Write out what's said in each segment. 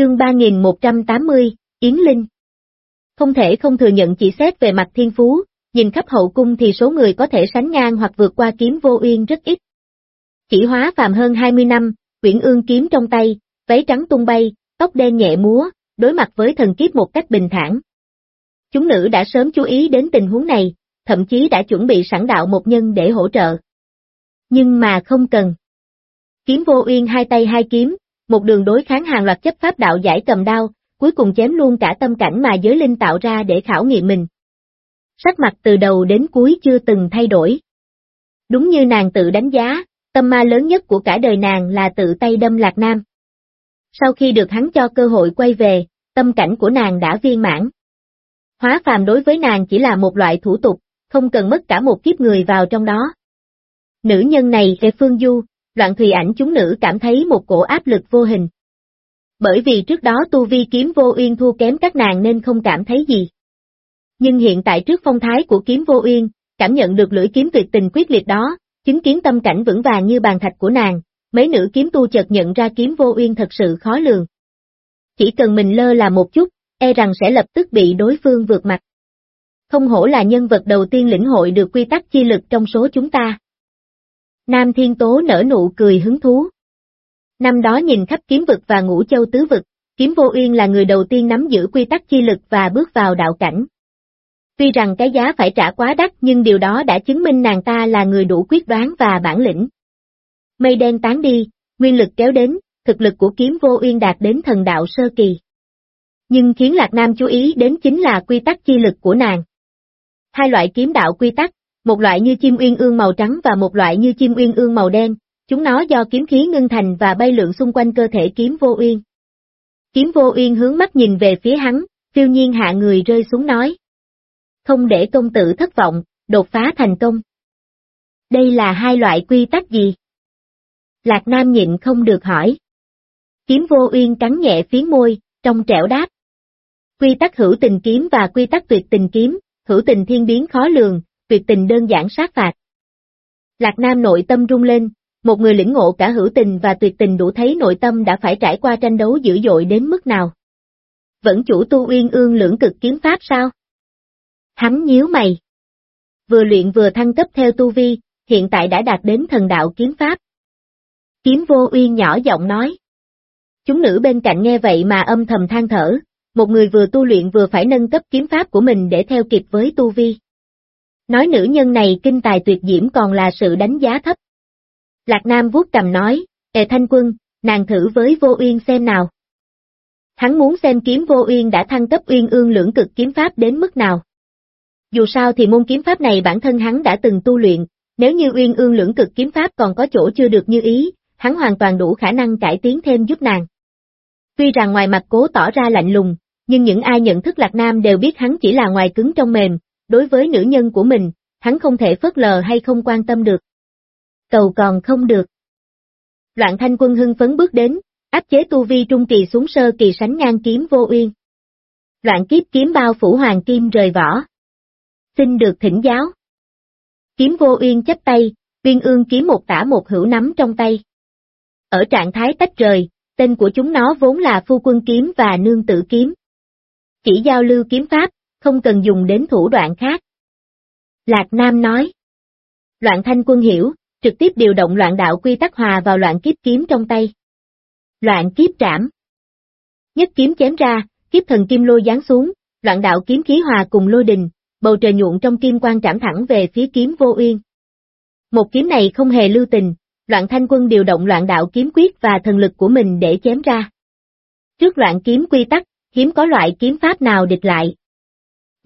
Chương 3180, Yến Linh Không thể không thừa nhận chỉ xét về mặt thiên phú, nhìn khắp hậu cung thì số người có thể sánh ngang hoặc vượt qua kiếm vô uyên rất ít. Chỉ hóa phàm hơn 20 năm, quyển ương kiếm trong tay, váy trắng tung bay, tóc đen nhẹ múa, đối mặt với thần kiếp một cách bình thản. Chúng nữ đã sớm chú ý đến tình huống này, thậm chí đã chuẩn bị sẵn đạo một nhân để hỗ trợ. Nhưng mà không cần. Kiếm vô uyên hai tay hai kiếm, một đường đối kháng hàng loạt chấp pháp đạo giải cầm đao, cuối cùng chém luôn cả tâm cảnh mà giới linh tạo ra để khảo nghiệm mình. Sắc mặt từ đầu đến cuối chưa từng thay đổi. Đúng như nàng tự đánh giá, tâm ma lớn nhất của cả đời nàng là tự tay đâm Lạc Nam. Sau khi được hắn cho cơ hội quay về, tâm cảnh của nàng đã viên mãn. Hóa phàm đối với nàng chỉ là một loại thủ tục, không cần mất cả một kiếp người vào trong đó. Nữ nhân này là phương du, loạn thùy ảnh chúng nữ cảm thấy một cổ áp lực vô hình. Bởi vì trước đó tu vi kiếm vô uyên thua kém các nàng nên không cảm thấy gì. Nhưng hiện tại trước phong thái của kiếm vô uyên, cảm nhận được lưỡi kiếm tuyệt tình quyết liệt đó, chứng kiến tâm cảnh vững vàng như bàn thạch của nàng, mấy nữ kiếm tu chợt nhận ra kiếm vô uyên thật sự khó lường. Chỉ cần mình lơ là một chút, e rằng sẽ lập tức bị đối phương vượt mặt. Không hổ là nhân vật đầu tiên lĩnh hội được quy tắc chi lực trong số chúng ta. Nam Thiên Tố nở nụ cười hứng thú. Năm đó nhìn khắp kiếm vực và ngũ châu tứ vực, kiếm vô uyên là người đầu tiên nắm giữ quy tắc chi lực và bước vào đạo cảnh. Tuy rằng cái giá phải trả quá đắt nhưng điều đó đã chứng minh nàng ta là người đủ quyết đoán và bản lĩnh. Mây đen tán đi, nguyên lực kéo đến, thực lực của kiếm vô uyên đạt đến thần đạo sơ kỳ. Nhưng khiến Lạc Nam chú ý đến chính là quy tắc chi lực của nàng. Hai loại kiếm đạo quy tắc, một loại như chim uyên ương màu trắng và một loại như chim uyên ương màu đen, chúng nó do kiếm khí ngưng thành và bay lượn xung quanh cơ thể kiếm vô uyên. Kiếm vô uyên hướng mắt nhìn về phía hắn, phiêu nhiên hạ người rơi xuống nói. Không để công tử thất vọng, đột phá thành công. Đây là hai loại quy tắc gì? Lạc Nam nhịn không được hỏi. Kiếm vô uyên cắn nhẹ phía môi, trong trẻo đáp. Quy tắc hữu tình kiếm và quy tắc tuyệt tình kiếm, hữu tình thiên biến khó lường, tuyệt tình đơn giản sát phạt. Lạc Nam nội tâm rung lên, một người lĩnh ngộ cả hữu tình và tuyệt tình đủ thấy nội tâm đã phải trải qua tranh đấu dữ dội đến mức nào. Vẫn chủ tu uyên ương lưỡng cực kiếm pháp sao? Hắn nhíu mày. Vừa luyện vừa thăng cấp theo tu vi, hiện tại đã đạt đến thần đạo kiếm pháp. Kiếm vô uyên nhỏ giọng nói. Chúng nữ bên cạnh nghe vậy mà âm thầm than thở, một người vừa tu luyện vừa phải nâng cấp kiếm pháp của mình để theo kịp với tu vi. Nói nữ nhân này kinh tài tuyệt diễm còn là sự đánh giá thấp. Lạc Nam vuốt cầm nói, Ê Thanh Quân, nàng thử với vô uyên xem nào. Hắn muốn xem kiếm vô uyên đã thăng cấp uyên ương lưỡng cực kiếm pháp đến mức nào. Dù sao thì môn kiếm pháp này bản thân hắn đã từng tu luyện, nếu như uyên ương lưỡng cực kiếm pháp còn có chỗ chưa được như ý, hắn hoàn toàn đủ khả năng cải tiến thêm giúp nàng. Tuy rằng ngoài mặt cố tỏ ra lạnh lùng, nhưng những ai nhận thức Lạc Nam đều biết hắn chỉ là ngoài cứng trong mềm, đối với nữ nhân của mình, hắn không thể phớt lờ hay không quan tâm được. Cầu còn không được. Loạn thanh quân hưng phấn bước đến, áp chế tu vi trung kỳ xuống sơ kỳ sánh ngang kiếm vô uyên. Loạn kiếp kiếm bao phủ hoàng kim rời vỏ. Xin được thỉnh giáo. Kiếm vô uyên chấp tay, uyên ương kiếm một tả một hữu nắm trong tay. Ở trạng thái tách rời, tên của chúng nó vốn là phu quân kiếm và nương tử kiếm. Chỉ giao lưu kiếm pháp, không cần dùng đến thủ đoạn khác. Lạc Nam nói. Loạn thanh quân hiểu, trực tiếp điều động loạn đạo quy tắc hòa vào loạn kiếp kiếm trong tay. Loạn kiếp trảm. Nhất kiếm chém ra, kiếp thần kim lôi giáng xuống, loạn đạo kiếm khí hòa cùng lôi đình, bầu trời nhuộn trong kim quang trảm thẳng về phía kiếm vô uyên. Một kiếm này không hề lưu tình, loạn thanh quân điều động loạn đạo kiếm quyết và thần lực của mình để chém ra. Trước loạn kiếm quy tắc, hiếm có loại kiếm pháp nào địch lại.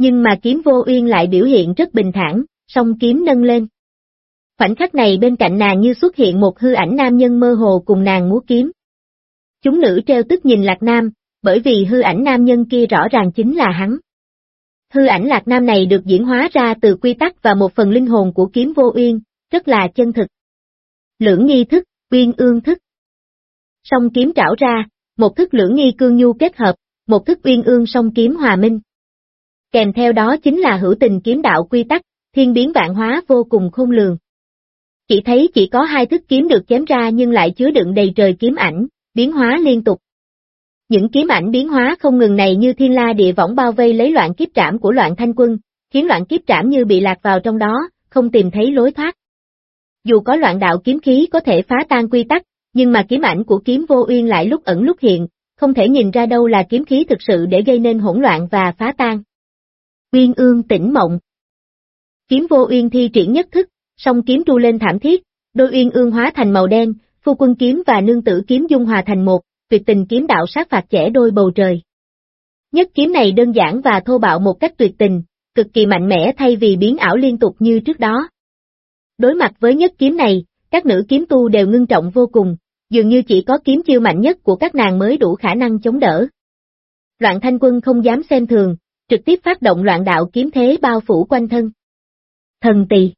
Nhưng mà kiếm vô uyên lại biểu hiện rất bình thản, song kiếm nâng lên. Khoảnh khắc này bên cạnh nàng như xuất hiện một hư ảnh nam nhân mơ hồ cùng nàng múa kiếm. Chúng nữ treo tức nhìn Lạc Nam, bởi vì hư ảnh nam nhân kia rõ ràng chính là hắn. Hư ảnh Lạc Nam này được diễn hóa ra từ quy tắc và một phần linh hồn của kiếm vô uyên, rất là chân thực. Lưỡng nghi thức, uyên ương thức. Song kiếm trảo ra, một thức lưỡng nghi cương nhu kết hợp, một thức uyên ương song kiếm hòa minh. Kèm theo đó chính là hữu tình kiếm đạo quy tắc, thiên biến vạn hóa vô cùng khôn lường. Chỉ thấy chỉ có hai thức kiếm được chém ra nhưng lại chứa đựng đầy trời kiếm ảnh, biến hóa liên tục. Những kiếm ảnh biến hóa không ngừng này như thiên la địa võng bao vây lấy loạn kiếp trảm của loạn thanh quân, khiến loạn kiếp trảm như bị lạc vào trong đó, không tìm thấy lối thoát. Dù có loạn đạo kiếm khí có thể phá tan quy tắc, nhưng mà kiếm ảnh của kiếm vô uyên lại lúc ẩn lúc hiện, không thể nhìn ra đâu là kiếm khí thực sự để gây nên hỗn loạn và phá tan. Uyên ương tỉnh mộng Kiếm vô uyên thi triển nhất thức, song kiếm tru lên thảm thiết, đôi uyên ương hóa thành màu đen, phu quân kiếm và nương tử kiếm dung hòa thành một, tuyệt tình kiếm đạo sát phạt trẻ đôi bầu trời. Nhất kiếm này đơn giản và thô bạo một cách tuyệt tình, cực kỳ mạnh mẽ thay vì biến ảo liên tục như trước đó. Đối mặt với nhất kiếm này, các nữ kiếm tu đều ngưng trọng vô cùng, dường như chỉ có kiếm chiêu mạnh nhất của các nàng mới đủ khả năng chống đỡ. Loạn thanh quân không dám xem thường, trực tiếp phát động loạn đạo kiếm thế bao phủ quanh thân. Thần tỳ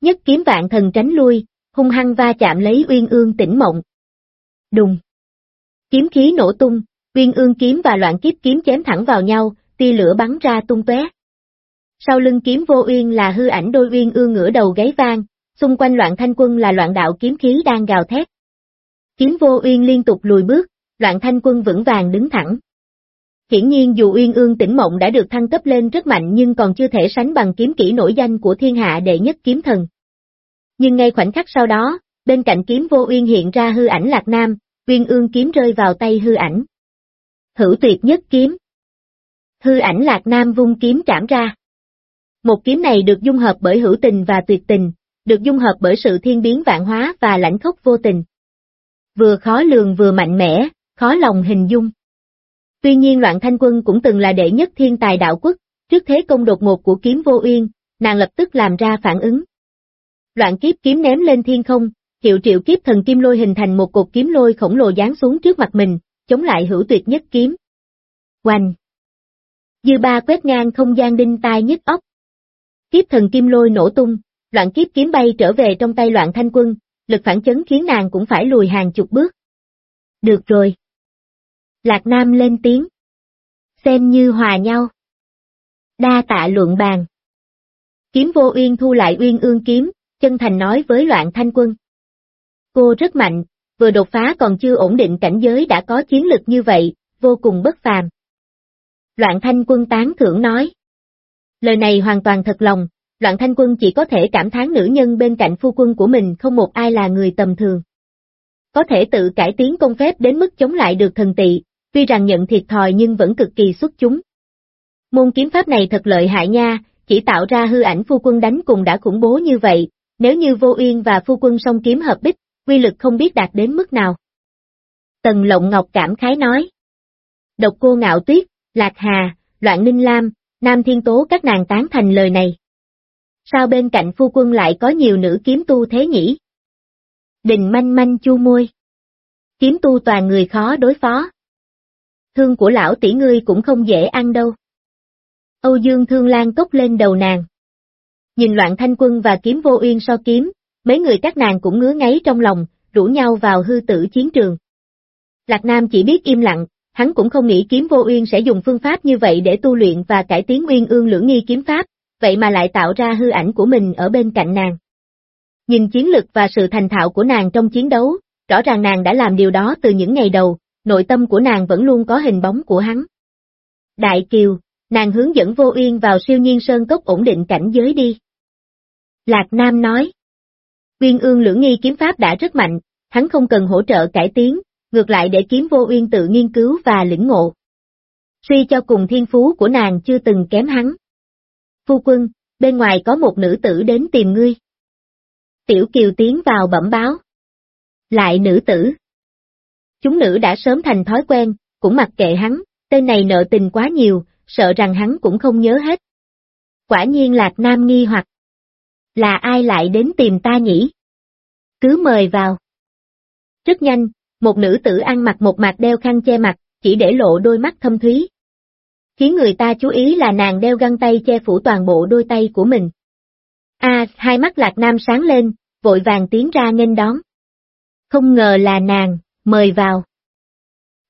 Nhất kiếm vạn thần tránh lui, hung hăng va chạm lấy uyên ương tỉnh mộng. Đùng. Kiếm khí nổ tung, uyên ương kiếm và loạn kiếp kiếm chém thẳng vào nhau, tia lửa bắn ra tung tóe. Sau lưng kiếm vô uyên là hư ảnh đôi uyên ương ngửa đầu gáy vang, xung quanh loạn thanh quân là loạn đạo kiếm khí đang gào thét. Kiếm vô uyên liên tục lùi bước, loạn thanh quân vững vàng đứng thẳng. Hiển nhiên dù uyên ương tỉnh mộng đã được thăng cấp lên rất mạnh nhưng còn chưa thể sánh bằng kiếm kỹ nổi danh của thiên hạ đệ nhất kiếm thần. Nhưng ngay khoảnh khắc sau đó, bên cạnh kiếm vô uyên hiện ra hư ảnh lạc nam, uyên ương kiếm rơi vào tay hư ảnh. Hữu tuyệt nhất kiếm. Hư ảnh lạc nam vung kiếm trảm ra. Một kiếm này được dung hợp bởi hữu tình và tuyệt tình, được dung hợp bởi sự thiên biến vạn hóa và lãnh khốc vô tình. Vừa khó lường vừa mạnh mẽ, khó lòng hình dung. Tuy nhiên loạn thanh quân cũng từng là đệ nhất thiên tài đạo quốc, trước thế công đột ngột của kiếm vô uyên, nàng lập tức làm ra phản ứng. Loạn kiếp kiếm ném lên thiên không, hiệu triệu kiếp thần kim lôi hình thành một cột kiếm lôi khổng lồ giáng xuống trước mặt mình, chống lại hữu tuyệt nhất kiếm. Oanh! Dư ba quét ngang không gian đinh tai nhức óc. Kiếp thần kim lôi nổ tung, loạn kiếp kiếm bay trở về trong tay loạn thanh quân, lực phản chấn khiến nàng cũng phải lùi hàng chục bước. Được rồi. Lạc Nam lên tiếng. Xem như hòa nhau. Đa tạ luận bàn. Kiếm vô uyên thu lại uyên ương kiếm, chân thành nói với loạn thanh quân. Cô rất mạnh, vừa đột phá còn chưa ổn định cảnh giới đã có chiến lực như vậy, vô cùng bất phàm. Loạn thanh quân tán thưởng nói. Lời này hoàn toàn thật lòng, loạn thanh quân chỉ có thể cảm thán nữ nhân bên cạnh phu quân của mình không một ai là người tầm thường. Có thể tự cải tiến công phép đến mức chống lại được thần tị, tuy rằng nhận thiệt thòi nhưng vẫn cực kỳ xuất chúng. Môn kiếm pháp này thật lợi hại nha, chỉ tạo ra hư ảnh phu quân đánh cùng đã khủng bố như vậy, nếu như vô uyên và phu quân song kiếm hợp bích, quy lực không biết đạt đến mức nào. Tần Lộng Ngọc cảm khái nói. Độc cô ngạo tuyết, Lạc Hà, Loạn Ninh Lam, Nam Thiên Tố các nàng tán thành lời này. Sao bên cạnh phu quân lại có nhiều nữ kiếm tu thế nhỉ? Đình manh manh chu môi. Kiếm tu toàn người khó đối phó. Thương của lão tỷ ngươi cũng không dễ ăn đâu. Âu Dương Thương Lan cốc lên đầu nàng. Nhìn loạn thanh quân và kiếm vô uyên so kiếm, mấy người các nàng cũng ngứa ngáy trong lòng, rủ nhau vào hư tử chiến trường. Lạc Nam chỉ biết im lặng, hắn cũng không nghĩ kiếm vô uyên sẽ dùng phương pháp như vậy để tu luyện và cải tiến uyên ương lưỡng nghi kiếm pháp, vậy mà lại tạo ra hư ảnh của mình ở bên cạnh nàng. Nhìn chiến lực và sự thành thạo của nàng trong chiến đấu, rõ ràng nàng đã làm điều đó từ những ngày đầu, nội tâm của nàng vẫn luôn có hình bóng của hắn. Đại Kiều, nàng hướng dẫn vô uyên vào siêu nhiên sơn cốc ổn định cảnh giới đi. Lạc Nam nói. Uyên ương lưỡng nghi kiếm pháp đã rất mạnh, hắn không cần hỗ trợ cải tiến, ngược lại để kiếm vô uyên tự nghiên cứu và lĩnh ngộ. Suy cho cùng thiên phú của nàng chưa từng kém hắn. Phu quân, bên ngoài có một nữ tử đến tìm ngươi. Tiểu Kiều tiến vào bẩm báo. Lại nữ tử. Chúng nữ đã sớm thành thói quen, cũng mặc kệ hắn, tên này nợ tình quá nhiều, sợ rằng hắn cũng không nhớ hết. Quả nhiên Lạc Nam nghi hoặc. Là ai lại đến tìm ta nhỉ? Cứ mời vào. Rất nhanh, một nữ tử ăn mặc một mặt đeo khăn che mặt, chỉ để lộ đôi mắt thâm thúy. Khiến người ta chú ý là nàng đeo găng tay che phủ toàn bộ đôi tay của mình. A, hai mắt Lạc Nam sáng lên, vội vàng tiến ra nghênh đón. Không ngờ là nàng, mời vào.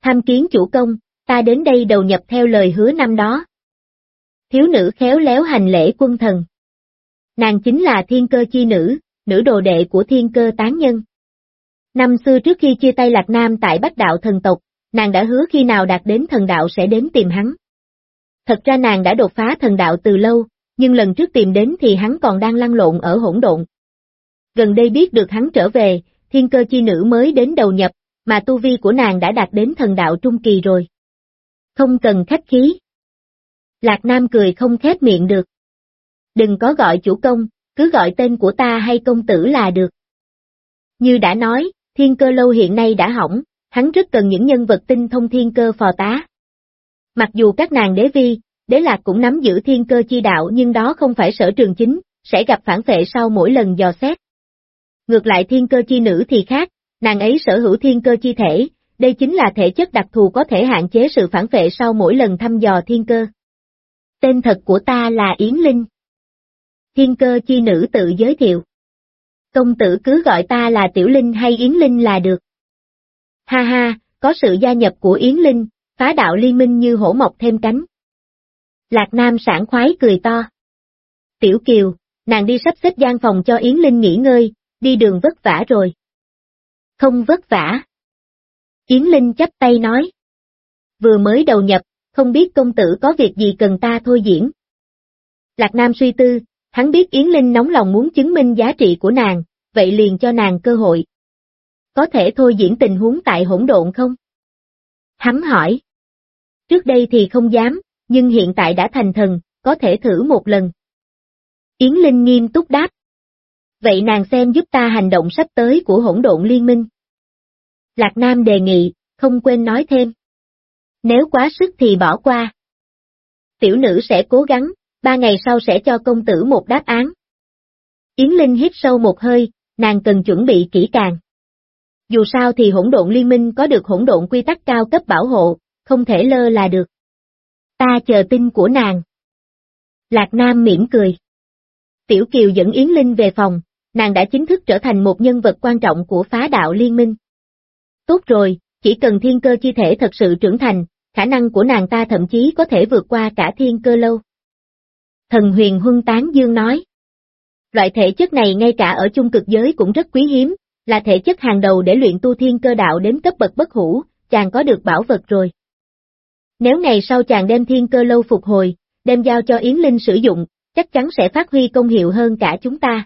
Tham kiến chủ công, ta đến đây đầu nhập theo lời hứa năm đó. Thiếu nữ khéo léo hành lễ quân thần. Nàng chính là thiên cơ chi nữ, nữ đồ đệ của thiên cơ tán nhân. Năm xưa trước khi chia tay Lạc Nam tại Bách Đạo Thần Tộc, nàng đã hứa khi nào đạt đến thần đạo sẽ đến tìm hắn. Thật ra nàng đã đột phá thần đạo từ lâu, nhưng lần trước tìm đến thì hắn còn đang lăn lộn ở hỗn độn. Gần đây biết được hắn trở về, thiên cơ chi nữ mới đến đầu nhập, mà tu vi của nàng đã đạt đến thần đạo trung kỳ rồi. Không cần khách khí. Lạc Nam cười không khép miệng được. Đừng có gọi chủ công, cứ gọi tên của ta hay công tử là được. Như đã nói, thiên cơ lâu hiện nay đã hỏng, hắn rất cần những nhân vật tinh thông thiên cơ phò tá. Mặc dù các nàng đế vi, đế lạc cũng nắm giữ thiên cơ chi đạo nhưng đó không phải sở trường chính, sẽ gặp phản vệ sau mỗi lần dò xét. Ngược lại thiên cơ chi nữ thì khác, nàng ấy sở hữu thiên cơ chi thể, đây chính là thể chất đặc thù có thể hạn chế sự phản vệ sau mỗi lần thăm dò thiên cơ. Tên thật của ta là Yến Linh. Thiên cơ chi nữ tự giới thiệu. Công tử cứ gọi ta là Tiểu Linh hay Yến Linh là được. Ha ha, có sự gia nhập của Yến Linh, phá đạo liên minh như hổ mọc thêm cánh. Lạc Nam sảng khoái cười to. Tiểu Kiều, nàng đi sắp xếp gian phòng cho Yến Linh nghỉ ngơi, đi đường vất vả rồi. Không vất vả. Yến Linh chắp tay nói. Vừa mới đầu nhập, không biết công tử có việc gì cần ta thôi diễn. Lạc Nam suy tư, hắn biết Yến Linh nóng lòng muốn chứng minh giá trị của nàng, vậy liền cho nàng cơ hội. Có thể thôi diễn tình huống tại hỗn độn không? Hắn hỏi. Trước đây thì không dám, nhưng hiện tại đã thành thần, có thể thử một lần. Yến Linh nghiêm túc đáp. Vậy nàng xem giúp ta hành động sắp tới của hỗn độn liên minh. Lạc Nam đề nghị, không quên nói thêm. Nếu quá sức thì bỏ qua. Tiểu nữ sẽ cố gắng, ba ngày sau sẽ cho công tử một đáp án. Yến Linh hít sâu một hơi, nàng cần chuẩn bị kỹ càng. Dù sao thì hỗn độn liên minh có được hỗn độn quy tắc cao cấp bảo hộ, không thể lơ là được. Ta chờ tin của nàng. Lạc Nam mỉm cười. Tiểu Kiều dẫn Yến Linh về phòng, nàng đã chính thức trở thành một nhân vật quan trọng của phá đạo liên minh. Tốt rồi, chỉ cần thiên cơ chi thể thật sự trưởng thành, khả năng của nàng ta thậm chí có thể vượt qua cả thiên cơ lâu. Thần huyền huân tán dương nói. Loại thể chất này ngay cả ở chung cực giới cũng rất quý hiếm, là thể chất hàng đầu để luyện tu thiên cơ đạo đến cấp bậc bất hủ, chàng có được bảo vật rồi. Nếu ngày sau chàng đem thiên cơ lâu phục hồi, đem giao cho Yến Linh sử dụng, chắc chắn sẽ phát huy công hiệu hơn cả chúng ta.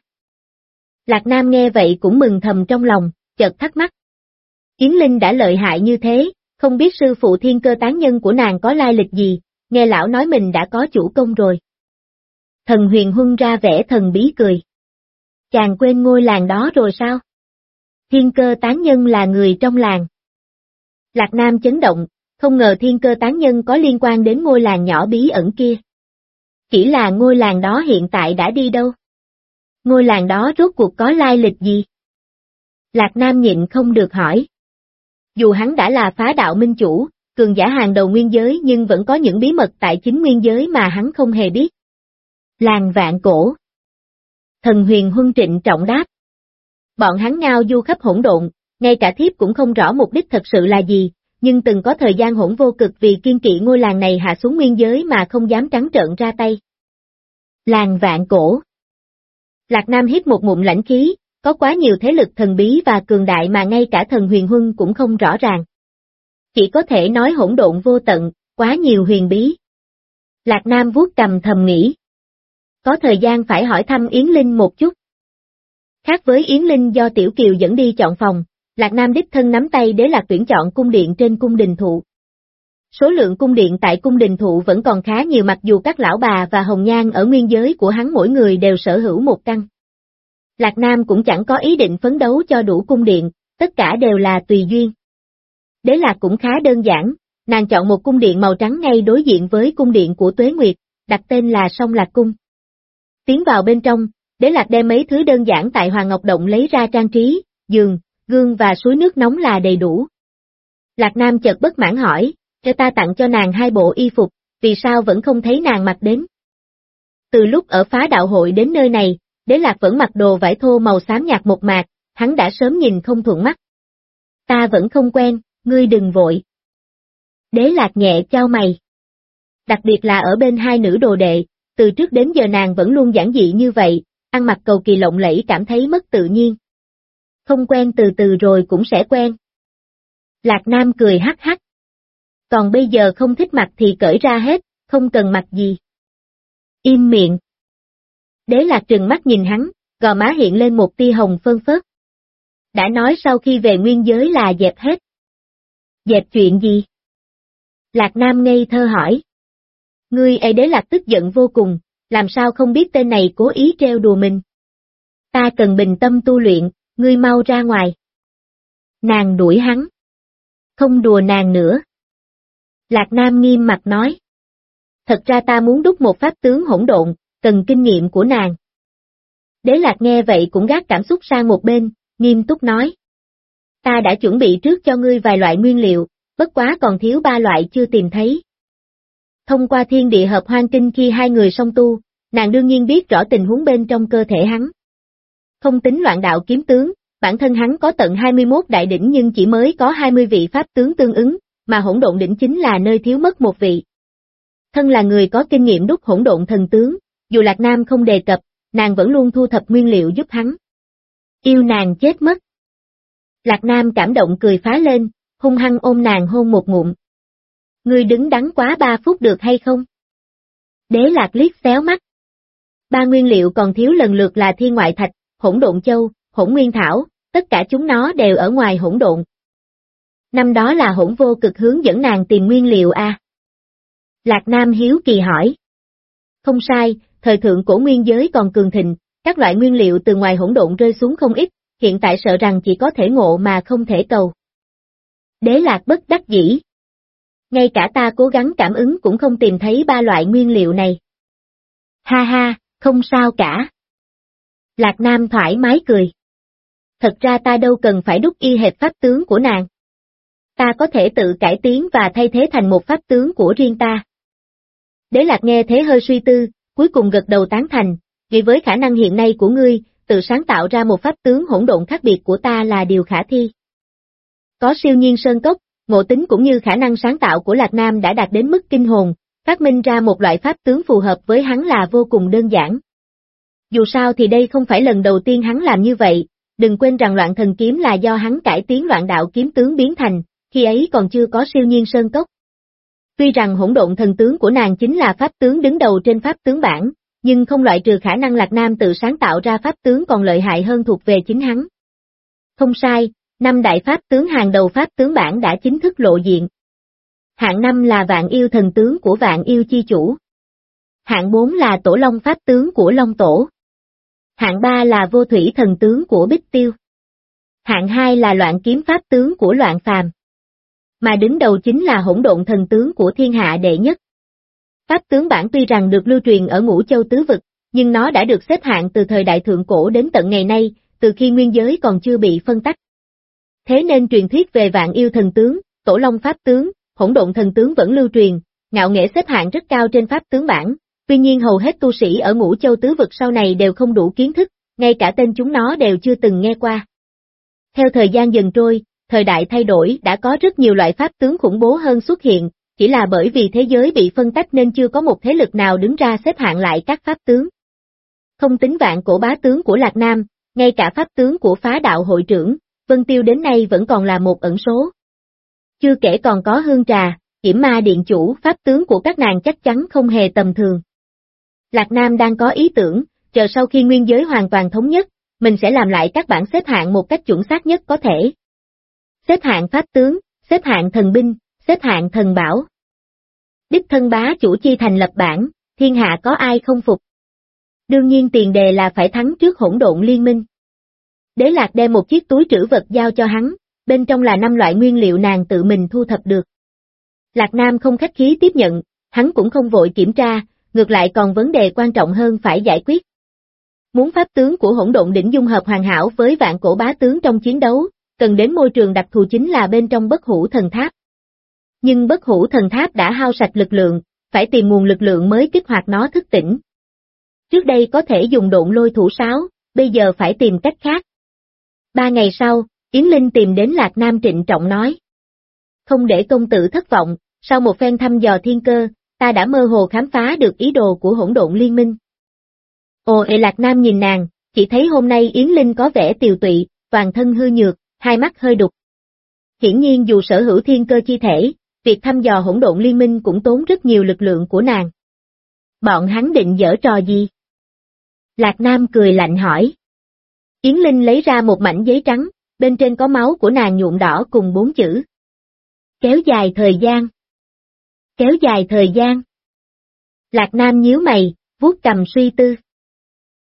Lạc Nam nghe vậy cũng mừng thầm trong lòng, chợt thắc mắc. Yến Linh đã lợi hại như thế, không biết sư phụ thiên cơ tán nhân của nàng có lai lịch gì, nghe lão nói mình đã có chủ công rồi. Thần huyền huân ra vẻ thần bí cười. Chàng quên ngôi làng đó rồi sao? Thiên cơ tán nhân là người trong làng. Lạc Nam chấn động, không ngờ thiên cơ tán nhân có liên quan đến ngôi làng nhỏ bí ẩn kia. Chỉ là ngôi làng đó hiện tại đã đi đâu? Ngôi làng đó rốt cuộc có lai lịch gì? Lạc Nam nhịn không được hỏi. Dù hắn đã là phá đạo minh chủ, cường giả hàng đầu nguyên giới nhưng vẫn có những bí mật tại chính nguyên giới mà hắn không hề biết. Làng vạn cổ. Thần huyền huân trịnh trọng đáp. Bọn hắn ngao du khắp hỗn độn, ngay cả thiếp cũng không rõ mục đích thật sự là gì, nhưng từng có thời gian hỗn vô cực vì kiên kỵ ngôi làng này hạ xuống nguyên giới mà không dám trắng trợn ra tay. Làng vạn cổ Lạc Nam hít một ngụm lãnh khí, có quá nhiều thế lực thần bí và cường đại mà ngay cả thần huyền huân cũng không rõ ràng. Chỉ có thể nói hỗn độn vô tận, quá nhiều huyền bí. Lạc Nam vuốt cầm thầm nghĩ. Có thời gian phải hỏi thăm Yến Linh một chút. Khác với Yến Linh do Tiểu Kiều dẫn đi chọn phòng, Lạc Nam đích thân nắm tay để lạc tuyển chọn cung điện trên cung đình thụ. Số lượng cung điện tại cung đình thụ vẫn còn khá nhiều mặc dù các lão bà và hồng nhan ở nguyên giới của hắn mỗi người đều sở hữu một căn. Lạc Nam cũng chẳng có ý định phấn đấu cho đủ cung điện, tất cả đều là tùy duyên. Đế Lạc cũng khá đơn giản, nàng chọn một cung điện màu trắng ngay đối diện với cung điện của Tuế Nguyệt, đặt tên là Sông Lạc Cung. Tiến vào bên trong, Đế Lạc đem mấy thứ đơn giản tại Hoàng Ngọc Động lấy ra trang trí, giường, gương và suối nước nóng là đầy đủ. Lạc Nam chợt bất mãn hỏi, cho ta tặng cho nàng hai bộ y phục, vì sao vẫn không thấy nàng mặc đến? Từ lúc ở phá đạo hội đến nơi này, Đế Lạc vẫn mặc đồ vải thô màu xám nhạt một mạc, hắn đã sớm nhìn không thuận mắt. Ta vẫn không quen, ngươi đừng vội. Đế Lạc nhẹ trao mày. Đặc biệt là ở bên hai nữ đồ đệ, từ trước đến giờ nàng vẫn luôn giản dị như vậy, ăn mặc cầu kỳ lộng lẫy cảm thấy mất tự nhiên. Không quen từ từ rồi cũng sẽ quen. Lạc Nam cười hắc hắc, còn bây giờ không thích mặc thì cởi ra hết, không cần mặc gì. Im miệng. Đế lạc trừng mắt nhìn hắn, gò má hiện lên một tia hồng phân phớt. Đã nói sau khi về nguyên giới là dẹp hết. Dẹp chuyện gì? Lạc Nam ngây thơ hỏi. Ngươi ấy đế lạc tức giận vô cùng, làm sao không biết tên này cố ý treo đùa mình. Ta cần bình tâm tu luyện, ngươi mau ra ngoài. Nàng đuổi hắn. Không đùa nàng nữa. Lạc Nam nghiêm mặt nói. Thật ra ta muốn đúc một pháp tướng hỗn độn, cần kinh nghiệm của nàng. Đế Lạc nghe vậy cũng gác cảm xúc sang một bên, nghiêm túc nói. Ta đã chuẩn bị trước cho ngươi vài loại nguyên liệu, bất quá còn thiếu ba loại chưa tìm thấy. Thông qua thiên địa hợp hoang kinh khi hai người song tu, nàng đương nhiên biết rõ tình huống bên trong cơ thể hắn. Không tính loạn đạo kiếm tướng, bản thân hắn có tận 21 đại đỉnh nhưng chỉ mới có 20 vị pháp tướng tương ứng, mà hỗn độn đỉnh chính là nơi thiếu mất một vị. Thân là người có kinh nghiệm đúc hỗn độn thần tướng, dù Lạc Nam không đề cập, nàng vẫn luôn thu thập nguyên liệu giúp hắn. Yêu nàng chết mất. Lạc Nam cảm động cười phá lên, hung hăng ôm nàng hôn một ngụm. Ngươi đứng đắn quá ba phút được hay không? Đế Lạc liếc xéo mắt. Ba nguyên liệu còn thiếu lần lượt là thiên ngoại thạch, hỗn độn châu, hỗn nguyên thảo, tất cả chúng nó đều ở ngoài hỗn độn. Năm đó là hỗn vô cực hướng dẫn nàng tìm nguyên liệu a. Lạc Nam hiếu kỳ hỏi. Không sai, thời thượng cổ nguyên giới còn cường thịnh, các loại nguyên liệu từ ngoài hỗn độn rơi xuống không ít, hiện tại sợ rằng chỉ có thể ngộ mà không thể cầu. Đế lạc bất đắc dĩ. Ngay cả ta cố gắng cảm ứng cũng không tìm thấy ba loại nguyên liệu này. Ha ha, không sao cả. Lạc Nam thoải mái cười. Thật ra ta đâu cần phải đúc y hệt pháp tướng của nàng. Ta có thể tự cải tiến và thay thế thành một pháp tướng của riêng ta. Đế Lạc nghe thế hơi suy tư, cuối cùng gật đầu tán thành, vì với khả năng hiện nay của ngươi, tự sáng tạo ra một pháp tướng hỗn độn khác biệt của ta là điều khả thi. Có siêu nhiên sơn cốc, ngộ tính cũng như khả năng sáng tạo của Lạc Nam đã đạt đến mức kinh hồn, phát minh ra một loại pháp tướng phù hợp với hắn là vô cùng đơn giản. Dù sao thì đây không phải lần đầu tiên hắn làm như vậy, đừng quên rằng loạn thần kiếm là do hắn cải tiến loạn đạo kiếm tướng biến thành, khi ấy còn chưa có siêu nhiên sơn cốc. Tuy rằng hỗn độn thần tướng của nàng chính là pháp tướng đứng đầu trên pháp tướng bản, nhưng không loại trừ khả năng Lạc Nam tự sáng tạo ra pháp tướng còn lợi hại hơn thuộc về chính hắn. Không sai, năm đại pháp tướng hàng đầu pháp tướng bản đã chính thức lộ diện. Hạng năm là vạn yêu thần tướng của vạn yêu chi chủ. Hạng 4 là tổ long pháp tướng của long tổ. Hạng 3 là vô thủy thần tướng của bích tiêu. Hạng 2 là loạn kiếm pháp tướng của loạn phàm. Mà đứng đầu chính là hỗn độn thần tướng của thiên hạ đệ nhất. Pháp tướng bản tuy rằng được lưu truyền ở ngũ châu tứ vực, nhưng nó đã được xếp hạng từ thời đại thượng cổ đến tận ngày nay, từ khi nguyên giới còn chưa bị phân tách. Thế nên truyền thuyết về vạn yêu thần tướng, tổ long pháp tướng, hỗn độn thần tướng vẫn lưu truyền, ngạo nghệ xếp hạng rất cao trên pháp tướng bản, tuy nhiên hầu hết tu sĩ ở ngũ châu tứ vực sau này đều không đủ kiến thức, ngay cả tên chúng nó đều chưa từng nghe qua. Theo thời gian dần trôi, thời đại thay đổi đã có rất nhiều loại pháp tướng khủng bố hơn xuất hiện, chỉ là bởi vì thế giới bị phân tách nên chưa có một thế lực nào đứng ra xếp hạng lại các pháp tướng. Không tính vạn cổ bá tướng của Lạc Nam, ngay cả pháp tướng của phá đạo hội trưởng, Vân Tiêu đến nay vẫn còn là một ẩn số. Chưa kể còn có hương trà, kiểm ma điện chủ, pháp tướng của các nàng chắc chắn không hề tầm thường. Lạc Nam đang có ý tưởng, chờ sau khi nguyên giới hoàn toàn thống nhất, mình sẽ làm lại các bảng xếp hạng một cách chuẩn xác nhất có thể. Xếp hạng pháp tướng, xếp hạng thần binh, xếp hạng thần bảo. Đích thân bá chủ chi thành lập bản, thiên hạ có ai không phục. Đương nhiên tiền đề là phải thắng trước hỗn độn liên minh. Đế Lạc đem một chiếc túi trữ vật giao cho hắn, bên trong là năm loại nguyên liệu nàng tự mình thu thập được. Lạc Nam không khách khí tiếp nhận, hắn cũng không vội kiểm tra, ngược lại còn vấn đề quan trọng hơn phải giải quyết. Muốn pháp tướng của hỗn độn đỉnh dung hợp hoàn hảo với vạn cổ bá tướng trong chiến đấu, cần đến môi trường đặc thù chính là bên trong bất hủ thần tháp. Nhưng bất hủ thần tháp đã hao sạch lực lượng, phải tìm nguồn lực lượng mới kích hoạt nó thức tỉnh. Trước đây có thể dùng độn lôi thủ sáo, bây giờ phải tìm cách khác. Ba ngày sau, Yến Linh tìm đến Lạc Nam trịnh trọng nói. Không để công tử thất vọng, sau một phen thăm dò thiên cơ, ta đã mơ hồ khám phá được ý đồ của hỗn độn liên minh. Ồ ệ Lạc Nam nhìn nàng, chỉ thấy hôm nay Yến Linh có vẻ tiều tụy, toàn thân hư nhược, hai mắt hơi đục. Hiển nhiên dù sở hữu thiên cơ chi thể, việc thăm dò hỗn độn liên minh cũng tốn rất nhiều lực lượng của nàng. Bọn hắn định dở trò gì? Lạc Nam cười lạnh hỏi. Yến Linh lấy ra một mảnh giấy trắng, bên trên có máu của nàng nhuộm đỏ cùng bốn chữ. Kéo dài thời gian. Kéo dài thời gian. Lạc Nam nhíu mày, vuốt cầm suy tư.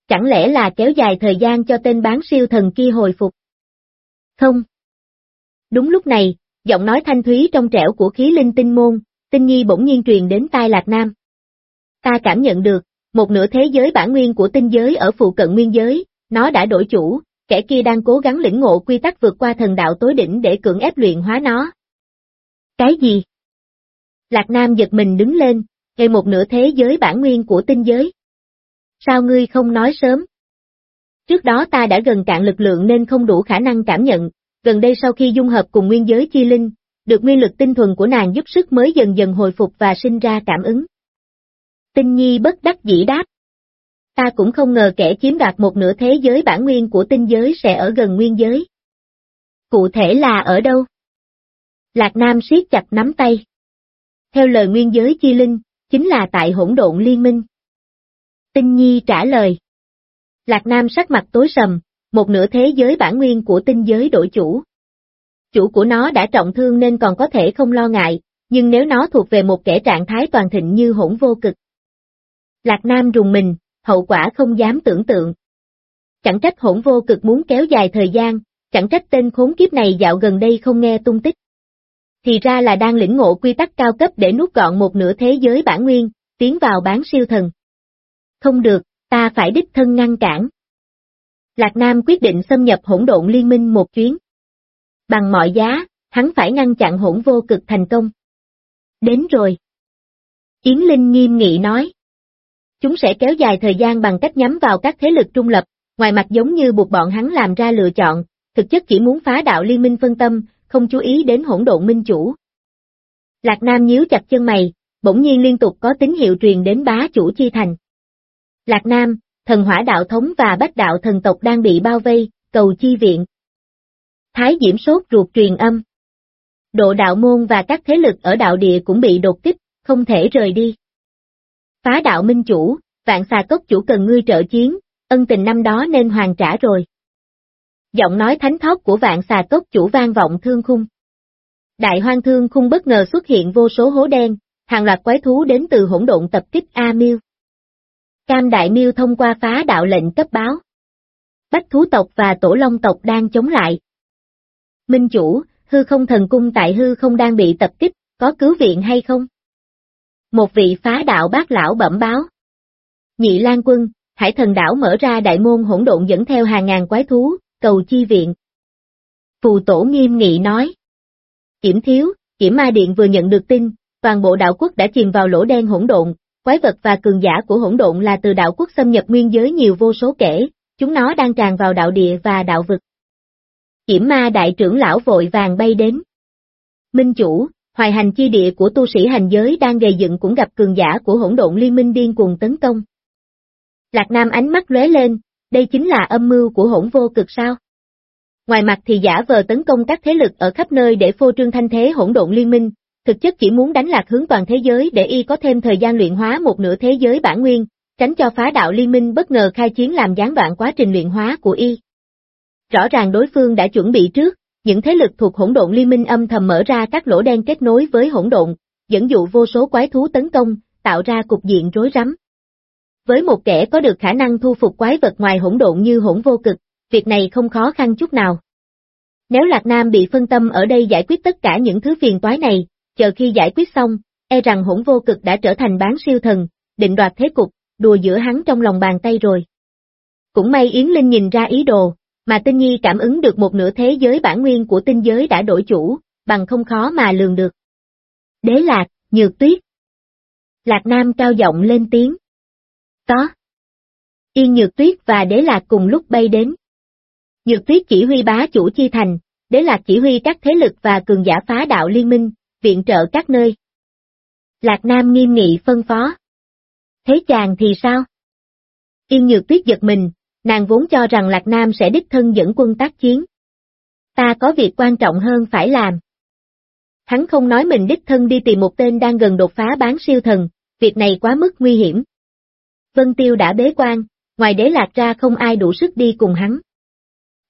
Chẳng lẽ là kéo dài thời gian cho tên bán siêu thần kia hồi phục? Không. Đúng lúc này, giọng nói thanh thúy trong trẻo của khí linh tinh môn, tinh nhi bỗng nhiên truyền đến tai Lạc Nam. Ta cảm nhận được, một nửa thế giới bản nguyên của tinh giới ở phụ cận nguyên giới, nó đã đổi chủ, kẻ kia đang cố gắng lĩnh ngộ quy tắc vượt qua thần đạo tối đỉnh để cưỡng ép luyện hóa nó. Cái gì? Lạc Nam giật mình đứng lên, gây một nửa thế giới bản nguyên của tinh giới. Sao ngươi không nói sớm? Trước đó ta đã gần cạn lực lượng nên không đủ khả năng cảm nhận, gần đây sau khi dung hợp cùng nguyên giới chi linh, được nguyên lực tinh thuần của nàng giúp sức mới dần dần hồi phục và sinh ra cảm ứng. Tinh Nhi bất đắc dĩ đáp. Ta cũng không ngờ kẻ chiếm đoạt một nửa thế giới bản nguyên của tinh giới sẽ ở gần nguyên giới. Cụ thể là ở đâu? Lạc Nam siết chặt nắm tay. Theo lời nguyên giới chi linh, chính là tại hỗn độn liên minh. Tinh Nhi trả lời. Lạc Nam sắc mặt tối sầm, một nửa thế giới bản nguyên của tinh giới đổi chủ. Chủ của nó đã trọng thương nên còn có thể không lo ngại, nhưng nếu nó thuộc về một kẻ trạng thái toàn thịnh như hỗn vô cực. Lạc Nam rùng mình, hậu quả không dám tưởng tượng. Chẳng trách hỗn vô cực muốn kéo dài thời gian, chẳng trách tên khốn kiếp này dạo gần đây không nghe tung tích. Thì ra là đang lĩnh ngộ quy tắc cao cấp để nuốt gọn một nửa thế giới bản nguyên, tiến vào bán siêu thần. Không được, ta phải đích thân ngăn cản. Lạc Nam quyết định xâm nhập hỗn độn liên minh một chuyến. Bằng mọi giá, hắn phải ngăn chặn hỗn vô cực thành công. Đến rồi. Yến Linh nghiêm nghị nói. Chúng sẽ kéo dài thời gian bằng cách nhắm vào các thế lực trung lập, ngoài mặt giống như buộc bọn hắn làm ra lựa chọn, thực chất chỉ muốn phá đạo liên minh phân tâm, không chú ý đến hỗn độn minh chủ. Lạc Nam nhíu chặt chân mày, bỗng nhiên liên tục có tín hiệu truyền đến bá chủ chi thành. Lạc Nam, thần hỏa đạo thống và bách đạo thần tộc đang bị bao vây, cầu chi viện. Thái Diễm sốt ruột truyền âm. Độ đạo môn và các thế lực ở đạo địa cũng bị đột kích, không thể rời đi. Phá đạo minh chủ, vạn xà cốc chủ cần ngươi trợ chiến, ân tình năm đó nên hoàn trả rồi. Giọng nói thánh thót của vạn xà cốc chủ vang vọng thương khung. Đại hoang thương khung bất ngờ xuất hiện vô số hố đen, hàng loạt quái thú đến từ hỗn độn tập kích A Miêu. Cam Đại Miêu thông qua phá đạo lệnh cấp báo. Bách thú tộc và tổ long tộc đang chống lại. Minh chủ, hư không thần cung tại hư không đang bị tập kích, có cứu viện hay không? Một vị phá đạo bác lão bẩm báo. Nhị Lan quân, hải thần đảo mở ra đại môn hỗn độn dẫn theo hàng ngàn quái thú, cầu chi viện. Phù tổ nghiêm nghị nói. Kiểm thiếu, kiểm ma điện vừa nhận được tin, toàn bộ đạo quốc đã chìm vào lỗ đen hỗn độn, quái vật và cường giả của hỗn độn là từ đạo quốc xâm nhập nguyên giới nhiều vô số kể, chúng nó đang tràn vào đạo địa và đạo vực. Kiểm ma đại trưởng lão vội vàng bay đến. Minh chủ, hoài hành chi địa của tu sĩ hành giới đang gây dựng cũng gặp cường giả của hỗn độn liên minh điên cuồng tấn công. Lạc Nam ánh mắt lóe lên, đây chính là âm mưu của hỗn vô cực sao? Ngoài mặt thì giả vờ tấn công các thế lực ở khắp nơi để phô trương thanh thế hỗn độn liên minh, thực chất chỉ muốn đánh lạc hướng toàn thế giới để y có thêm thời gian luyện hóa một nửa thế giới bản nguyên, tránh cho phá đạo liên minh bất ngờ khai chiến làm gián đoạn quá trình luyện hóa của y. Rõ ràng đối phương đã chuẩn bị trước, những thế lực thuộc hỗn độn liên minh âm thầm mở ra các lỗ đen kết nối với hỗn độn, dẫn dụ vô số quái thú tấn công, tạo ra cục diện rối rắm. Với một kẻ có được khả năng thu phục quái vật ngoài hỗn độn như hỗn vô cực, việc này không khó khăn chút nào. Nếu Lạc Nam bị phân tâm ở đây giải quyết tất cả những thứ phiền toái này, chờ khi giải quyết xong, e rằng hỗn vô cực đã trở thành bán siêu thần, định đoạt thế cục, đùa giữa hắn trong lòng bàn tay rồi. Cũng may Yến Linh nhìn ra ý đồ, mà Tinh Nhi cảm ứng được một nửa thế giới bản nguyên của tinh giới đã đổi chủ, bằng không khó mà lường được. Đế Lạc, Nhược Tuyết. Lạc Nam cao giọng lên tiếng. Có. Yên Nhược Tuyết và Đế Lạc cùng lúc bay đến. Nhược Tuyết chỉ huy bá chủ chi thành, Đế Lạc chỉ huy các thế lực và cường giả phá đạo liên minh, viện trợ các nơi. Lạc Nam nghiêm nghị phân phó. Thế chàng thì sao? Yên Nhược Tuyết giật mình, nàng vốn cho rằng Lạc Nam sẽ đích thân dẫn quân tác chiến. Ta có việc quan trọng hơn phải làm. Hắn không nói mình đích thân đi tìm một tên đang gần đột phá bán siêu thần, việc này quá mức nguy hiểm. Vân Tiêu đã bế quan, ngoài đế lạc ra không ai đủ sức đi cùng hắn.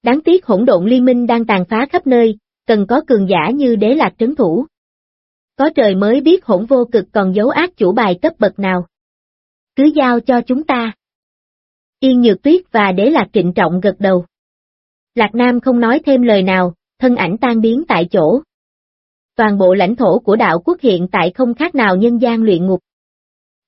Đáng tiếc hỗn độn liên minh đang tàn phá khắp nơi, cần có cường giả như đế lạc trấn thủ. Có trời mới biết hỗn vô cực còn giấu ác chủ bài cấp bậc nào. Cứ giao cho chúng ta. Yên Nhược Tuyết và đế lạc trịnh trọng gật đầu. Lạc Nam không nói thêm lời nào, thân ảnh tan biến tại chỗ. Toàn bộ lãnh thổ của đạo quốc hiện tại không khác nào nhân gian luyện ngục.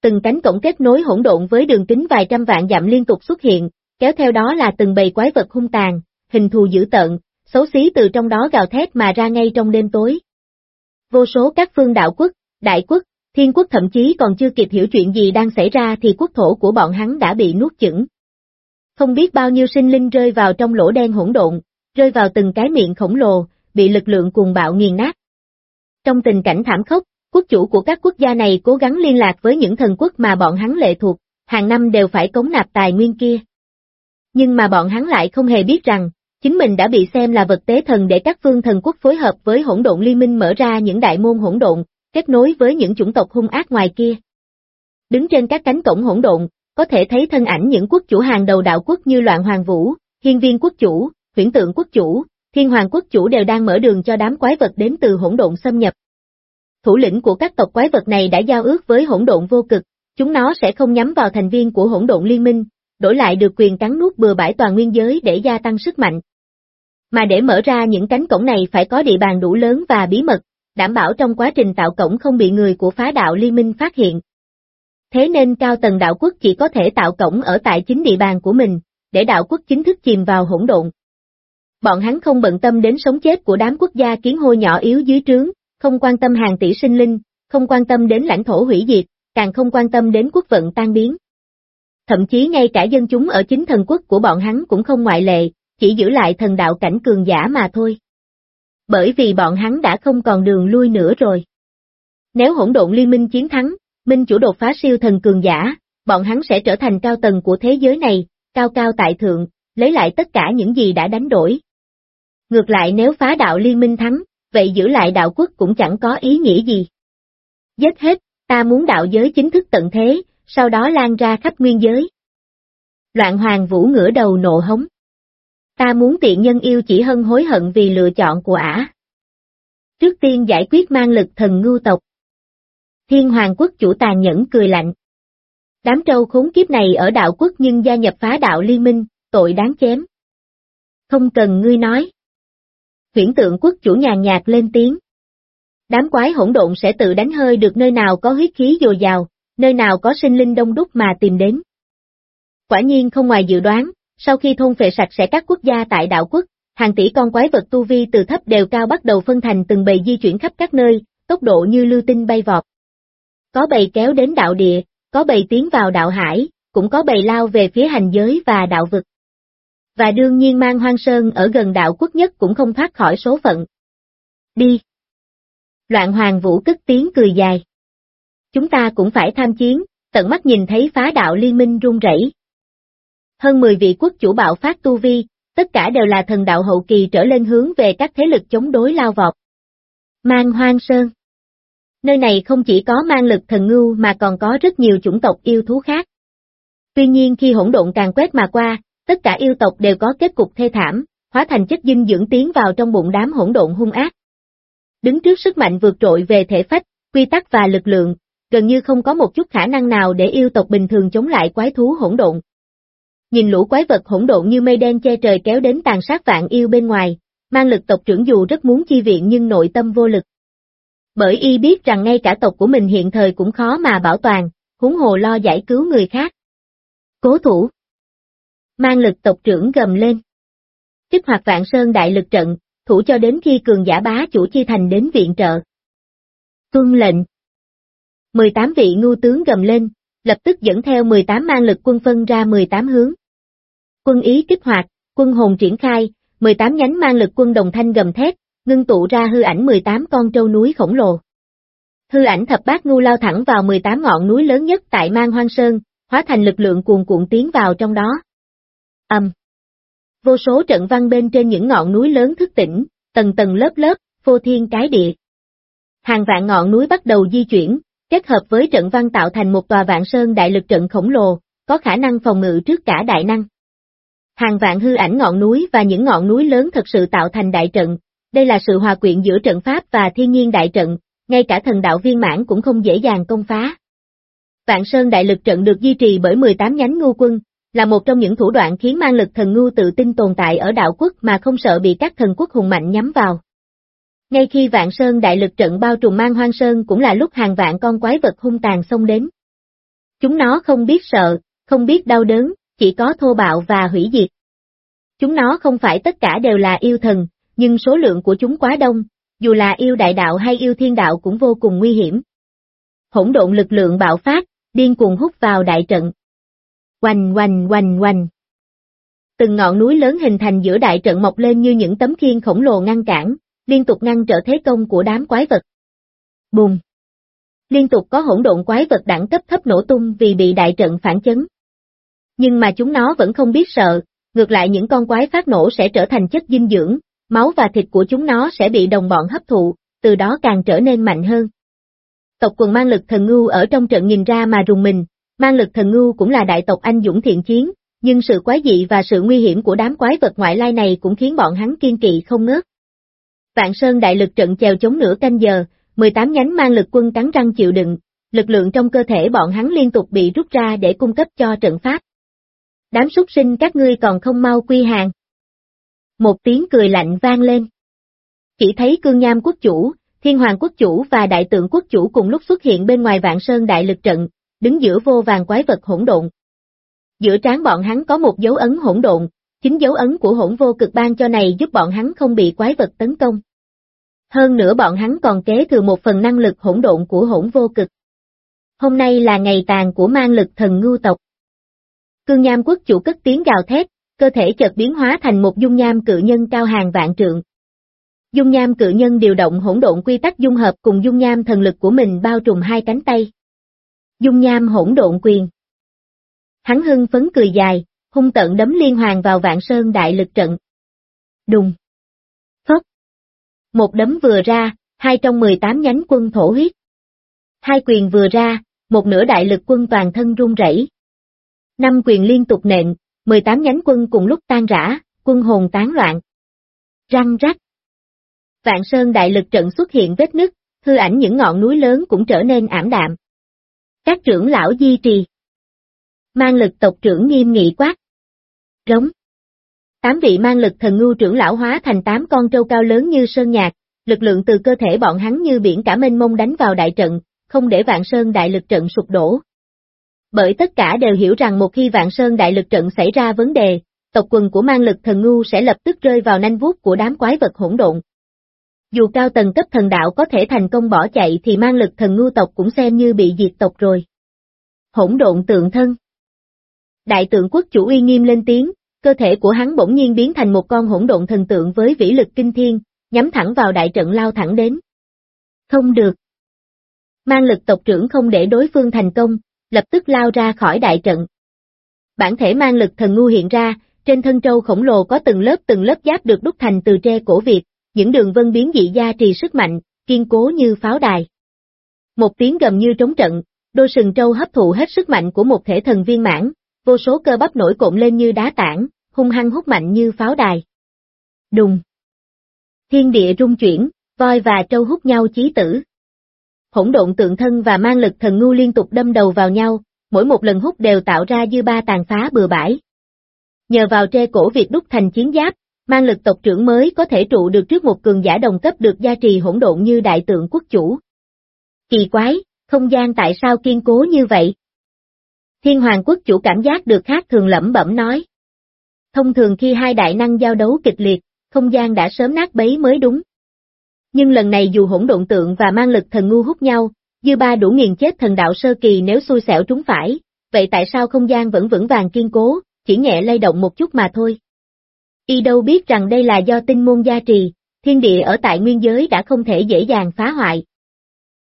Từng cánh cổng kết nối hỗn độn với đường kính vài trăm vạn dặm liên tục xuất hiện, kéo theo đó là từng bầy quái vật hung tàn, hình thù dữ tợn, xấu xí từ trong đó gào thét mà ra ngay trong đêm tối. Vô số các phương đạo quốc, đại quốc, thiên quốc thậm chí còn chưa kịp hiểu chuyện gì đang xảy ra thì quốc thổ của bọn hắn đã bị nuốt chửng. Không biết bao nhiêu sinh linh rơi vào trong lỗ đen hỗn độn, rơi vào từng cái miệng khổng lồ, bị lực lượng cuồng bạo nghiền nát. Trong tình cảnh thảm khốc, quốc chủ của các quốc gia này cố gắng liên lạc với những thần quốc mà bọn hắn lệ thuộc, hàng năm đều phải cống nạp tài nguyên kia. Nhưng mà bọn hắn lại không hề biết rằng, chính mình đã bị xem là vật tế thần để các phương thần quốc phối hợp với hỗn độn liên minh mở ra những đại môn hỗn độn, kết nối với những chủng tộc hung ác ngoài kia. Đứng trên các cánh cổng hỗn độn, có thể thấy thân ảnh những quốc chủ hàng đầu đạo quốc như Loạn Hoàng Vũ, Hiên Viên quốc chủ, Huyễn Tượng quốc chủ, Thiên Hoàng quốc chủ đều đang mở đường cho đám quái vật đến từ hỗn độn xâm nhập. Thủ lĩnh của các tộc quái vật này đã giao ước với hỗn độn vô cực, chúng nó sẽ không nhắm vào thành viên của hỗn độn liên minh, đổi lại được quyền cắn nuốt bừa bãi toàn nguyên giới để gia tăng sức mạnh. Mà để mở ra những cánh cổng này phải có địa bàn đủ lớn và bí mật, đảm bảo trong quá trình tạo cổng không bị người của phá đạo liên minh phát hiện. Thế nên cao tầng đạo quốc chỉ có thể tạo cổng ở tại chính địa bàn của mình, để đạo quốc chính thức chìm vào hỗn độn. Bọn hắn không bận tâm đến sống chết của đám quốc gia kiến hôi nhỏ yếu dưới trướng, không quan tâm hàng tỷ sinh linh, không quan tâm đến lãnh thổ hủy diệt, càng không quan tâm đến quốc vận tan biến. Thậm chí ngay cả dân chúng ở chính thần quốc của bọn hắn cũng không ngoại lệ, chỉ giữ lại thần đạo cảnh cường giả mà thôi. Bởi vì bọn hắn đã không còn đường lui nữa rồi. Nếu hỗn độn liên minh chiến thắng, minh chủ đột phá siêu thần cường giả, bọn hắn sẽ trở thành cao tầng của thế giới này, cao cao tại thượng, lấy lại tất cả những gì đã đánh đổi. Ngược lại nếu phá đạo liên minh thắng, vậy giữ lại đạo quốc cũng chẳng có ý nghĩa gì. Giết hết, ta muốn đạo giới chính thức tận thế, sau đó lan ra khắp nguyên giới. Loạn hoàng vũ ngửa đầu nộ hống. Ta muốn tiện nhân yêu chỉ hân hối hận vì lựa chọn của ả. Trước tiên giải quyết mang lực thần ngưu tộc. Thiên hoàng quốc chủ tàn nhẫn cười lạnh. Đám trâu khốn kiếp này ở đạo quốc nhưng gia nhập phá đạo liên minh, tội đáng chém. Không cần ngươi nói. Huyển tượng quốc chủ nhàn nhạt lên tiếng. Đám quái hỗn độn sẽ tự đánh hơi được nơi nào có huyết khí dồi dào, nơi nào có sinh linh đông đúc mà tìm đến. Quả nhiên không ngoài dự đoán, sau khi thôn phệ sạch sẽ các quốc gia tại đạo quốc, hàng tỷ con quái vật tu vi từ thấp đều cao bắt đầu phân thành từng bầy di chuyển khắp các nơi, tốc độ như lưu tinh bay vọt. Có bầy kéo đến đạo địa, có bầy tiến vào đạo hải, cũng có bầy lao về phía hành giới và đạo vực. Và đương nhiên mang hoang sơn ở gần đạo quốc nhất cũng không thoát khỏi số phận. Đi! Loạn hoàng vũ cất tiếng cười dài. Chúng ta cũng phải tham chiến, tận mắt nhìn thấy phá đạo liên minh rung rẩy. Hơn 10 vị quốc chủ bạo phát tu vi, tất cả đều là thần đạo hậu kỳ trở lên hướng về các thế lực chống đối lao vọt. Mang hoang sơn Nơi này không chỉ có mang lực thần ngưu mà còn có rất nhiều chủng tộc yêu thú khác. Tuy nhiên khi hỗn độn càng quét mà qua, tất cả yêu tộc đều có kết cục thê thảm, hóa thành chất dinh dưỡng tiến vào trong bụng đám hỗn độn hung ác. Đứng trước sức mạnh vượt trội về thể phách, quy tắc và lực lượng, gần như không có một chút khả năng nào để yêu tộc bình thường chống lại quái thú hỗn độn. Nhìn lũ quái vật hỗn độn như mây đen che trời kéo đến tàn sát vạn yêu bên ngoài, mang lực tộc trưởng dù rất muốn chi viện nhưng nội tâm vô lực. Bởi y biết rằng ngay cả tộc của mình hiện thời cũng khó mà bảo toàn, huống hồ lo giải cứu người khác. Cố thủ Mang lực tộc trưởng gầm lên. Kích hoạt vạn sơn đại lực trận, thủ cho đến khi cường giả bá chủ chi thành đến viện trợ. Tuân lệnh. 18 vị ngu tướng gầm lên, lập tức dẫn theo 18 mang lực quân phân ra 18 hướng. Quân ý kích hoạt, quân hồn triển khai, 18 nhánh mang lực quân đồng thanh gầm thét, ngưng tụ ra hư ảnh 18 con trâu núi khổng lồ. Hư ảnh thập bát ngu lao thẳng vào 18 ngọn núi lớn nhất tại Mang Hoang Sơn, hóa thành lực lượng cuồn cuộn tiến vào trong đó. Âm. Vô số trận văn bên trên những ngọn núi lớn thức tỉnh, tầng tầng lớp lớp, vô thiên cái địa. Hàng vạn ngọn núi bắt đầu di chuyển, kết hợp với trận văn tạo thành một tòa vạn sơn đại lực trận khổng lồ, có khả năng phòng ngự trước cả đại năng. Hàng vạn hư ảnh ngọn núi và những ngọn núi lớn thật sự tạo thành đại trận, đây là sự hòa quyện giữa trận pháp và thiên nhiên đại trận, ngay cả thần đạo viên mãn cũng không dễ dàng công phá. Vạn Sơn Đại Lực Trận được duy trì bởi 18 nhánh ngu quân, là một trong những thủ đoạn khiến mang lực thần ngu tự tin tồn tại ở đạo quốc mà không sợ bị các thần quốc hùng mạnh nhắm vào. Ngay khi Vạn Sơn Đại Lực Trận bao trùm mang hoang sơn cũng là lúc hàng vạn con quái vật hung tàn xông đến. Chúng nó không biết sợ, không biết đau đớn, chỉ có thô bạo và hủy diệt. Chúng nó không phải tất cả đều là yêu thần, nhưng số lượng của chúng quá đông, dù là yêu đại đạo hay yêu thiên đạo cũng vô cùng nguy hiểm. Hỗn độn lực lượng bạo phát, điên cuồng hút vào đại trận. Oanh oanh oanh oanh. Từng ngọn núi lớn hình thành giữa đại trận mọc lên như những tấm khiên khổng lồ ngăn cản, liên tục ngăn trở thế công của đám quái vật. Bùng. Liên tục có hỗn độn quái vật đẳng cấp thấp nổ tung vì bị đại trận phản chấn. Nhưng mà chúng nó vẫn không biết sợ, ngược lại những con quái phát nổ sẽ trở thành chất dinh dưỡng, máu và thịt của chúng nó sẽ bị đồng bọn hấp thụ, từ đó càng trở nên mạnh hơn. Tộc quần mang lực thần ngưu ở trong trận nhìn ra mà rùng mình, mang lực thần ngưu cũng là đại tộc anh dũng thiện chiến, nhưng sự quái dị và sự nguy hiểm của đám quái vật ngoại lai này cũng khiến bọn hắn kiên kỵ không ngớt. Vạn Sơn đại lực trận chèo chống nửa canh giờ, 18 nhánh mang lực quân cắn răng chịu đựng, lực lượng trong cơ thể bọn hắn liên tục bị rút ra để cung cấp cho trận pháp. Đám súc sinh các ngươi còn không mau quy hàng. Một tiếng cười lạnh vang lên. Chỉ thấy cương nham quốc chủ, thiên hoàng quốc chủ và đại tượng quốc chủ cùng lúc xuất hiện bên ngoài vạn sơn đại lực trận, đứng giữa vô vàng quái vật hỗn độn. Giữa trán bọn hắn có một dấu ấn hỗn độn, chính dấu ấn của hỗn vô cực ban cho này giúp bọn hắn không bị quái vật tấn công. Hơn nữa bọn hắn còn kế thừa một phần năng lực hỗn độn của hỗn vô cực. Hôm nay là ngày tàn của mang lực thần ngưu tộc. Cương Nham quốc chủ cất tiếng gào thét, cơ thể chợt biến hóa thành một dung nham cự nhân cao hàng vạn trượng. Dung nham cự nhân điều động hỗn độn quy tắc dung hợp cùng dung nham thần lực của mình bao trùm hai cánh tay. Dung nham hỗn độn quyền. Hắn hưng phấn cười dài, hung tận đấm liên hoàn vào vạn sơn đại lực trận. Đùng. Một đấm vừa ra, hai trong 18 nhánh quân thổ huyết. Hai quyền vừa ra, một nửa đại lực quân toàn thân run rẩy. Năm quyền liên tục nện, 18 nhánh quân cùng lúc tan rã, quân hồn tán loạn. Răng rắc. Vạn Sơn đại lực trận xuất hiện vết nứt, hư ảnh những ngọn núi lớn cũng trở nên ảm đạm. Các trưởng lão di trì. Mang lực tộc trưởng nghiêm nghị quát. Rống. Tám vị mang lực thần ngưu trưởng lão hóa thành tám con trâu cao lớn như sơn nhạc, lực lượng từ cơ thể bọn hắn như biển cả mênh mông đánh vào đại trận, không để vạn sơn đại lực trận sụp đổ. Bởi tất cả đều hiểu rằng một khi vạn sơn đại lực trận xảy ra vấn đề, tộc quần của mang lực thần ngu sẽ lập tức rơi vào nanh vuốt của đám quái vật hỗn độn. Dù cao tầng cấp thần đạo có thể thành công bỏ chạy thì mang lực thần ngu tộc cũng xem như bị diệt tộc rồi. Hỗn độn tượng thân Đại tượng quốc chủ uy nghiêm lên tiếng, cơ thể của hắn bỗng nhiên biến thành một con hỗn độn thần tượng với vĩ lực kinh thiên, nhắm thẳng vào đại trận lao thẳng đến. Không được. Mang lực tộc trưởng không để đối phương thành công, lập tức lao ra khỏi đại trận. Bản thể mang lực thần ngu hiện ra, trên thân trâu khổng lồ có từng lớp từng lớp giáp được đúc thành từ tre cổ Việt, những đường vân biến dị gia trì sức mạnh, kiên cố như pháo đài. Một tiếng gầm như trống trận, đôi sừng trâu hấp thụ hết sức mạnh của một thể thần viên mãn, vô số cơ bắp nổi cộn lên như đá tảng, hung hăng hút mạnh như pháo đài. Đùng. Thiên địa rung chuyển, voi và trâu hút nhau chí tử hỗn độn tượng thân và mang lực thần ngu liên tục đâm đầu vào nhau, mỗi một lần hút đều tạo ra dư ba tàn phá bừa bãi. Nhờ vào tre cổ việc đúc thành chiến giáp, mang lực tộc trưởng mới có thể trụ được trước một cường giả đồng cấp được gia trì hỗn độn như đại tượng quốc chủ. Kỳ quái, không gian tại sao kiên cố như vậy? Thiên hoàng quốc chủ cảm giác được khác thường lẩm bẩm nói. Thông thường khi hai đại năng giao đấu kịch liệt, không gian đã sớm nát bấy mới đúng nhưng lần này dù hỗn độn tượng và mang lực thần ngu hút nhau, dư ba đủ nghiền chết thần đạo sơ kỳ nếu xui xẻo trúng phải, vậy tại sao không gian vẫn vững vàng kiên cố, chỉ nhẹ lay động một chút mà thôi. Y đâu biết rằng đây là do tinh môn gia trì, thiên địa ở tại nguyên giới đã không thể dễ dàng phá hoại.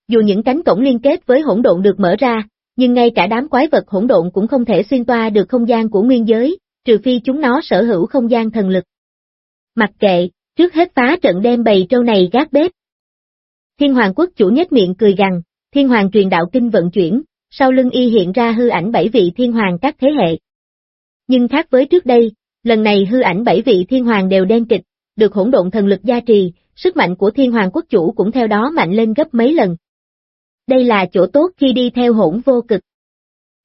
Dù những cánh cổng liên kết với hỗn độn được mở ra, nhưng ngay cả đám quái vật hỗn độn cũng không thể xuyên toa được không gian của nguyên giới, trừ phi chúng nó sở hữu không gian thần lực. Mặc kệ, trước hết phá trận đem bầy trâu này gác bếp. Thiên Hoàng quốc chủ nhếch miệng cười gằn, Thiên Hoàng truyền đạo kinh vận chuyển, sau lưng y hiện ra hư ảnh bảy vị Thiên Hoàng các thế hệ. Nhưng khác với trước đây, lần này hư ảnh bảy vị Thiên Hoàng đều đen kịch, được hỗn độn thần lực gia trì, sức mạnh của Thiên Hoàng quốc chủ cũng theo đó mạnh lên gấp mấy lần. Đây là chỗ tốt khi đi theo hỗn vô cực.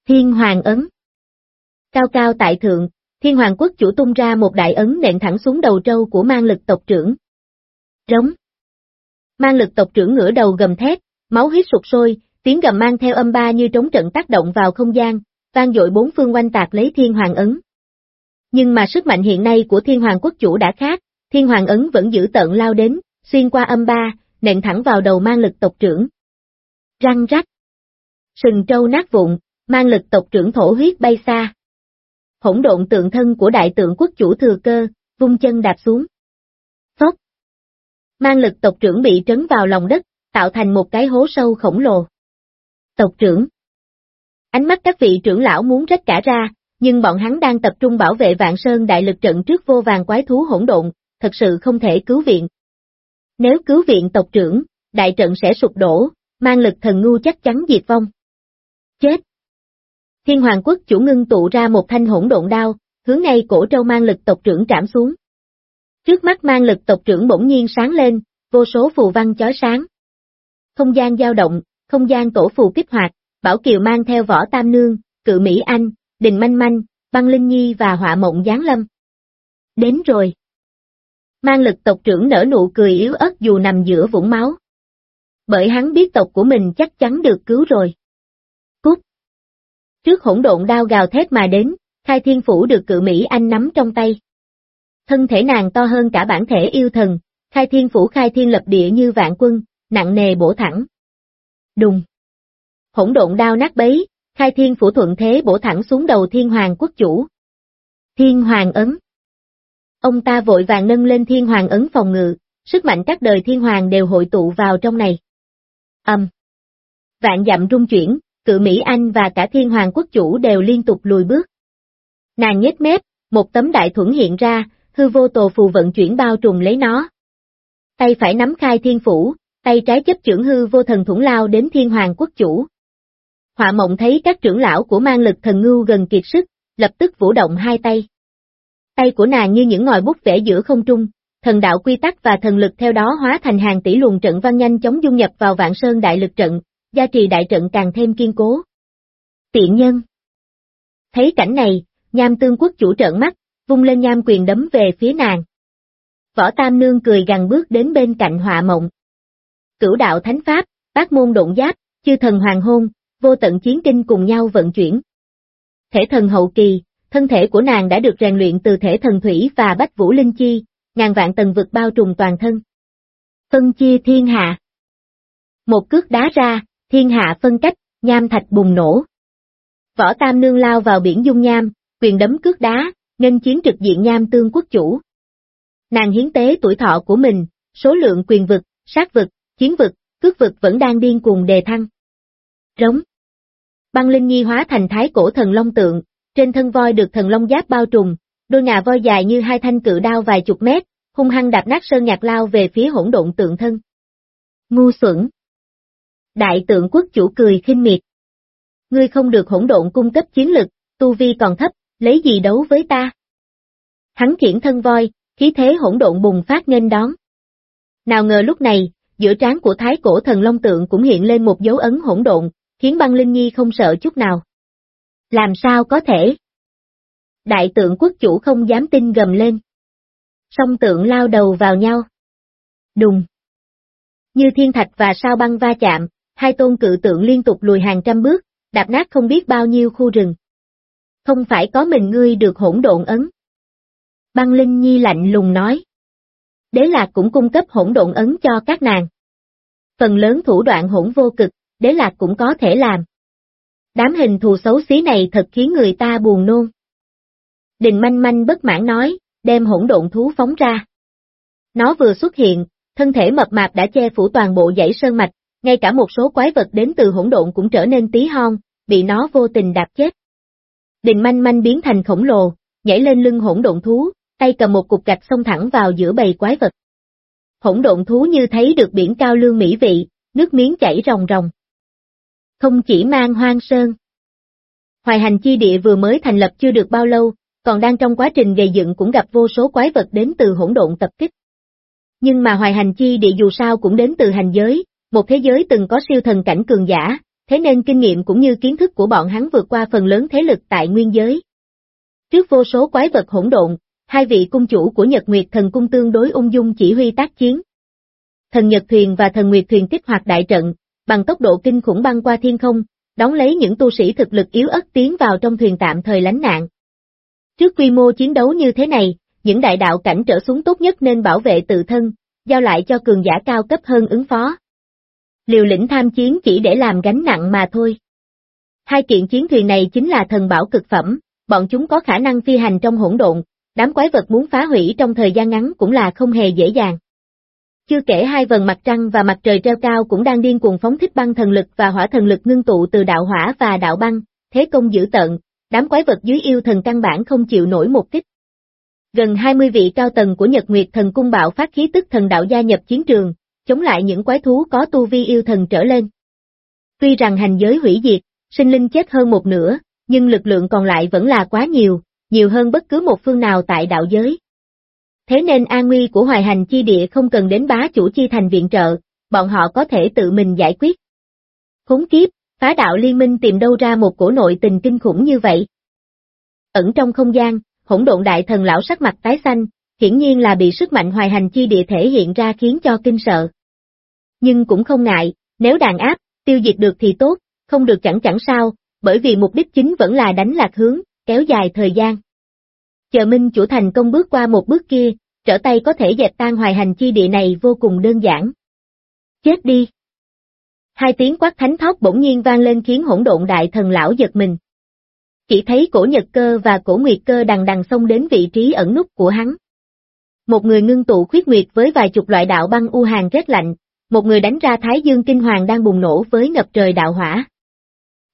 Thiên Hoàng ấn Cao cao tại thượng, Thiên Hoàng quốc chủ tung ra một đại ấn nện thẳng xuống đầu trâu của mang lực tộc trưởng. Rống Mang lực tộc trưởng ngửa đầu gầm thét, máu huyết sụt sôi, tiếng gầm mang theo âm ba như trống trận tác động vào không gian, vang dội bốn phương quanh tạc lấy thiên hoàng ấn. Nhưng mà sức mạnh hiện nay của thiên hoàng quốc chủ đã khác, thiên hoàng ấn vẫn giữ tận lao đến, xuyên qua âm ba, nện thẳng vào đầu mang lực tộc trưởng. Răng rắc. Sừng trâu nát vụn, mang lực tộc trưởng thổ huyết bay xa. Hỗn độn tượng thân của đại tượng quốc chủ thừa cơ, vung chân đạp xuống. Phốc. Mang lực tộc trưởng bị trấn vào lòng đất, tạo thành một cái hố sâu khổng lồ. Tộc trưởng Ánh mắt các vị trưởng lão muốn rách cả ra, nhưng bọn hắn đang tập trung bảo vệ vạn sơn đại lực trận trước vô vàng quái thú hỗn độn, thật sự không thể cứu viện. Nếu cứu viện tộc trưởng, đại trận sẽ sụp đổ, mang lực thần ngu chắc chắn diệt vong. Chết! Thiên Hoàng quốc chủ ngưng tụ ra một thanh hỗn độn đao, hướng ngay cổ trâu mang lực tộc trưởng trảm xuống. Trước mắt mang lực tộc trưởng bỗng nhiên sáng lên, vô số phù văn chói sáng. Không gian dao động, không gian tổ phù kích hoạt, Bảo Kiều mang theo võ Tam Nương, cự Mỹ Anh, Đình Manh Manh, Băng Linh Nhi và Họa Mộng Giáng Lâm. Đến rồi. Mang lực tộc trưởng nở nụ cười yếu ớt dù nằm giữa vũng máu. Bởi hắn biết tộc của mình chắc chắn được cứu rồi. Cút. Trước hỗn độn đao gào thét mà đến, khai thiên phủ được cự Mỹ Anh nắm trong tay. Thân thể nàng to hơn cả bản thể yêu thần, khai thiên phủ khai thiên lập địa như vạn quân, nặng nề bổ thẳng. Đùng. Hỗn độn đao nát bấy, khai thiên phủ thuận thế bổ thẳng xuống đầu thiên hoàng quốc chủ. Thiên hoàng ấn. Ông ta vội vàng nâng lên thiên hoàng ấn phòng ngự, sức mạnh các đời thiên hoàng đều hội tụ vào trong này. Âm. Vạn dặm rung chuyển, cự Mỹ Anh và cả thiên hoàng quốc chủ đều liên tục lùi bước. Nàng nhếch mép, một tấm đại thuẫn hiện ra, hư vô tồ phù vận chuyển bao trùm lấy nó. Tay phải nắm khai thiên phủ, tay trái chấp trưởng hư vô thần thủng lao đến thiên hoàng quốc chủ. Họa mộng thấy các trưởng lão của mang lực thần ngưu gần kiệt sức, lập tức vũ động hai tay. Tay của nàng như những ngòi bút vẽ giữa không trung, thần đạo quy tắc và thần lực theo đó hóa thành hàng tỷ luồng trận văn nhanh chóng dung nhập vào vạn sơn đại lực trận, gia trì đại trận càng thêm kiên cố. Tiện nhân Thấy cảnh này, nham tương quốc chủ trợn mắt, vung lên nham quyền đấm về phía nàng. Võ Tam Nương cười gằn bước đến bên cạnh họa mộng. Cửu đạo thánh pháp, bát môn độn giáp, chư thần hoàng hôn, vô tận chiến kinh cùng nhau vận chuyển. Thể thần hậu kỳ, thân thể của nàng đã được rèn luyện từ thể thần thủy và bách vũ linh chi, ngàn vạn tầng vực bao trùm toàn thân. Phân chia thiên hạ. Một cước đá ra, thiên hạ phân cách, nham thạch bùng nổ. Võ Tam Nương lao vào biển dung nham, quyền đấm cước đá, nghênh chiến trực diện nham tương quốc chủ. Nàng hiến tế tuổi thọ của mình, số lượng quyền vực, sát vực, chiến vực, cước vực vẫn đang điên cuồng đề thăng. Rống. Băng Linh Nhi hóa thành thái cổ thần long tượng, trên thân voi được thần long giáp bao trùm, đôi ngà voi dài như hai thanh cự đao vài chục mét, hung hăng đạp nát sơn nhạc lao về phía hỗn độn tượng thân. Ngu xuẩn. Đại tượng quốc chủ cười khinh miệt. Ngươi không được hỗn độn cung cấp chiến lực, tu vi còn thấp, lấy gì đấu với ta? Hắn khiển thân voi, khí thế hỗn độn bùng phát nghênh đón. Nào ngờ lúc này, giữa trán của thái cổ thần long tượng cũng hiện lên một dấu ấn hỗn độn, khiến băng linh nhi không sợ chút nào. Làm sao có thể? Đại tượng quốc chủ không dám tin gầm lên. Song tượng lao đầu vào nhau. Đùng. Như thiên thạch và sao băng va chạm, hai tôn cự tượng liên tục lùi hàng trăm bước, đạp nát không biết bao nhiêu khu rừng. Không phải có mình ngươi được hỗn độn ấn. Băng Linh Nhi lạnh lùng nói. Đế Lạc cũng cung cấp hỗn độn ấn cho các nàng. Phần lớn thủ đoạn hỗn vô cực, Đế Lạc cũng có thể làm. Đám hình thù xấu xí này thật khiến người ta buồn nôn. Đình manh manh bất mãn nói, đem hỗn độn thú phóng ra. Nó vừa xuất hiện, thân thể mập mạp đã che phủ toàn bộ dãy sơn mạch, ngay cả một số quái vật đến từ hỗn độn cũng trở nên tí hon, bị nó vô tình đạp chết. Đình manh manh biến thành khổng lồ, nhảy lên lưng hỗn độn thú, tay cầm một cục gạch xông thẳng vào giữa bầy quái vật. hỗn độn thú như thấy được biển cao lương mỹ vị, nước miếng chảy ròng ròng. Không chỉ mang hoang sơn. Hoài hành chi địa vừa mới thành lập chưa được bao lâu, còn đang trong quá trình gây dựng cũng gặp vô số quái vật đến từ hỗn độn tập kích. Nhưng mà hoài hành chi địa dù sao cũng đến từ hành giới, một thế giới từng có siêu thần cảnh cường giả, thế nên kinh nghiệm cũng như kiến thức của bọn hắn vượt qua phần lớn thế lực tại nguyên giới. Trước vô số quái vật hỗn độn, hai vị cung chủ của Nhật Nguyệt thần cung tương đối ung dung chỉ huy tác chiến. Thần Nhật thuyền và thần Nguyệt thuyền kích hoạt đại trận, bằng tốc độ kinh khủng băng qua thiên không, đón lấy những tu sĩ thực lực yếu ớt tiến vào trong thuyền tạm thời lánh nạn. Trước quy mô chiến đấu như thế này, những đại đạo cảnh trở xuống tốt nhất nên bảo vệ tự thân, giao lại cho cường giả cao cấp hơn ứng phó. Liều lĩnh tham chiến chỉ để làm gánh nặng mà thôi. Hai kiện chiến thuyền này chính là thần bảo cực phẩm, bọn chúng có khả năng phi hành trong hỗn độn, đám quái vật muốn phá hủy trong thời gian ngắn cũng là không hề dễ dàng. Chưa kể hai vần mặt trăng và mặt trời treo cao cũng đang điên cuồng phóng thích băng thần lực và hỏa thần lực ngưng tụ từ đạo hỏa và đạo băng, thế công dữ tận, đám quái vật dưới yêu thần căn bản không chịu nổi một kích. Gần 20 vị cao tầng của Nhật Nguyệt thần cung bạo phát khí tức thần đạo gia nhập chiến trường, chống lại những quái thú có tu vi yêu thần trở lên. Tuy rằng hành giới hủy diệt, sinh linh chết hơn một nửa, nhưng lực lượng còn lại vẫn là quá nhiều, nhiều hơn bất cứ một phương nào tại đạo giới. Thế nên an nguy của hoài hành chi địa không cần đến bá chủ chi thành viện trợ, bọn họ có thể tự mình giải quyết. Khốn kiếp, phá đạo liên minh tìm đâu ra một cổ nội tình kinh khủng như vậy. Ẩn trong không gian, hỗn độn đại thần lão sắc mặt tái xanh, hiển nhiên là bị sức mạnh hoài hành chi địa thể hiện ra khiến cho kinh sợ. Nhưng cũng không ngại, nếu đàn áp, tiêu diệt được thì tốt, không được chẳng chẳng sao, bởi vì mục đích chính vẫn là đánh lạc hướng, kéo dài thời gian. Chờ Minh chủ thành công bước qua một bước kia, trở tay có thể dẹp tan hoài hành chi địa này vô cùng đơn giản. Chết đi! Hai tiếng quát thánh thót bỗng nhiên vang lên khiến hỗn độn đại thần lão giật mình. Chỉ thấy cổ nhật cơ và cổ nguyệt cơ đằng đằng xông đến vị trí ẩn nút của hắn. Một người ngưng tụ khuyết nguyệt với vài chục loại đạo băng u hàng rét lạnh, một người đánh ra thái dương kinh hoàng đang bùng nổ với ngập trời đạo hỏa.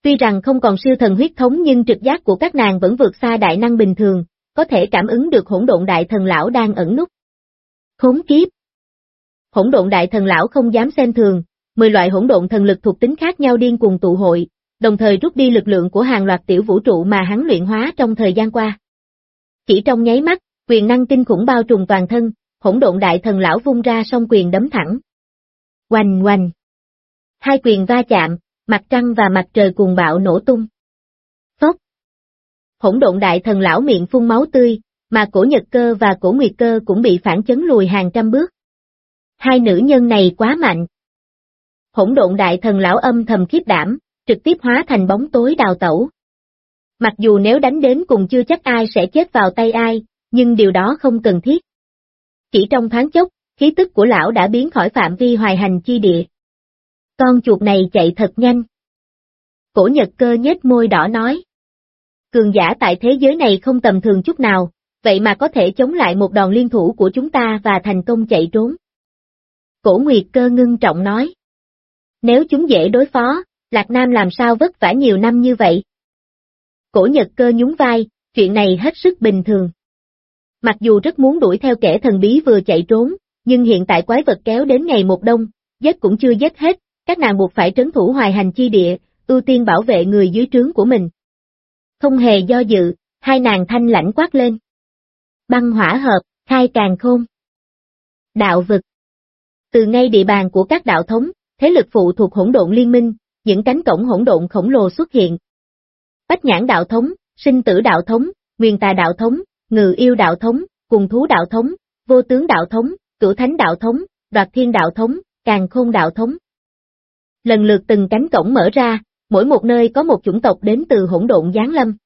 Tuy rằng không còn siêu thần huyết thống nhưng trực giác của các nàng vẫn vượt xa đại năng bình thường, có thể cảm ứng được hỗn độn đại thần lão đang ẩn nút. Khốn kiếp! Hỗn độn đại thần lão không dám xem thường, 10 loại hỗn độn thần lực thuộc tính khác nhau điên cuồng tụ hội, đồng thời rút đi lực lượng của hàng loạt tiểu vũ trụ mà hắn luyện hóa trong thời gian qua. Chỉ trong nháy mắt, quyền năng kinh khủng bao trùm toàn thân, hỗn độn đại thần lão vung ra song quyền đấm thẳng. Oanh oanh! Hai quyền va chạm, mặt trăng và mặt trời cuồng bạo nổ tung. Phốc! Hỗn độn đại thần lão miệng phun máu tươi, mà cổ nhật cơ và cổ nguyệt cơ cũng bị phản chấn lùi hàng trăm bước. Hai nữ nhân này quá mạnh. Hỗn độn đại thần lão âm thầm khiếp đảm, trực tiếp hóa thành bóng tối đào tẩu. Mặc dù nếu đánh đến cùng chưa chắc ai sẽ chết vào tay ai, nhưng điều đó không cần thiết. Chỉ trong thoáng chốc, khí tức của lão đã biến khỏi phạm vi hoài hành chi địa. Con chuột này chạy thật nhanh. Cổ nhật cơ nhếch môi đỏ nói. Cường giả tại thế giới này không tầm thường chút nào, vậy mà có thể chống lại một đòn liên thủ của chúng ta và thành công chạy trốn. Cổ Nguyệt cơ ngưng trọng nói. Nếu chúng dễ đối phó, Lạc Nam làm sao vất vả nhiều năm như vậy? Cổ Nhật cơ nhún vai, chuyện này hết sức bình thường. Mặc dù rất muốn đuổi theo kẻ thần bí vừa chạy trốn, nhưng hiện tại quái vật kéo đến ngày một đông, giết cũng chưa giết hết, các nàng buộc phải trấn thủ hoài hành chi địa, ưu tiên bảo vệ người dưới trướng của mình. Không hề do dự, hai nàng thanh lãnh quát lên. Băng hỏa hợp, khai càng khôn. Đạo vực Từ ngay địa bàn của các đạo thống, thế lực phụ thuộc hỗn độn liên minh, những cánh cổng hỗn độn khổng lồ xuất hiện. Bách nhãn đạo thống, sinh tử đạo thống, nguyên tà đạo thống, ngự yêu đạo thống, cùng thú đạo thống, vô tướng đạo thống, cửu thánh đạo thống, đoạt thiên đạo thống, càng khôn đạo thống. Lần lượt từng cánh cổng mở ra, mỗi một nơi có một chủng tộc đến từ hỗn độn giáng lâm.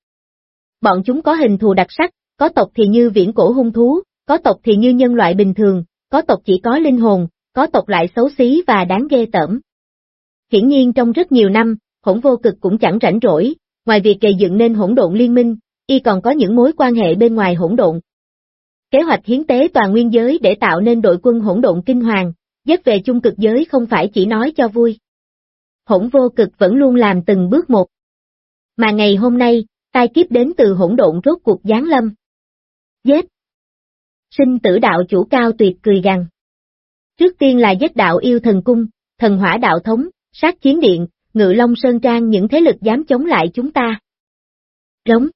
Bọn chúng có hình thù đặc sắc, có tộc thì như viễn cổ hung thú, có tộc thì như nhân loại bình thường, có tộc chỉ có linh hồn, có tộc lại xấu xí và đáng ghê tởm. Hiển nhiên trong rất nhiều năm, hỗn vô cực cũng chẳng rảnh rỗi, ngoài việc gây dựng nên hỗn độn liên minh, y còn có những mối quan hệ bên ngoài hỗn độn. Kế hoạch hiến tế toàn nguyên giới để tạo nên đội quân hỗn độn kinh hoàng, dứt về chung cực giới không phải chỉ nói cho vui. Hỗn vô cực vẫn luôn làm từng bước một. Mà ngày hôm nay, tai kiếp đến từ hỗn độn rốt cuộc giáng lâm. Dết! Sinh tử đạo chủ cao tuyệt cười gằn. Trước tiên là giết đạo yêu thần cung, thần hỏa đạo thống, sát chiến điện, ngự long sơn trang những thế lực dám chống lại chúng ta. Rống.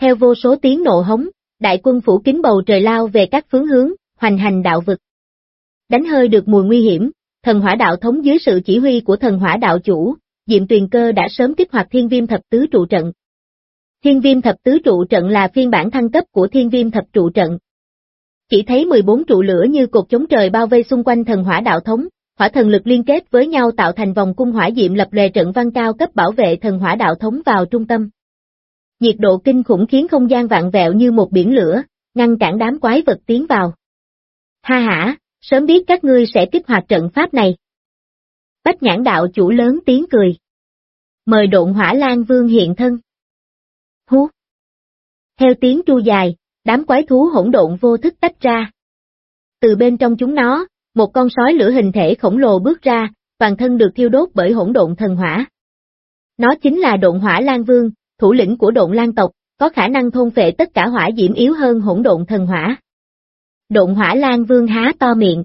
Theo vô số tiếng nộ hống, đại quân phủ kính bầu trời lao về các phương hướng, hoành hành đạo vực. Đánh hơi được mùi nguy hiểm, thần hỏa đạo thống dưới sự chỉ huy của thần hỏa đạo chủ, Diệm Tuyền Cơ đã sớm kích hoạt thiên viêm thập tứ trụ trận. Thiên viêm thập tứ trụ trận là phiên bản thăng cấp của thiên viêm thập trụ trận. Chỉ thấy 14 trụ lửa như cột chống trời bao vây xung quanh thần hỏa đạo thống, hỏa thần lực liên kết với nhau tạo thành vòng cung hỏa diệm lập lề trận văn cao cấp bảo vệ thần hỏa đạo thống vào trung tâm. Nhiệt độ kinh khủng khiến không gian vạn vẹo như một biển lửa, ngăn cản đám quái vật tiến vào. Ha ha, sớm biết các ngươi sẽ kích hoạt trận pháp này. Bách nhãn đạo chủ lớn tiếng cười. Mời độn hỏa lan vương hiện thân. Hú. Theo tiếng tru dài, đám quái thú hỗn độn vô thức tách ra. Từ bên trong chúng nó, một con sói lửa hình thể khổng lồ bước ra, toàn thân được thiêu đốt bởi hỗn độn thần hỏa. Nó chính là độn hỏa lan vương, thủ lĩnh của độn lan tộc, có khả năng thôn phệ tất cả hỏa diễm yếu hơn hỗn độn thần hỏa. Độn hỏa lan vương há to miệng.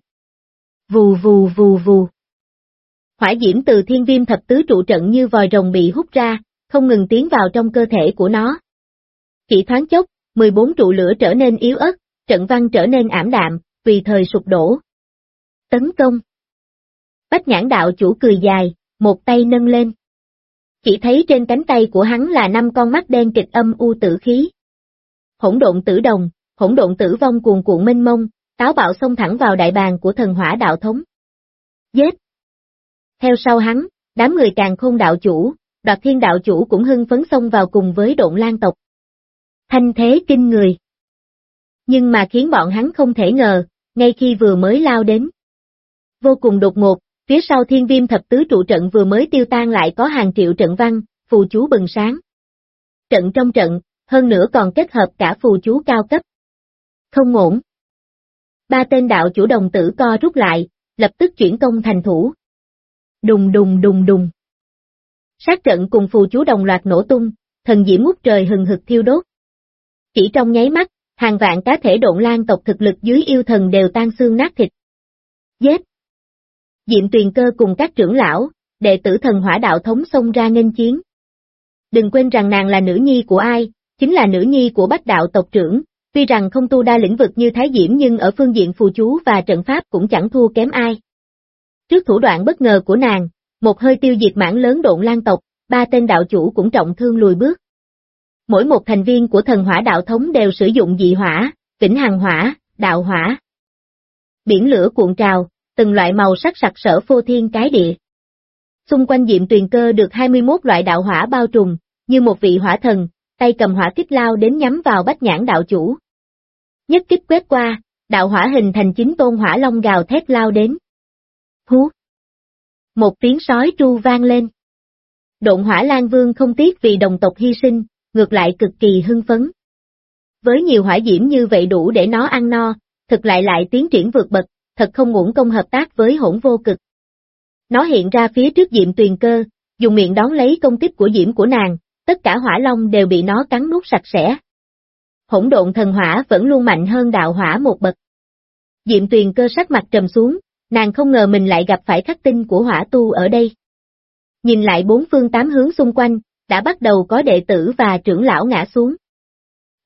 Vù vù vù vù. Hỏa diễm từ thiên viêm thập tứ trụ trận như vòi rồng bị hút ra, không ngừng tiến vào trong cơ thể của nó. Chỉ thoáng chốc, 14 trụ lửa trở nên yếu ớt, trận văn trở nên ảm đạm, vì thời sụp đổ. Tấn công. Bách nhãn đạo chủ cười dài, một tay nâng lên. Chỉ thấy trên cánh tay của hắn là năm con mắt đen kịch âm u tử khí. Hỗn độn tử đồng, hỗn độn tử vong cuồn cuộn mênh mông, táo bạo xông thẳng vào đại bàn của thần hỏa đạo thống. Giết! Theo sau hắn, đám người càng khôn đạo chủ, đoạt thiên đạo chủ cũng hưng phấn xông vào cùng với độn lan tộc. Thanh thế kinh người. Nhưng mà khiến bọn hắn không thể ngờ, ngay khi vừa mới lao đến. Vô cùng đột ngột, phía sau thiên viêm thập tứ trụ trận vừa mới tiêu tan lại có hàng triệu trận văn, phù chú bừng sáng. Trận trong trận, hơn nữa còn kết hợp cả phù chú cao cấp. Không ổn. Ba tên đạo chủ đồng tử co rút lại, lập tức chuyển công thành thủ. Đùng đùng đùng đùng. Sát trận cùng phù chú đồng loạt nổ tung, thần diễm ngút trời hừng hực thiêu đốt. Chỉ trong nháy mắt, hàng vạn cá thể độn lan tộc thực lực dưới yêu thần đều tan xương nát thịt. Giết! Diệm tuyền cơ cùng các trưởng lão, đệ tử thần hỏa đạo thống xông ra nghênh chiến. Đừng quên rằng nàng là nữ nhi của ai, chính là nữ nhi của bách đạo tộc trưởng, tuy rằng không tu đa lĩnh vực như Thái Diễm nhưng ở phương diện phù chú và trận pháp cũng chẳng thua kém ai. Trước thủ đoạn bất ngờ của nàng, một hơi tiêu diệt mãn lớn độn lan tộc, ba tên đạo chủ cũng trọng thương lùi bước. Mỗi một thành viên của thần hỏa đạo thống đều sử dụng dị hỏa, vĩnh hằng hỏa, đạo hỏa. Biển lửa cuộn trào, từng loại màu sắc sặc sỡ phô thiên cái địa. Xung quanh diệm tuyền cơ được 21 loại đạo hỏa bao trùm, như một vị hỏa thần, tay cầm hỏa kích lao đến nhắm vào bách nhãn đạo chủ. Nhất kích quét qua, đạo hỏa hình thành chính tôn hỏa long gào thét lao đến. Hú! Một tiếng sói tru vang lên. Độn hỏa lan vương không tiếc vì đồng tộc hy sinh, ngược lại cực kỳ hưng phấn. Với nhiều hỏa diễm như vậy đủ để nó ăn no, thực lại lại tiến triển vượt bậc, thật không ngủng công hợp tác với hỗn vô cực. Nó hiện ra phía trước diệm tuyền cơ, dùng miệng đón lấy công kích của diễm của nàng, tất cả hỏa long đều bị nó cắn nuốt sạch sẽ. Hỗn độn thần hỏa vẫn luôn mạnh hơn đạo hỏa một bậc. Diệm tuyền cơ sắc mặt trầm xuống, nàng không ngờ mình lại gặp phải khắc tinh của hỏa tu ở đây. Nhìn lại bốn phương tám hướng xung quanh, đã bắt đầu có đệ tử và trưởng lão ngã xuống.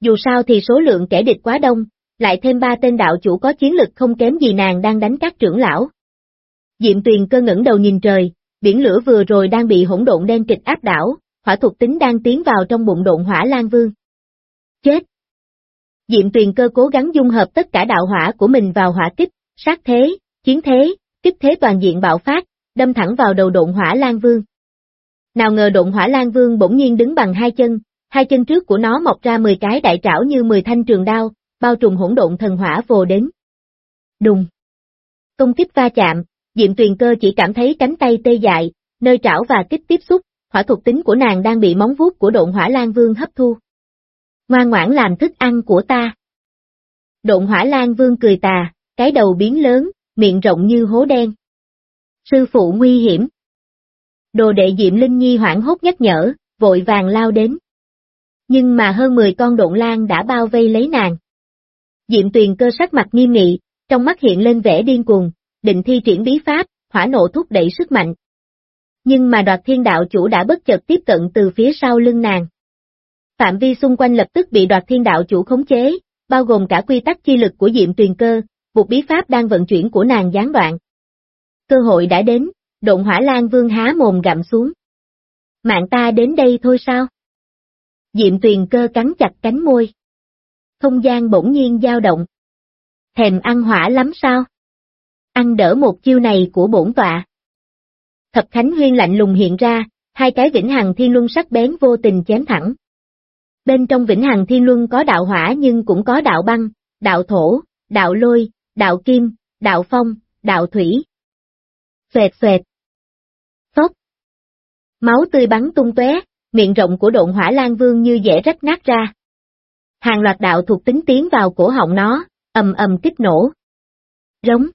Dù sao thì số lượng kẻ địch quá đông, lại thêm ba tên đạo chủ có chiến lực không kém gì nàng đang đánh các trưởng lão. Diệm tuyền cơ ngẩng đầu nhìn trời, biển lửa vừa rồi đang bị hỗn độn đen kịch áp đảo, hỏa thuộc tính đang tiến vào trong bụng độn hỏa lan vương. Chết! Diệm tuyền cơ cố gắng dung hợp tất cả đạo hỏa của mình vào hỏa kích, sát thế, chiến thế, kích thế toàn diện bạo phát, đâm thẳng vào đầu độn hỏa lan vương. Nào ngờ độn hỏa lan vương bỗng nhiên đứng bằng hai chân, hai chân trước của nó mọc ra 10 cái đại trảo như 10 thanh trường đao, bao trùm hỗn độn thần hỏa vồ đến. Đùng. Công kích va chạm, Diệm Tuyền Cơ chỉ cảm thấy cánh tay tê dại, nơi trảo và kích tiếp xúc, hỏa thuộc tính của nàng đang bị móng vuốt của độn hỏa lan vương hấp thu. Ngoan ngoãn làm thức ăn của ta. Độn hỏa lan vương cười tà, cái đầu biến lớn, miệng rộng như hố đen. Sư phụ nguy hiểm. Đồ đệ Diệm Linh Nhi hoảng hốt nhắc nhở, vội vàng lao đến. Nhưng mà hơn 10 con độn lan đã bao vây lấy nàng. Diệm tuyền cơ sắc mặt nghiêm nghị, trong mắt hiện lên vẻ điên cuồng, định thi triển bí pháp, hỏa nộ thúc đẩy sức mạnh. Nhưng mà đoạt thiên đạo chủ đã bất chợt tiếp cận từ phía sau lưng nàng. Phạm vi xung quanh lập tức bị đoạt thiên đạo chủ khống chế, bao gồm cả quy tắc chi lực của Diệm Tuyền Cơ, buộc bí pháp đang vận chuyển của nàng gián đoạn. Cơ hội đã đến, độn hỏa lan vương há mồm gặm xuống. Mạng ta đến đây thôi sao? Diệm Tuyền Cơ cắn chặt cánh môi. Không gian bỗng nhiên dao động. Thèm ăn hỏa lắm sao? Ăn đỡ một chiêu này của bổn tọa. Thập Khánh Huyên lạnh lùng hiện ra, hai cái vĩnh hằng thiên luân sắc bén vô tình chém thẳng. Bên trong vĩnh hằng thiên luân có đạo hỏa nhưng cũng có đạo băng, đạo thổ, đạo lôi, đạo kim, đạo phong, đạo thủy. Xoẹt xoẹt. Máu tươi bắn tung tóe, miệng rộng của độn hỏa lan vương như dễ rách nát ra. Hàng loạt đạo thuộc tính tiến vào cổ họng nó, ầm ầm kích nổ. Rống.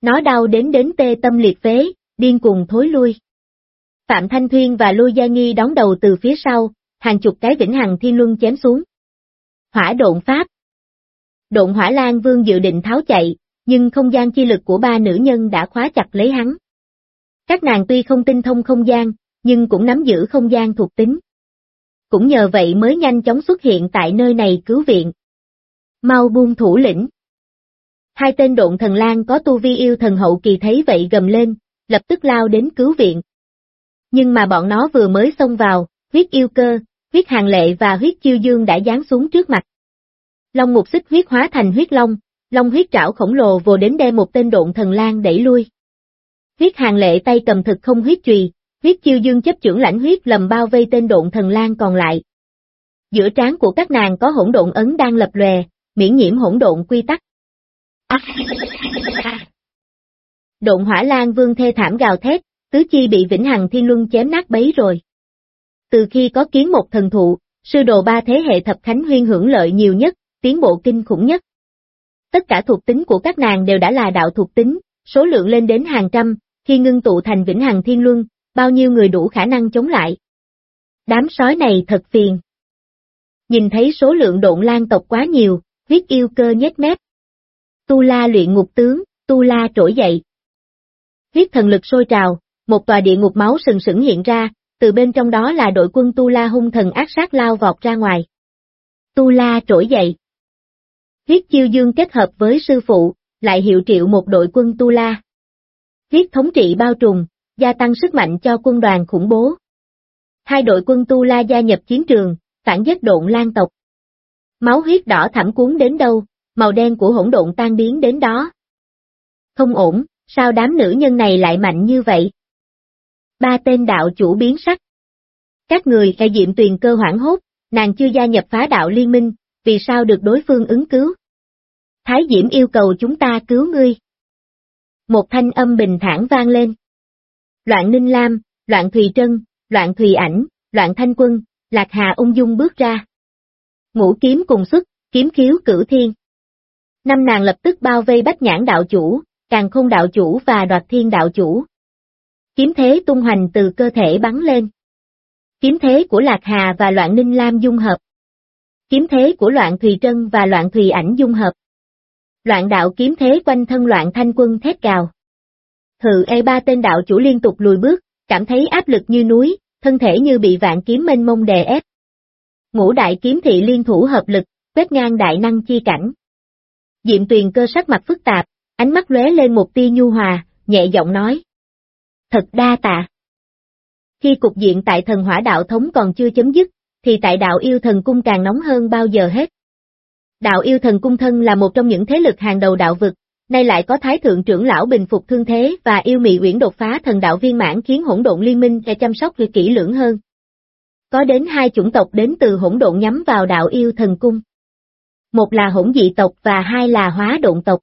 Nó đau đến đến tê tâm liệt phế, điên cuồng thối lui. Phạm Thanh Thuyên và Lôi Gia Nghi đón đầu từ phía sau, hàng chục cái vĩnh hằng thiên luân chém xuống. Hỏa độn pháp. Độn hỏa lan vương dự định tháo chạy, nhưng không gian chi lực của ba nữ nhân đã khóa chặt lấy hắn. Các nàng tuy không tinh thông không gian, nhưng cũng nắm giữ không gian thuộc tính. Cũng nhờ vậy mới nhanh chóng xuất hiện tại nơi này cứu viện. Mau buông thủ lĩnh. Hai tên độn thần lang có tu vi yêu thần hậu kỳ thấy vậy gầm lên, lập tức lao đến cứu viện. Nhưng mà bọn nó vừa mới xông vào, huyết yêu cơ, huyết hàng lệ và huyết chiêu dương đã giáng xuống trước mặt. Long ngục xích huyết hóa thành huyết long, long huyết trảo khổng lồ vồ đến đem một tên độn thần lang đẩy lui. Huyết hàng lệ tay cầm thực không huyết chùy, huyết chiêu dương chấp trưởng lãnh huyết lầm bao vây tên độn thần lan còn lại. Giữa trán của các nàng có hỗn độn ấn đang lập lòe, miễn nhiễm hỗn độn quy tắc. Độn hỏa lan vương thê thảm gào thét, tứ chi bị vĩnh hằng thiên luân chém nát bấy rồi. Từ khi có kiến một thần thụ, sư đồ ba thế hệ thập khánh huyên hưởng lợi nhiều nhất, tiến bộ kinh khủng nhất. Tất cả thuộc tính của các nàng đều đã là đạo thuộc tính, số lượng lên đến hàng trăm, khi ngưng tụ thành vĩnh hằng thiên luân, bao nhiêu người đủ khả năng chống lại. Đám sói này thật phiền. Nhìn thấy số lượng độn lan tộc quá nhiều, huyết yêu cơ nhét mép. Tu la luyện ngục tướng, tu la trỗi dậy. Huyết thần lực sôi trào, một tòa địa ngục máu sừng sững hiện ra, từ bên trong đó là đội quân Tu La hung thần ác sát lao vọt ra ngoài. Tu La trỗi dậy. Huyết chiêu dương kết hợp với sư phụ, lại hiệu triệu một đội quân Tu La. Huyết thống trị bao trùm, gia tăng sức mạnh cho quân đoàn khủng bố. Hai đội quân Tu La gia nhập chiến trường, phản giết độn lan tộc. Máu huyết đỏ thẳm cuốn đến đâu, màu đen của hỗn độn tan biến đến đó. Không ổn, sao đám nữ nhân này lại mạnh như vậy? Ba tên đạo chủ biến sắc. Các người e diệm tuyền cơ hoảng hốt, nàng chưa gia nhập phá đạo liên minh, vì sao được đối phương ứng cứu? Thái Diễm yêu cầu chúng ta cứu ngươi. Một thanh âm bình thản vang lên. Loạn Ninh Lam, Loạn Thùy Trân, Loạn Thùy Ảnh, Loạn Thanh Quân, Lạc Hà ung dung bước ra. Ngũ kiếm cùng xuất, kiếm khiếu cửu thiên. Năm nàng lập tức bao vây bách nhãn đạo chủ, càng không đạo chủ và đoạt thiên đạo chủ. Kiếm thế tung hoành từ cơ thể bắn lên. Kiếm thế của Lạc Hà và Loạn Ninh Lam dung hợp. Kiếm thế của Loạn Thùy Trân và Loạn Thùy Ảnh dung hợp. Loạn đạo kiếm thế quanh thân Loạn Thanh Quân thét cào. Hự e ba tên đạo chủ liên tục lùi bước, cảm thấy áp lực như núi, thân thể như bị vạn kiếm mênh mông đè ép. Ngũ đại kiếm thị liên thủ hợp lực, quét ngang đại năng chi cảnh. Diệm tuyền cơ sắc mặt phức tạp, ánh mắt lóe lên một tia nhu hòa, nhẹ giọng nói. Thật đa tạ. Khi cục diện tại thần hỏa đạo thống còn chưa chấm dứt, thì tại đạo yêu thần cung càng nóng hơn bao giờ hết. Đạo yêu thần cung thân là một trong những thế lực hàng đầu đạo vực, nay lại có thái thượng trưởng lão bình phục thương thế và yêu mị uyển đột phá thần đạo viên mãn khiến hỗn độn liên minh phải chăm sóc kỹ lưỡng hơn. Có đến hai chủng tộc đến từ hỗn độn nhắm vào đạo yêu thần cung. Một là hỗn dị tộc và hai là hóa độn tộc.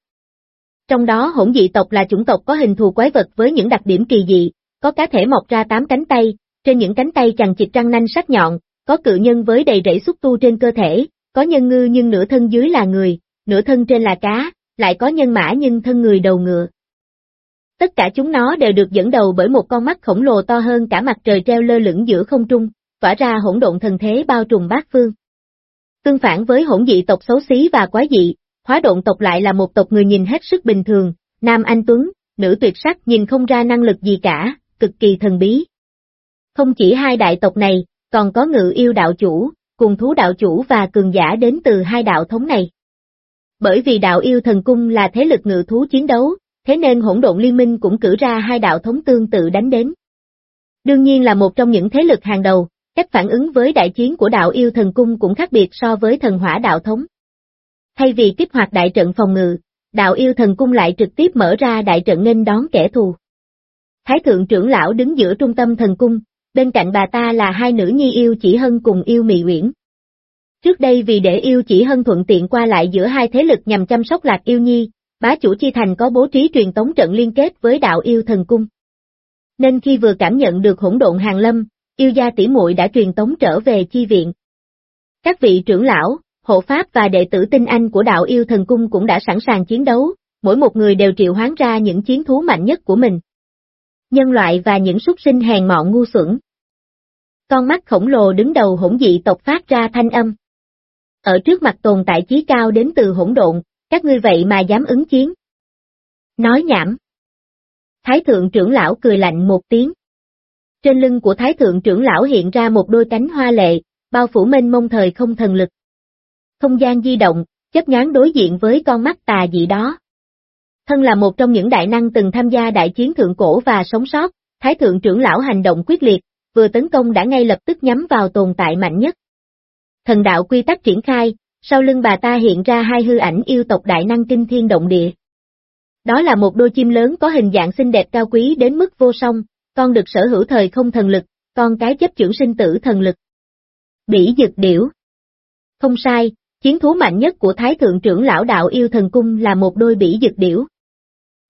Trong đó hỗn dị tộc là chủng tộc có hình thù quái vật với những đặc điểm kỳ dị, có cá thể mọc ra tám cánh tay, trên những cánh tay chằng chịt răng nanh sắc nhọn, có cự nhân với đầy rẫy xúc tu trên cơ thể, có nhân ngư nhưng nửa thân dưới là người, nửa thân trên là cá, lại có nhân mã nhưng thân người đầu ngựa. Tất cả chúng nó đều được dẫn đầu bởi một con mắt khổng lồ to hơn cả mặt trời treo lơ lửng giữa không trung, tỏa ra hỗn độn thần thế bao trùm bát phương. Tương phản với hỗn dị tộc xấu xí và quái dị, hóa độn tộc lại là một tộc người nhìn hết sức bình thường, nam anh tuấn, nữ tuyệt sắc nhìn không ra năng lực gì cả, cực kỳ thần bí. Không chỉ hai đại tộc này, còn có ngự yêu đạo chủ, cùng thú đạo chủ và cường giả đến từ hai đạo thống này. Bởi vì đạo yêu thần cung là thế lực ngự thú chiến đấu, thế nên hỗn độn liên minh cũng cử ra hai đạo thống tương tự đánh đến. Đương nhiên là một trong những thế lực hàng đầu, cách phản ứng với đại chiến của đạo yêu thần cung cũng khác biệt so với thần hỏa đạo thống. Thay vì kích hoạt đại trận phòng ngự, đạo yêu thần cung lại trực tiếp mở ra đại trận nghênh đón kẻ thù. Thái thượng trưởng lão đứng giữa trung tâm thần cung, bên cạnh bà ta là hai nữ nhi yêu chỉ hân cùng yêu mị uyển. Trước đây vì để yêu chỉ hân thuận tiện qua lại giữa hai thế lực nhằm chăm sóc lạc yêu nhi, bá chủ chi thành có bố trí truyền tống trận liên kết với đạo yêu thần cung. Nên khi vừa cảm nhận được hỗn độn hàng lâm, yêu gia tỷ muội đã truyền tống trở về chi viện. Các vị trưởng lão, hộ pháp và đệ tử tinh anh của đạo yêu thần cung cũng đã sẵn sàng chiến đấu, mỗi một người đều triệu hoán ra những chiến thú mạnh nhất của mình. Nhân loại và những súc sinh hèn mọn ngu xuẩn. Con mắt khổng lồ đứng đầu hỗn dị tộc phát ra thanh âm. Ở trước mặt tồn tại chí cao đến từ hỗn độn, các ngươi vậy mà dám ứng chiến. Nói nhảm. Thái thượng trưởng lão cười lạnh một tiếng. Trên lưng của thái thượng trưởng lão hiện ra một đôi cánh hoa lệ, bao phủ mênh mông thời không thần lực. Không gian di động, chấp nhán đối diện với con mắt tà dị đó. Thân là một trong những đại năng từng tham gia đại chiến thượng cổ và sống sót, thái thượng trưởng lão hành động quyết liệt, vừa tấn công đã ngay lập tức nhắm vào tồn tại mạnh nhất. Thần đạo quy tắc triển khai, sau lưng bà ta hiện ra hai hư ảnh yêu tộc đại năng kinh thiên động địa. Đó là một đôi chim lớn có hình dạng xinh đẹp cao quý đến mức vô song, con được sở hữu thời không thần lực, con cái chấp trưởng sinh tử thần lực. Bỉ dực điểu Không sai, chiến thú mạnh nhất của Thái Thượng trưởng lão đạo yêu thần cung là một đôi bỉ dực điểu.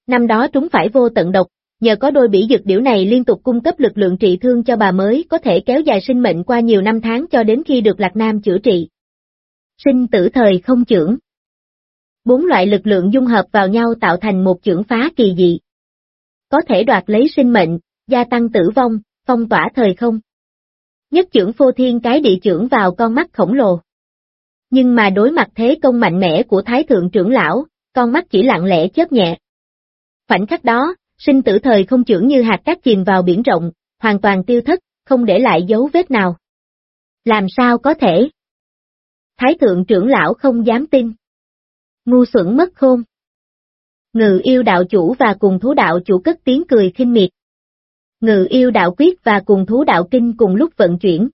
Năm đó chúng phải vô tận độc, nhờ có đôi bỉ dực điểu này liên tục cung cấp lực lượng trị thương cho bà mới có thể kéo dài sinh mệnh qua nhiều năm tháng cho đến khi được Lạc Nam chữa trị. Sinh tử thời không trưởng. Bốn loại lực lượng dung hợp vào nhau tạo thành một trưởng phá kỳ dị. Có thể đoạt lấy sinh mệnh, gia tăng tử vong, phong tỏa thời không. Nhất trưởng phô thiên cái địa trưởng vào con mắt khổng lồ. Nhưng mà đối mặt thế công mạnh mẽ của Thái Thượng trưởng lão, con mắt chỉ lặng lẽ chớp nhẹ. Khoảnh khắc đó, sinh tử thời không trưởng như hạt cát chìm vào biển rộng, hoàn toàn tiêu thất, không để lại dấu vết nào. Làm sao có thể? Thái thượng trưởng lão không dám tin. Ngu xuẩn mất khôn. Ngự yêu đạo chủ và cùng thú đạo chủ cất tiếng cười khinh miệt. Ngự yêu đạo quyết và cùng thú đạo kinh cùng lúc vận chuyển.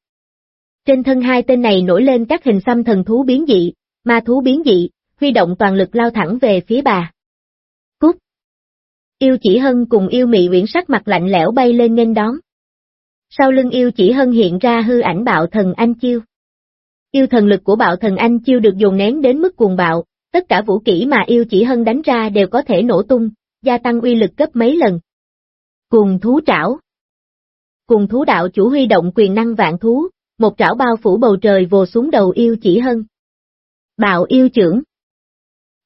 Trên thân hai tên này nổi lên các hình xăm thần thú biến dị, ma thú biến dị, huy động toàn lực lao thẳng về phía bà. Yêu chỉ hân cùng yêu mị uyển sắc mặt lạnh lẽo bay lên nghênh đón. Sau lưng yêu chỉ hân hiện ra hư ảnh bạo thần anh chiêu. Yêu thần lực của bạo thần anh chiêu được dồn nén đến mức cuồng bạo, tất cả vũ kỹ mà yêu chỉ hân đánh ra đều có thể nổ tung, gia tăng uy lực gấp mấy lần. Cùng thú trảo Cùng thú đạo chủ huy động quyền năng vạn thú, một trảo bao phủ bầu trời vồ xuống đầu yêu chỉ hân. Bạo yêu trưởng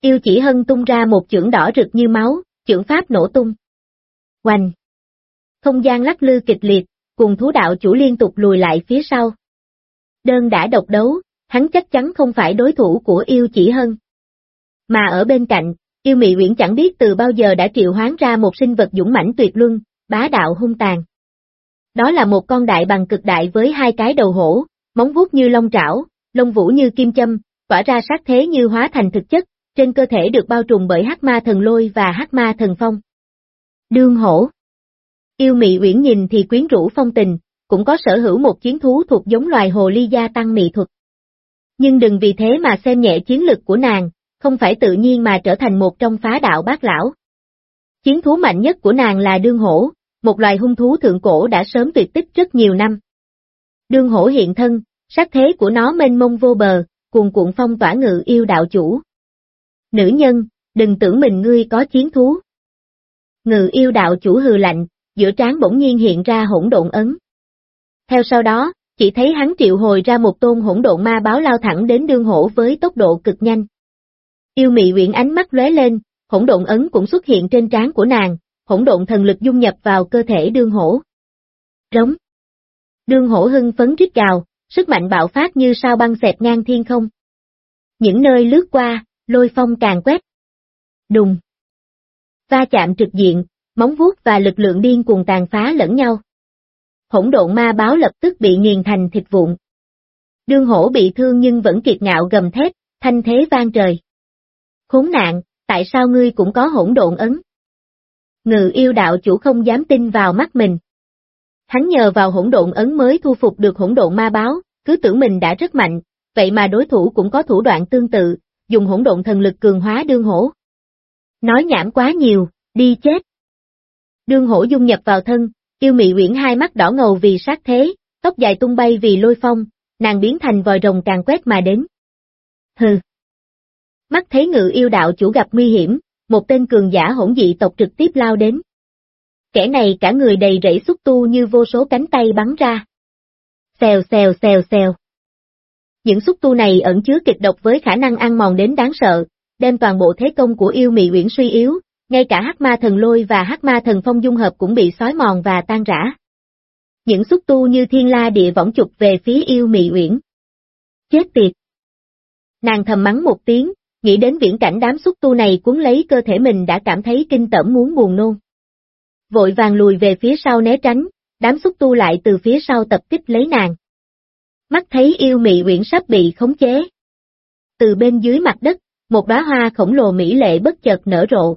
Yêu chỉ hân tung ra một chưởng đỏ rực như máu, trưởng pháp nổ tung. Hoành! Không gian lắc lư kịch liệt, cùng thú đạo chủ liên tục lùi lại phía sau. Đơn đã độc đấu, hắn chắc chắn không phải đối thủ của yêu chỉ hân. Mà ở bên cạnh, yêu mị uyển chẳng biết từ bao giờ đã triệu hoán ra một sinh vật dũng mãnh tuyệt luân, bá đạo hung tàn. Đó là một con đại bằng cực đại với hai cái đầu hổ, móng vuốt như lông trảo, lông vũ như kim châm, tỏa ra sát thế như hóa thành thực chất, trên cơ thể được bao trùm bởi hắc ma thần lôi và hắc ma thần phong. Đương hổ Yêu mị uyển nhìn thì quyến rũ phong tình, cũng có sở hữu một chiến thú thuộc giống loài hồ ly gia tăng mị thuật. Nhưng đừng vì thế mà xem nhẹ chiến lực của nàng, không phải tự nhiên mà trở thành một trong phá đạo bác lão. Chiến thú mạnh nhất của nàng là đương hổ, một loài hung thú thượng cổ đã sớm tuyệt tích rất nhiều năm. Đương hổ hiện thân, sát thế của nó mênh mông vô bờ, cuồn cuộn phong tỏa ngự yêu đạo chủ. Nữ nhân, đừng tưởng mình ngươi có chiến thú. Ngự yêu đạo chủ hừ lạnh, giữa trán bỗng nhiên hiện ra hỗn độn ấn. Theo sau đó, chỉ thấy hắn triệu hồi ra một tôn hỗn độn ma báo lao thẳng đến đương hổ với tốc độ cực nhanh. Yêu mị uyển ánh mắt lóe lên, hỗn độn ấn cũng xuất hiện trên trán của nàng, hỗn độn thần lực dung nhập vào cơ thể đương hổ. Rống. Đương hổ hưng phấn rít gào, sức mạnh bạo phát như sao băng xẹt ngang thiên không. Những nơi lướt qua, lôi phong càng quét. Đùng. Va chạm trực diện, móng vuốt và lực lượng điên cuồng tàn phá lẫn nhau. Hỗn độn ma báo lập tức bị nghiền thành thịt vụn. Đương hổ bị thương nhưng vẫn kiệt ngạo gầm thét, thanh thế vang trời. Khốn nạn, tại sao ngươi cũng có hỗn độn ấn? Ngự yêu đạo chủ không dám tin vào mắt mình. Hắn nhờ vào hỗn độn ấn mới thu phục được hỗn độn ma báo, cứ tưởng mình đã rất mạnh, vậy mà đối thủ cũng có thủ đoạn tương tự, dùng hỗn độn thần lực cường hóa đương hổ. Nói nhảm quá nhiều, đi chết. Đương hổ dung nhập vào thân, yêu mị uyển hai mắt đỏ ngầu vì sát thế, tóc dài tung bay vì lôi phong, nàng biến thành vòi rồng càng quét mà đến. Hừ. Mắt thấy ngự yêu đạo chủ gặp nguy hiểm, một tên cường giả hỗn dị tộc trực tiếp lao đến. Kẻ này cả người đầy rẫy xúc tu như vô số cánh tay bắn ra. Xèo xèo xèo xèo. Những xúc tu này ẩn chứa kịch độc với khả năng ăn mòn đến đáng sợ, đem toàn bộ thế công của yêu mị uyển suy yếu, ngay cả hắc ma thần lôi và hắc ma thần phong dung hợp cũng bị xói mòn và tan rã. Những xúc tu như thiên la địa võng chụp về phía yêu mị uyển. Chết tiệt! Nàng thầm mắng một tiếng, nghĩ đến viễn cảnh đám xúc tu này cuốn lấy cơ thể mình đã cảm thấy kinh tởm muốn buồn nôn. Vội vàng lùi về phía sau né tránh, đám xúc tu lại từ phía sau tập kích lấy nàng. Mắt thấy yêu mị uyển sắp bị khống chế. Từ bên dưới mặt đất, một đóa hoa khổng lồ mỹ lệ bất chợt nở rộ.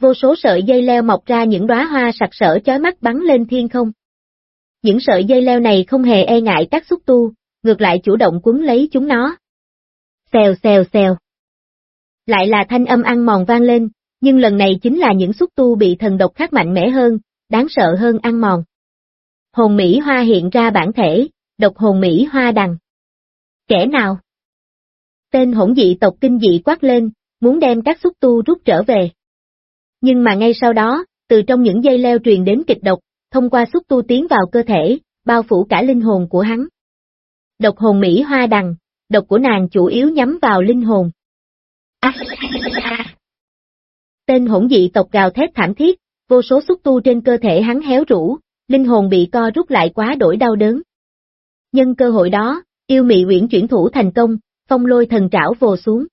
Vô số sợi dây leo mọc ra những đóa hoa sặc sỡ chói mắt bắn lên thiên không. Những sợi dây leo này không hề e ngại các xúc tu, ngược lại chủ động cuốn lấy chúng nó. Xèo xèo xèo. Lại là thanh âm ăn mòn vang lên, nhưng lần này chính là những xúc tu bị thần độc khác mạnh mẽ hơn, đáng sợ hơn ăn mòn. Hồn Mỹ Hoa hiện ra bản thể, độc hồn Mỹ Hoa đằng. Kẻ nào? Tên hỗn dị tộc kinh dị quát lên, muốn đem các xúc tu rút trở về. Nhưng mà ngay sau đó, từ trong những dây leo truyền đến kịch độc, thông qua xúc tu tiến vào cơ thể, bao phủ cả linh hồn của hắn. Độc hồn Mỹ Hoa đằng, độc của nàng chủ yếu nhắm vào linh hồn. À, Tên hỗn dị tộc gào thét thảm thiết, vô số xúc tu trên cơ thể hắn héo rũ, linh hồn bị co rút lại quá đổi đau đớn. Nhân cơ hội đó, yêu mị uyển chuyển thủ thành công, phong lôi thần trảo vồ xuống.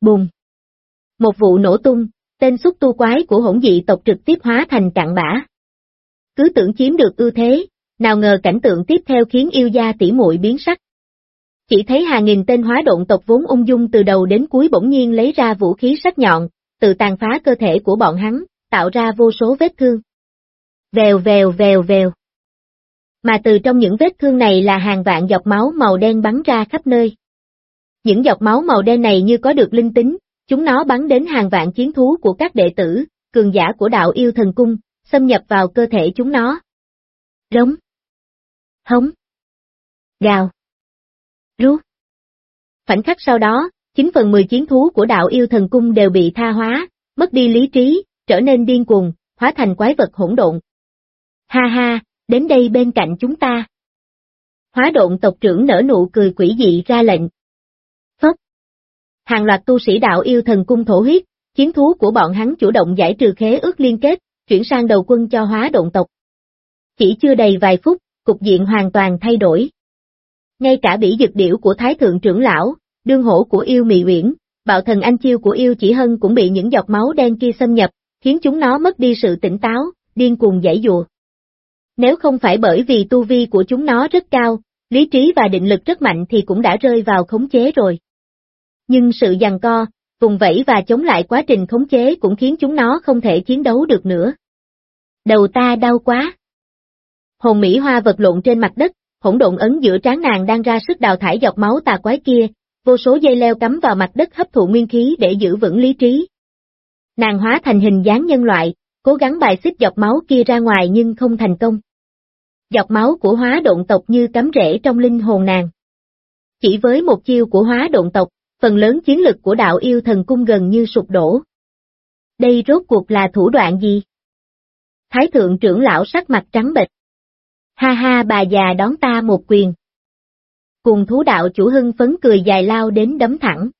Bùng! Một vụ nổ tung, tên xúc tu quái của hỗn dị tộc trực tiếp hóa thành cạn bã. Cứ tưởng chiếm được ưu thế, nào ngờ cảnh tượng tiếp theo khiến yêu gia tỉ muội biến sắc. Chỉ thấy hàng nghìn tên hóa độn tộc vốn ung dung từ đầu đến cuối bỗng nhiên lấy ra vũ khí sắc nhọn, tự tàn phá cơ thể của bọn hắn, tạo ra vô số vết thương. Vèo vèo vèo vèo. Mà từ trong những vết thương này là hàng vạn giọt máu màu đen bắn ra khắp nơi. Những giọt máu màu đen này như có được linh tính, chúng nó bắn đến hàng vạn chiến thú của các đệ tử, cường giả của đạo yêu thần cung, xâm nhập vào cơ thể chúng nó. Rống. Hống. Gào. Rú. Khoảnh khắc sau đó, 9 phần 10 chiến thú của đạo yêu thần cung đều bị tha hóa, mất đi lý trí, trở nên điên cuồng, hóa thành quái vật hỗn độn. Ha ha, đến đây bên cạnh chúng ta. Hóa độn tộc trưởng nở nụ cười quỷ dị ra lệnh. Phất. Hàng loạt tu sĩ đạo yêu thần cung thổ huyết, chiến thú của bọn hắn chủ động giải trừ khế ước liên kết, chuyển sang đầu quân cho hóa độn tộc. Chỉ chưa đầy vài phút, cục diện hoàn toàn thay đổi. Ngay cả bỉ dực điểu của Thái Thượng trưởng lão, đương hổ của yêu mị uyển, bạo thần anh chiêu của yêu chỉ hân cũng bị những giọt máu đen kia xâm nhập, khiến chúng nó mất đi sự tỉnh táo, điên cuồng giải dùa. Nếu không phải bởi vì tu vi của chúng nó rất cao, lý trí và định lực rất mạnh thì cũng đã rơi vào khống chế rồi. Nhưng sự giằng co, vùng vẫy và chống lại quá trình khống chế cũng khiến chúng nó không thể chiến đấu được nữa. Đầu ta đau quá. Hồn Mỹ Hoa vật lộn trên mặt đất, hỗn độn ấn giữa trán nàng đang ra sức đào thải dọc máu tà quái kia, vô số dây leo cắm vào mặt đất hấp thụ nguyên khí để giữ vững lý trí. Nàng hóa thành hình dáng nhân loại, cố gắng bài xích dọc máu kia ra ngoài nhưng không thành công. Dọc máu của hóa độn tộc như cắm rễ trong linh hồn nàng. Chỉ với một chiêu của hóa độn tộc, phần lớn chiến lực của đạo yêu thần cung gần như sụp đổ. Đây rốt cuộc là thủ đoạn gì? Thái thượng trưởng lão sắc mặt trắng bệch. Ha ha bà già đón ta một quyền cùng thú đạo chủ hưng phấn cười dài lao đến đấm thẳng.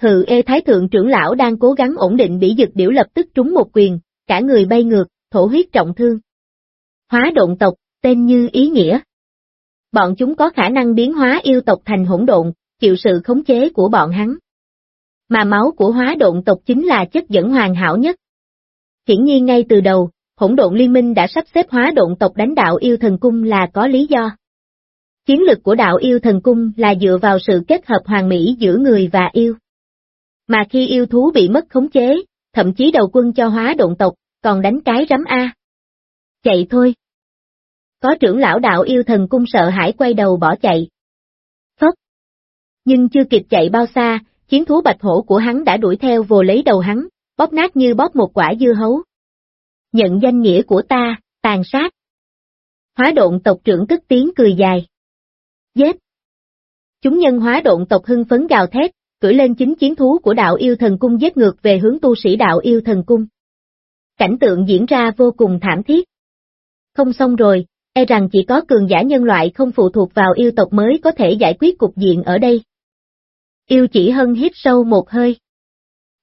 Thự ê thái thượng trưởng lão đang cố gắng ổn định bỉ dực điểu lập tức trúng một quyền, cả người bay ngược, thổ huyết trọng thương. Hóa độn tộc, tên như ý nghĩa. Bọn chúng có khả năng biến hóa yêu tộc thành hỗn độn, chịu sự khống chế của bọn hắn. Mà máu của hóa độn tộc chính là chất dẫn hoàn hảo nhất, Hiển nhiên ngay từ đầu, hỗn độn liên minh đã sắp xếp hóa độn tộc đánh đạo yêu thần cung là có lý do. Chiến lực của đạo yêu thần cung là dựa vào sự kết hợp hoàn mỹ giữa người và yêu. Mà khi yêu thú bị mất khống chế, thậm chí đầu quân cho hóa độn tộc, còn đánh cái rắm A. Chạy thôi. Có trưởng lão đạo yêu thần cung sợ hãi quay đầu bỏ chạy. Phất. Nhưng chưa kịp chạy bao xa, chiến thú bạch hổ của hắn đã đuổi theo vồ lấy đầu hắn, bóp nát như bóp một quả dưa hấu. Nhận danh nghĩa của ta, tàn sát. Hóa độn tộc trưởng tức tiếng cười dài. Dết. Chúng nhân hóa độn tộc hưng phấn gào thét, cưỡi lên chính chiến thú của đạo yêu thần cung giết ngược về hướng tu sĩ đạo yêu thần cung. Cảnh tượng diễn ra vô cùng thảm thiết. Không xong rồi, e rằng chỉ có cường giả nhân loại không phụ thuộc vào yêu tộc mới có thể giải quyết cục diện ở đây. Yêu chỉ hân hít sâu một hơi.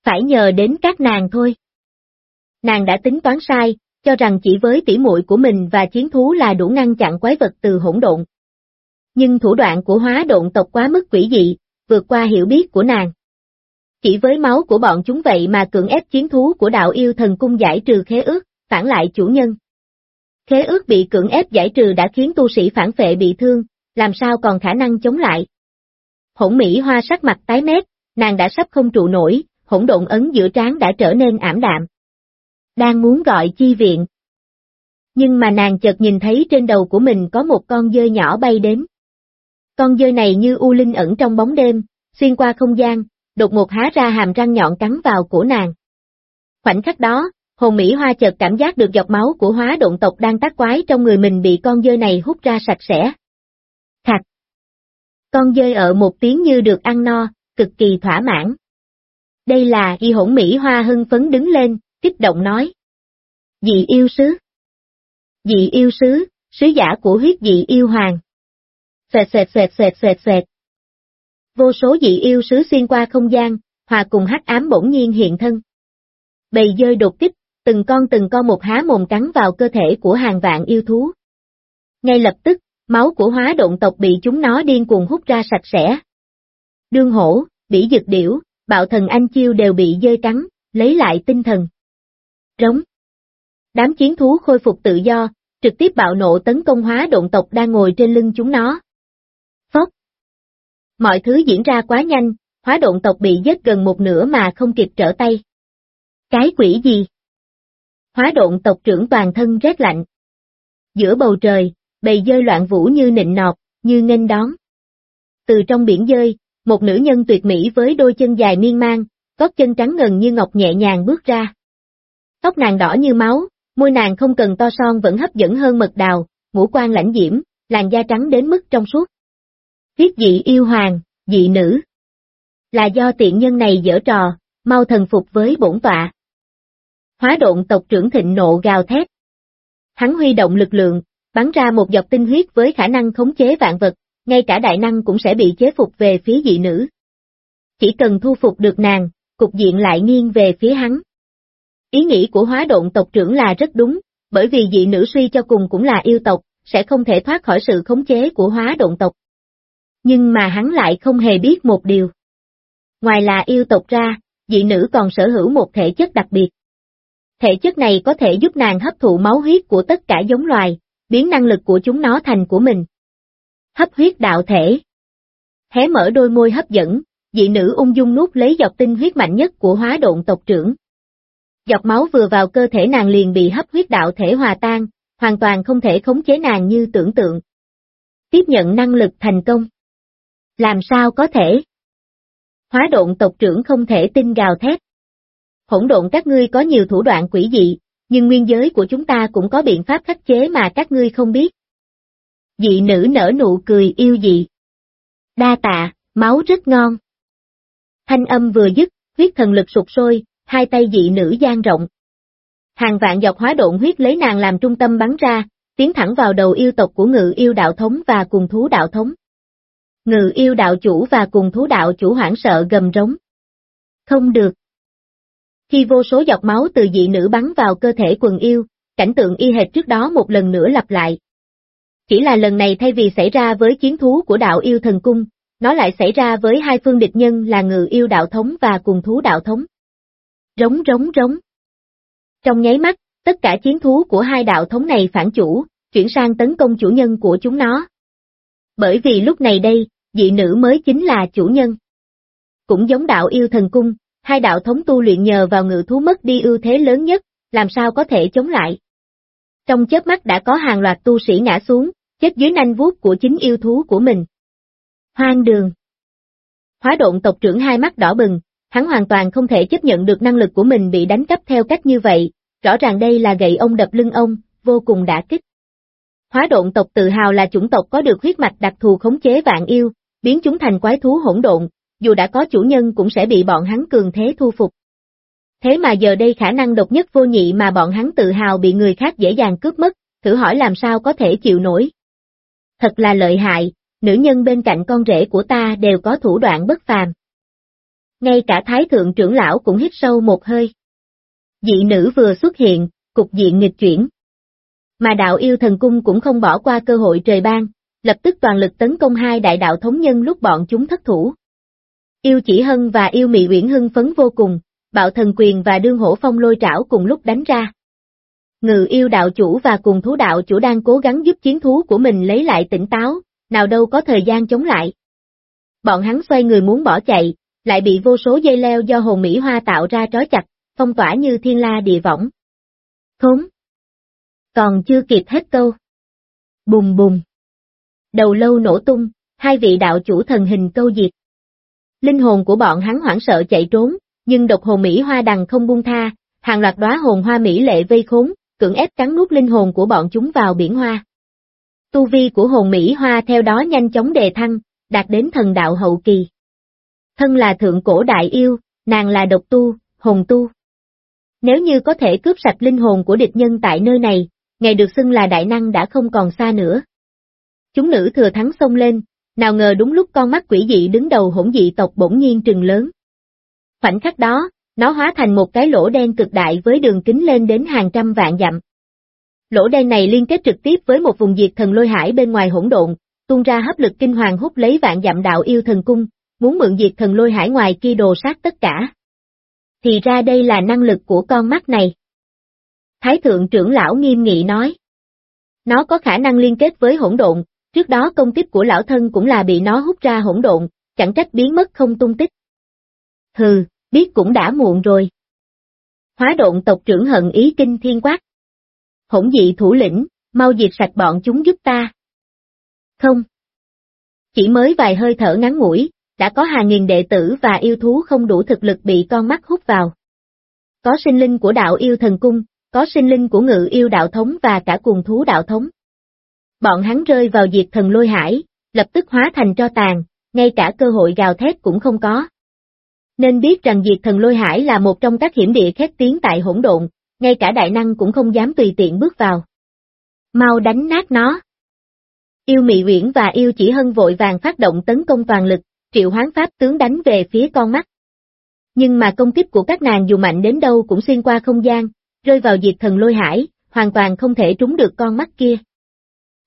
Phải nhờ đến các nàng thôi. Nàng đã tính toán sai, cho rằng chỉ với tỉ muội của mình và chiến thú là đủ ngăn chặn quái vật từ hỗn độn. Nhưng thủ đoạn của hóa độn tộc quá mức quỷ dị, vượt qua hiểu biết của nàng. Chỉ với máu của bọn chúng vậy mà cưỡng ép chiến thú của đạo yêu thần cung giải trừ khế ước, phản lại chủ nhân. Khế ước bị cưỡng ép giải trừ đã khiến tu sĩ phản phệ bị thương, làm sao còn khả năng chống lại. Hỗn Mỹ Hoa sắc mặt tái mét, nàng đã sắp không trụ nổi, hỗn độn ấn giữa trán đã trở nên ảm đạm. Đang muốn gọi chi viện. Nhưng mà nàng chợt nhìn thấy trên đầu của mình có một con dơi nhỏ bay đến. Con dơi này như u linh ẩn trong bóng đêm, xuyên qua không gian, đột ngột há ra hàm răng nhọn cắn vào cổ nàng. Khoảnh khắc đó, hồn Mỹ Hoa chợt cảm giác được dọc máu của hóa động tộc đang tác quái trong người mình bị con dơi này hút ra sạch sẽ. Thạch! Con dơi ở một tiếng như được ăn no, cực kỳ thỏa mãn. Đây là y hỗn Mỹ Hoa hưng phấn đứng lên, kích động nói. Dị yêu sứ! Dị yêu sứ, sứ giả của huyết dị yêu hoàng. Xẹt xẹt xẹt xẹt xẹt xẹt. Vô số dị yêu sứ xuyên qua không gian, hòa cùng hắc ám bỗng nhiên hiện thân. Bầy dơi đột kích, từng con từng con một há mồm cắn vào cơ thể của hàng vạn yêu thú. Ngay lập tức, máu của hóa độn tộc bị chúng nó điên cuồng hút ra sạch sẽ. Đương hổ, bỉ dực điểu, bạo thần anh chiêu đều bị dơi cắn, lấy lại tinh thần. Rống. Đám chiến thú khôi phục tự do, trực tiếp bạo nộ tấn công hóa độn tộc đang ngồi trên lưng chúng nó. Phốc. Mọi thứ diễn ra quá nhanh, hóa độn tộc bị giết gần một nửa mà không kịp trở tay. Cái quỷ gì? Hóa độn tộc trưởng toàn thân rét lạnh. Giữa bầu trời, bầy dơi loạn vũ như nịnh nọt, như nghênh đón. Từ trong biển dơi, một nữ nhân tuyệt mỹ với đôi chân dài miên man, gót chân trắng ngần như ngọc nhẹ nhàng bước ra. Tóc nàng đỏ như máu, môi nàng không cần to son vẫn hấp dẫn hơn mật đào, ngũ quan lãnh diễm, làn da trắng đến mức trong suốt. Thiết dị yêu hoàng, dị nữ. Là do tiện nhân này dở trò, mau thần phục với bổn tọa. Hóa độn tộc trưởng thịnh nộ gào thét. Hắn huy động lực lượng, bắn ra một dọc tinh huyết với khả năng khống chế vạn vật, ngay cả đại năng cũng sẽ bị chế phục về phía dị nữ. Chỉ cần thu phục được nàng, cục diện lại nghiêng về phía hắn. Ý nghĩ của hóa độn tộc trưởng là rất đúng, bởi vì dị nữ suy cho cùng cũng là yêu tộc, sẽ không thể thoát khỏi sự khống chế của hóa độn tộc. Nhưng mà hắn lại không hề biết một điều. Ngoài là yêu tộc ra, dị nữ còn sở hữu một thể chất đặc biệt. Thể chất này có thể giúp nàng hấp thụ máu huyết của tất cả giống loài, biến năng lực của chúng nó thành của mình. Hấp huyết đạo thể Hé mở đôi môi hấp dẫn, dị nữ ung dung nuốt lấy dọc tinh huyết mạnh nhất của hóa độn tộc trưởng. Dọc máu vừa vào cơ thể nàng liền bị hấp huyết đạo thể hòa tan, hoàn toàn không thể khống chế nàng như tưởng tượng. Tiếp nhận năng lực thành công. Làm sao có thể? Hóa độn tộc trưởng không thể tin gào thét. Hỗn độn các ngươi có nhiều thủ đoạn quỷ dị, nhưng nguyên giới của chúng ta cũng có biện pháp khắc chế mà các ngươi không biết. Dị nữ nở nụ cười yêu dị. Đa tạ, máu rất ngon. Thanh âm vừa dứt, huyết thần lực sụt sôi, hai tay dị nữ gian rộng. Hàng vạn dọc hóa độn huyết lấy nàng làm trung tâm bắn ra, tiến thẳng vào đầu yêu tộc của ngự yêu đạo thống và cùng thú đạo thống. Ngự yêu đạo chủ và cùng thú đạo chủ hoảng sợ gầm rống. Không được. Khi vô số giọt máu từ dị nữ bắn vào cơ thể quần yêu, cảnh tượng y hệt trước đó một lần nữa lặp lại. Chỉ là lần này thay vì xảy ra với chiến thú của đạo yêu thần cung, nó lại xảy ra với hai phương địch nhân là ngự yêu đạo thống và cùng thú đạo thống. Rống rống rống. Trong nháy mắt, tất cả chiến thú của hai đạo thống này phản chủ, chuyển sang tấn công chủ nhân của chúng nó. Bởi vì lúc này đây, dị nữ mới chính là chủ nhân. Cũng giống đạo yêu thần cung, hai đạo thống tu luyện nhờ vào ngự thú mất đi ưu thế lớn nhất, làm sao có thể chống lại. Trong chớp mắt đã có hàng loạt tu sĩ ngã xuống, chết dưới nanh vuốt của chính yêu thú của mình. Hoang đường Hóa độn tộc trưởng hai mắt đỏ bừng, hắn hoàn toàn không thể chấp nhận được năng lực của mình bị đánh cắp theo cách như vậy, rõ ràng đây là gậy ông đập lưng ông, vô cùng đã kích. Hóa độn tộc tự hào là chủng tộc có được huyết mạch đặc thù khống chế vạn yêu, biến chúng thành quái thú hỗn độn, dù đã có chủ nhân cũng sẽ bị bọn hắn cường thế thu phục. Thế mà giờ đây khả năng độc nhất vô nhị mà bọn hắn tự hào bị người khác dễ dàng cướp mất, thử hỏi làm sao có thể chịu nổi. Thật là lợi hại, nữ nhân bên cạnh con rể của ta đều có thủ đoạn bất phàm. Ngay cả thái thượng trưởng lão cũng hít sâu một hơi. Dị nữ vừa xuất hiện, cục diện nghịch chuyển. Mà đạo yêu thần cung cũng không bỏ qua cơ hội trời ban, lập tức toàn lực tấn công hai đại đạo thống nhân lúc bọn chúng thất thủ. Yêu chỉ hân và yêu mị uyển hưng phấn vô cùng, bạo thần quyền và đương hổ phong lôi trảo cùng lúc đánh ra. Ngự yêu đạo chủ và cùng thú đạo chủ đang cố gắng giúp chiến thú của mình lấy lại tỉnh táo, nào đâu có thời gian chống lại. Bọn hắn xoay người muốn bỏ chạy, lại bị vô số dây leo do hồn Mỹ Hoa tạo ra trói chặt, phong tỏa như thiên la địa võng. Thốn! Còn chưa kịp hết câu. Bùng bùng! Đầu lâu nổ tung, hai vị đạo chủ thần hình câu diệt. Linh hồn của bọn hắn hoảng sợ chạy trốn, nhưng độc hồn Mỹ Hoa đằng không buông tha, hàng loạt đóa hồn hoa Mỹ lệ vây khốn, cưỡng ép cắn nuốt linh hồn của bọn chúng vào biển hoa. Tu vi của hồn Mỹ Hoa theo đó nhanh chóng đề thăng, đạt đến thần đạo hậu kỳ. Thân là thượng cổ đại yêu, nàng là độc tu, hồn tu. Nếu như có thể cướp sạch linh hồn của địch nhân tại nơi này, ngày được xưng là đại năng đã không còn xa nữa. Chúng nữ thừa thắng xông lên, nào ngờ đúng lúc con mắt quỷ dị đứng đầu hỗn dị tộc bỗng nhiên trừng lớn. Khoảnh khắc đó, nó hóa thành một cái lỗ đen cực đại với đường kính lên đến hàng trăm vạn dặm. Lỗ đen này liên kết trực tiếp với một vùng diệt thần lôi hải bên ngoài hỗn độn, tung ra hấp lực kinh hoàng hút lấy vạn dặm đạo yêu thần cung, muốn mượn diệt thần lôi hải ngoài kia đồ sát tất cả. Thì ra đây là năng lực của con mắt này. Thái thượng trưởng lão nghiêm nghị nói. Nó có khả năng liên kết với hỗn độn, trước đó công kích của lão thân cũng là bị nó hút ra hỗn độn, chẳng trách biến mất không tung tích. Hừ, biết cũng đã muộn rồi. Hóa độn tộc trưởng hận ý kinh thiên quát. Hỗn dị thủ lĩnh, mau diệt sạch bọn chúng giúp ta. Không. Chỉ mới vài hơi thở ngắn ngủi, đã có hàng nghìn đệ tử và yêu thú không đủ thực lực bị con mắt hút vào. Có sinh linh của đạo yêu thần cung, có sinh linh của ngự yêu đạo thống và cả cùng thú đạo thống. Bọn hắn rơi vào diệt thần lôi hải, lập tức hóa thành cho tàn, ngay cả cơ hội gào thét cũng không có. Nên biết rằng diệt thần lôi hải là một trong các hiểm địa khét tiếng tại hỗn độn, ngay cả đại năng cũng không dám tùy tiện bước vào. Mau đánh nát nó. Yêu Mị Uyển và Yêu Chỉ Hân vội vàng phát động tấn công toàn lực, triệu hoán pháp tướng đánh về phía con mắt. Nhưng mà công kích của các nàng dù mạnh đến đâu cũng xuyên qua không gian, rơi vào diệt thần lôi hải, hoàn toàn không thể trúng được con mắt kia.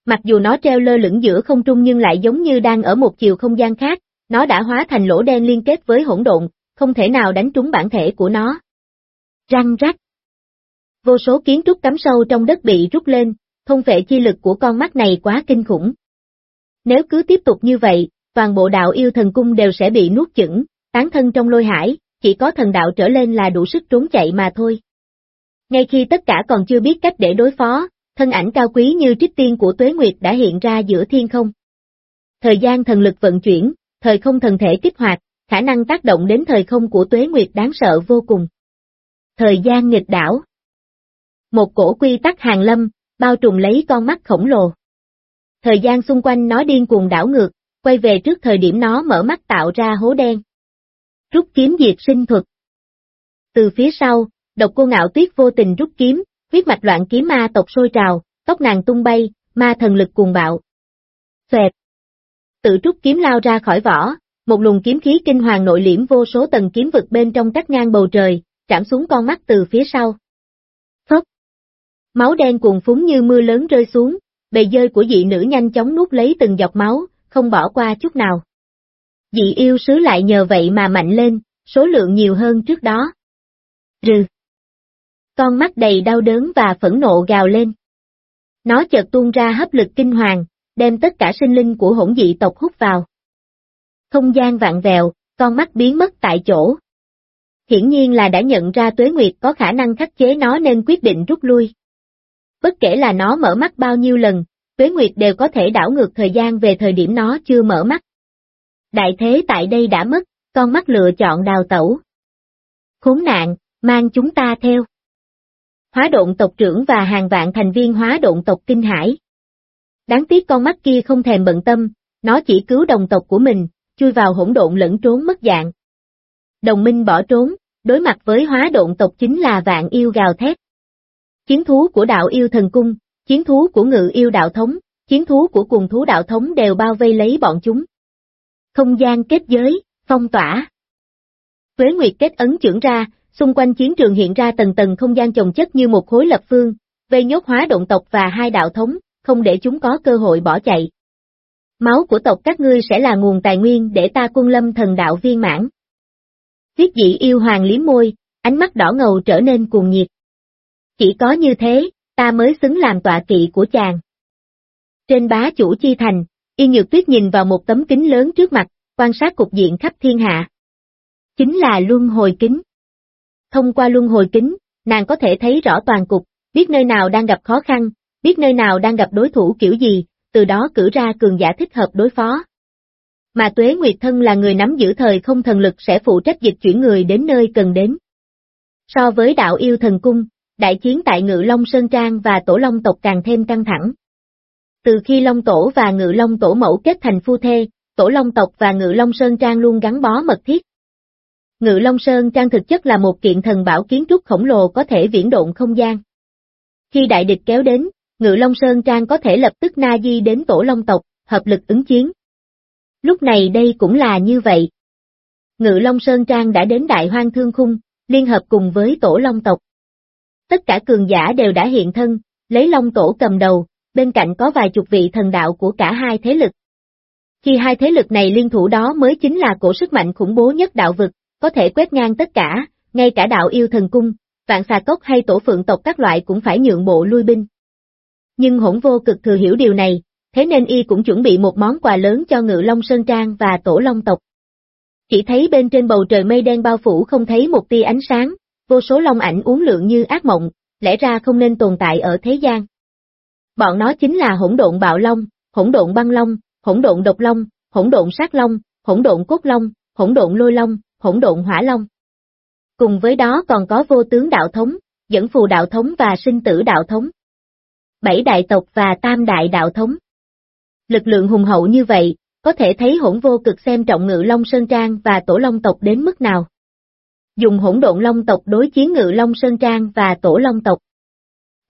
Mặc dù nó treo lơ lửng giữa không trung nhưng lại giống như đang ở một chiều không gian khác, nó đã hóa thành lỗ đen liên kết với hỗn độn, không thể nào đánh trúng bản thể của nó. Răng rắc. Vô số kiến trúc cắm sâu trong đất bị rút lên, thông vệ chi lực của con mắt này quá kinh khủng. Nếu cứ tiếp tục như vậy, toàn bộ đạo yêu thần cung đều sẽ bị nuốt chửng, tán thân trong lôi hải, chỉ có thần đạo trở lên là đủ sức trốn chạy mà thôi. Ngay khi tất cả còn chưa biết cách để đối phó, thân ảnh cao quý như trích tiên của Tuế Nguyệt đã hiện ra giữa thiên không. Thời gian thần lực vận chuyển, thời không thần thể kích hoạt, khả năng tác động đến thời không của Tuế Nguyệt đáng sợ vô cùng. Thời gian nghịch đảo Một cổ quy tắc hàng lâm, bao trùm lấy con mắt khổng lồ. Thời gian xung quanh nó điên cuồng đảo ngược, quay về trước thời điểm nó mở mắt tạo ra hố đen. Rút kiếm diệt sinh thuật. Từ phía sau, độc cô ngạo tuyết vô tình rút kiếm, huyết mạch loạn kiếm ma tộc sôi trào, tóc nàng tung bay, ma thần lực cuồng bạo. Xoẹt. Tự trúc kiếm lao ra khỏi vỏ, một luồng kiếm khí kinh hoàng nội liễm vô số tầng kiếm vực bên trong cắt ngang bầu trời, chạm xuống con mắt từ phía sau. Phốc. Máu đen cuồng phúng như mưa lớn rơi xuống, bề dơi của dị nữ nhanh chóng nuốt lấy từng giọt máu, không bỏ qua chút nào. Dị yêu sứ lại nhờ vậy mà mạnh lên, số lượng nhiều hơn trước đó. Rừ con mắt đầy đau đớn và phẫn nộ gào lên. Nó chợt tuôn ra hấp lực kinh hoàng, đem tất cả sinh linh của hỗn dị tộc hút vào. Không gian vạn vẹo, con mắt biến mất tại chỗ. Hiển nhiên là đã nhận ra Tuế Nguyệt có khả năng khắc chế nó nên quyết định rút lui. Bất kể là nó mở mắt bao nhiêu lần, Tuế Nguyệt đều có thể đảo ngược thời gian về thời điểm nó chưa mở mắt. Đại thế tại đây đã mất, con mắt lựa chọn đào tẩu. Khốn nạn, mang chúng ta theo. Hóa độn tộc trưởng và hàng vạn thành viên hóa độn tộc kinh hải. Đáng tiếc con mắt kia không thèm bận tâm, nó chỉ cứu đồng tộc của mình, chui vào hỗn độn lẫn trốn mất dạng. Đồng minh bỏ trốn, đối mặt với hóa độn tộc chính là vạn yêu gào thét. Chiến thú của đạo yêu thần cung, chiến thú của ngự yêu đạo thống, chiến thú của cùng thú đạo thống đều bao vây lấy bọn chúng. Không gian kết giới, phong tỏa. Tuế Nguyệt kết ấn trưởng ra, xung quanh chiến trường hiện ra tầng tầng không gian chồng chất như một khối lập phương, vây nhốt hóa động tộc và hai đạo thống, không để chúng có cơ hội bỏ chạy. Máu của tộc các ngươi sẽ là nguồn tài nguyên để ta quân lâm thần đạo viên mãn. Viết dị yêu hoàng liếm môi, ánh mắt đỏ ngầu trở nên cuồng nhiệt. Chỉ có như thế, ta mới xứng làm tọa kỵ của chàng. Trên bá chủ chi thành, Yên Nhược Tuyết nhìn vào một tấm kính lớn trước mặt, quan sát cục diện khắp thiên hạ. Chính là luân hồi kính. Thông qua luân hồi kính, nàng có thể thấy rõ toàn cục, biết nơi nào đang gặp khó khăn, biết nơi nào đang gặp đối thủ kiểu gì, từ đó cử ra cường giả thích hợp đối phó. Mà Tuế Nguyệt Thân là người nắm giữ thời không thần lực sẽ phụ trách dịch chuyển người đến nơi cần đến. So với đạo yêu thần cung, đại chiến tại Ngự Long Sơn Trang và Tổ Long tộc càng thêm căng thẳng. Từ khi Long Tổ và Ngự Long Tổ mẫu kết thành phu thê, Tổ Long tộc và Ngự Long Sơn Trang luôn gắn bó mật thiết. Ngự Long Sơn Trang thực chất là một kiện thần bảo kiến trúc khổng lồ có thể viễn độn không gian. Khi đại địch kéo đến, Ngự Long Sơn Trang có thể lập tức na di đến Tổ Long tộc, hợp lực ứng chiến. Lúc này đây cũng là như vậy. Ngự Long Sơn Trang đã đến Đại Hoang Thương Khung, liên hợp cùng với Tổ Long tộc. Tất cả cường giả đều đã hiện thân, lấy Long Tổ cầm đầu, bên cạnh có vài chục vị thần đạo của cả hai thế lực. Khi hai thế lực này liên thủ đó mới chính là cổ sức mạnh khủng bố nhất đạo vực, có thể quét ngang tất cả, ngay cả đạo yêu thần cung, vạn xà cốc hay tổ phượng tộc các loại cũng phải nhượng bộ lui binh. Nhưng hỗn vô cực thừa hiểu điều này, thế nên y cũng chuẩn bị một món quà lớn cho ngự Long Sơn Trang và tổ Long tộc. Chỉ thấy bên trên bầu trời mây đen bao phủ không thấy một tia ánh sáng, vô số long ảnh uốn lượn như ác mộng, lẽ ra không nên tồn tại ở thế gian. Bọn nó chính là hỗn độn bạo long, hỗn độn băng long, hỗn độn độc long, hỗn độn sát long, hỗn độn cốt long, hỗn độn lôi long, hỗn độn hỏa long. Cùng với đó còn có vô tướng đạo thống, dẫn phù đạo thống và sinh tử đạo thống. Bảy đại tộc và tam đại đạo thống. Lực lượng hùng hậu như vậy, có thể thấy hỗn vô cực xem trọng ngự Long Sơn Trang và tổ Long tộc đến mức nào. Dùng hỗn độn Long tộc đối chiến ngự Long Sơn Trang và tổ Long tộc.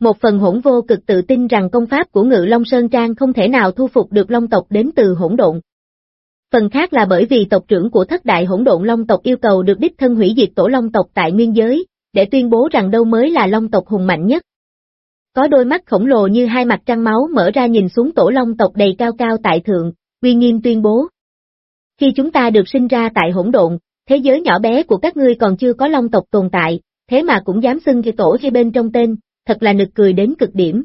Một phần hỗn vô cực tự tin rằng công pháp của ngự Long Sơn Trang không thể nào thu phục được Long tộc đến từ hỗn độn. Phần khác là bởi vì tộc trưởng của thất đại hỗn độn Long tộc yêu cầu được đích thân hủy diệt tổ Long tộc tại nguyên giới, để tuyên bố rằng đâu mới là Long tộc hùng mạnh nhất. Có đôi mắt khổng lồ như hai mặt trăng máu mở ra nhìn xuống tổ Long tộc đầy cao cao tại thượng, uy nghiêm tuyên bố. Khi chúng ta được sinh ra tại hỗn độn, thế giới nhỏ bé của các ngươi còn chưa có Long tộc tồn tại, thế mà cũng dám xưng khi tổ khi bên trong tên, thật là nực cười đến cực điểm.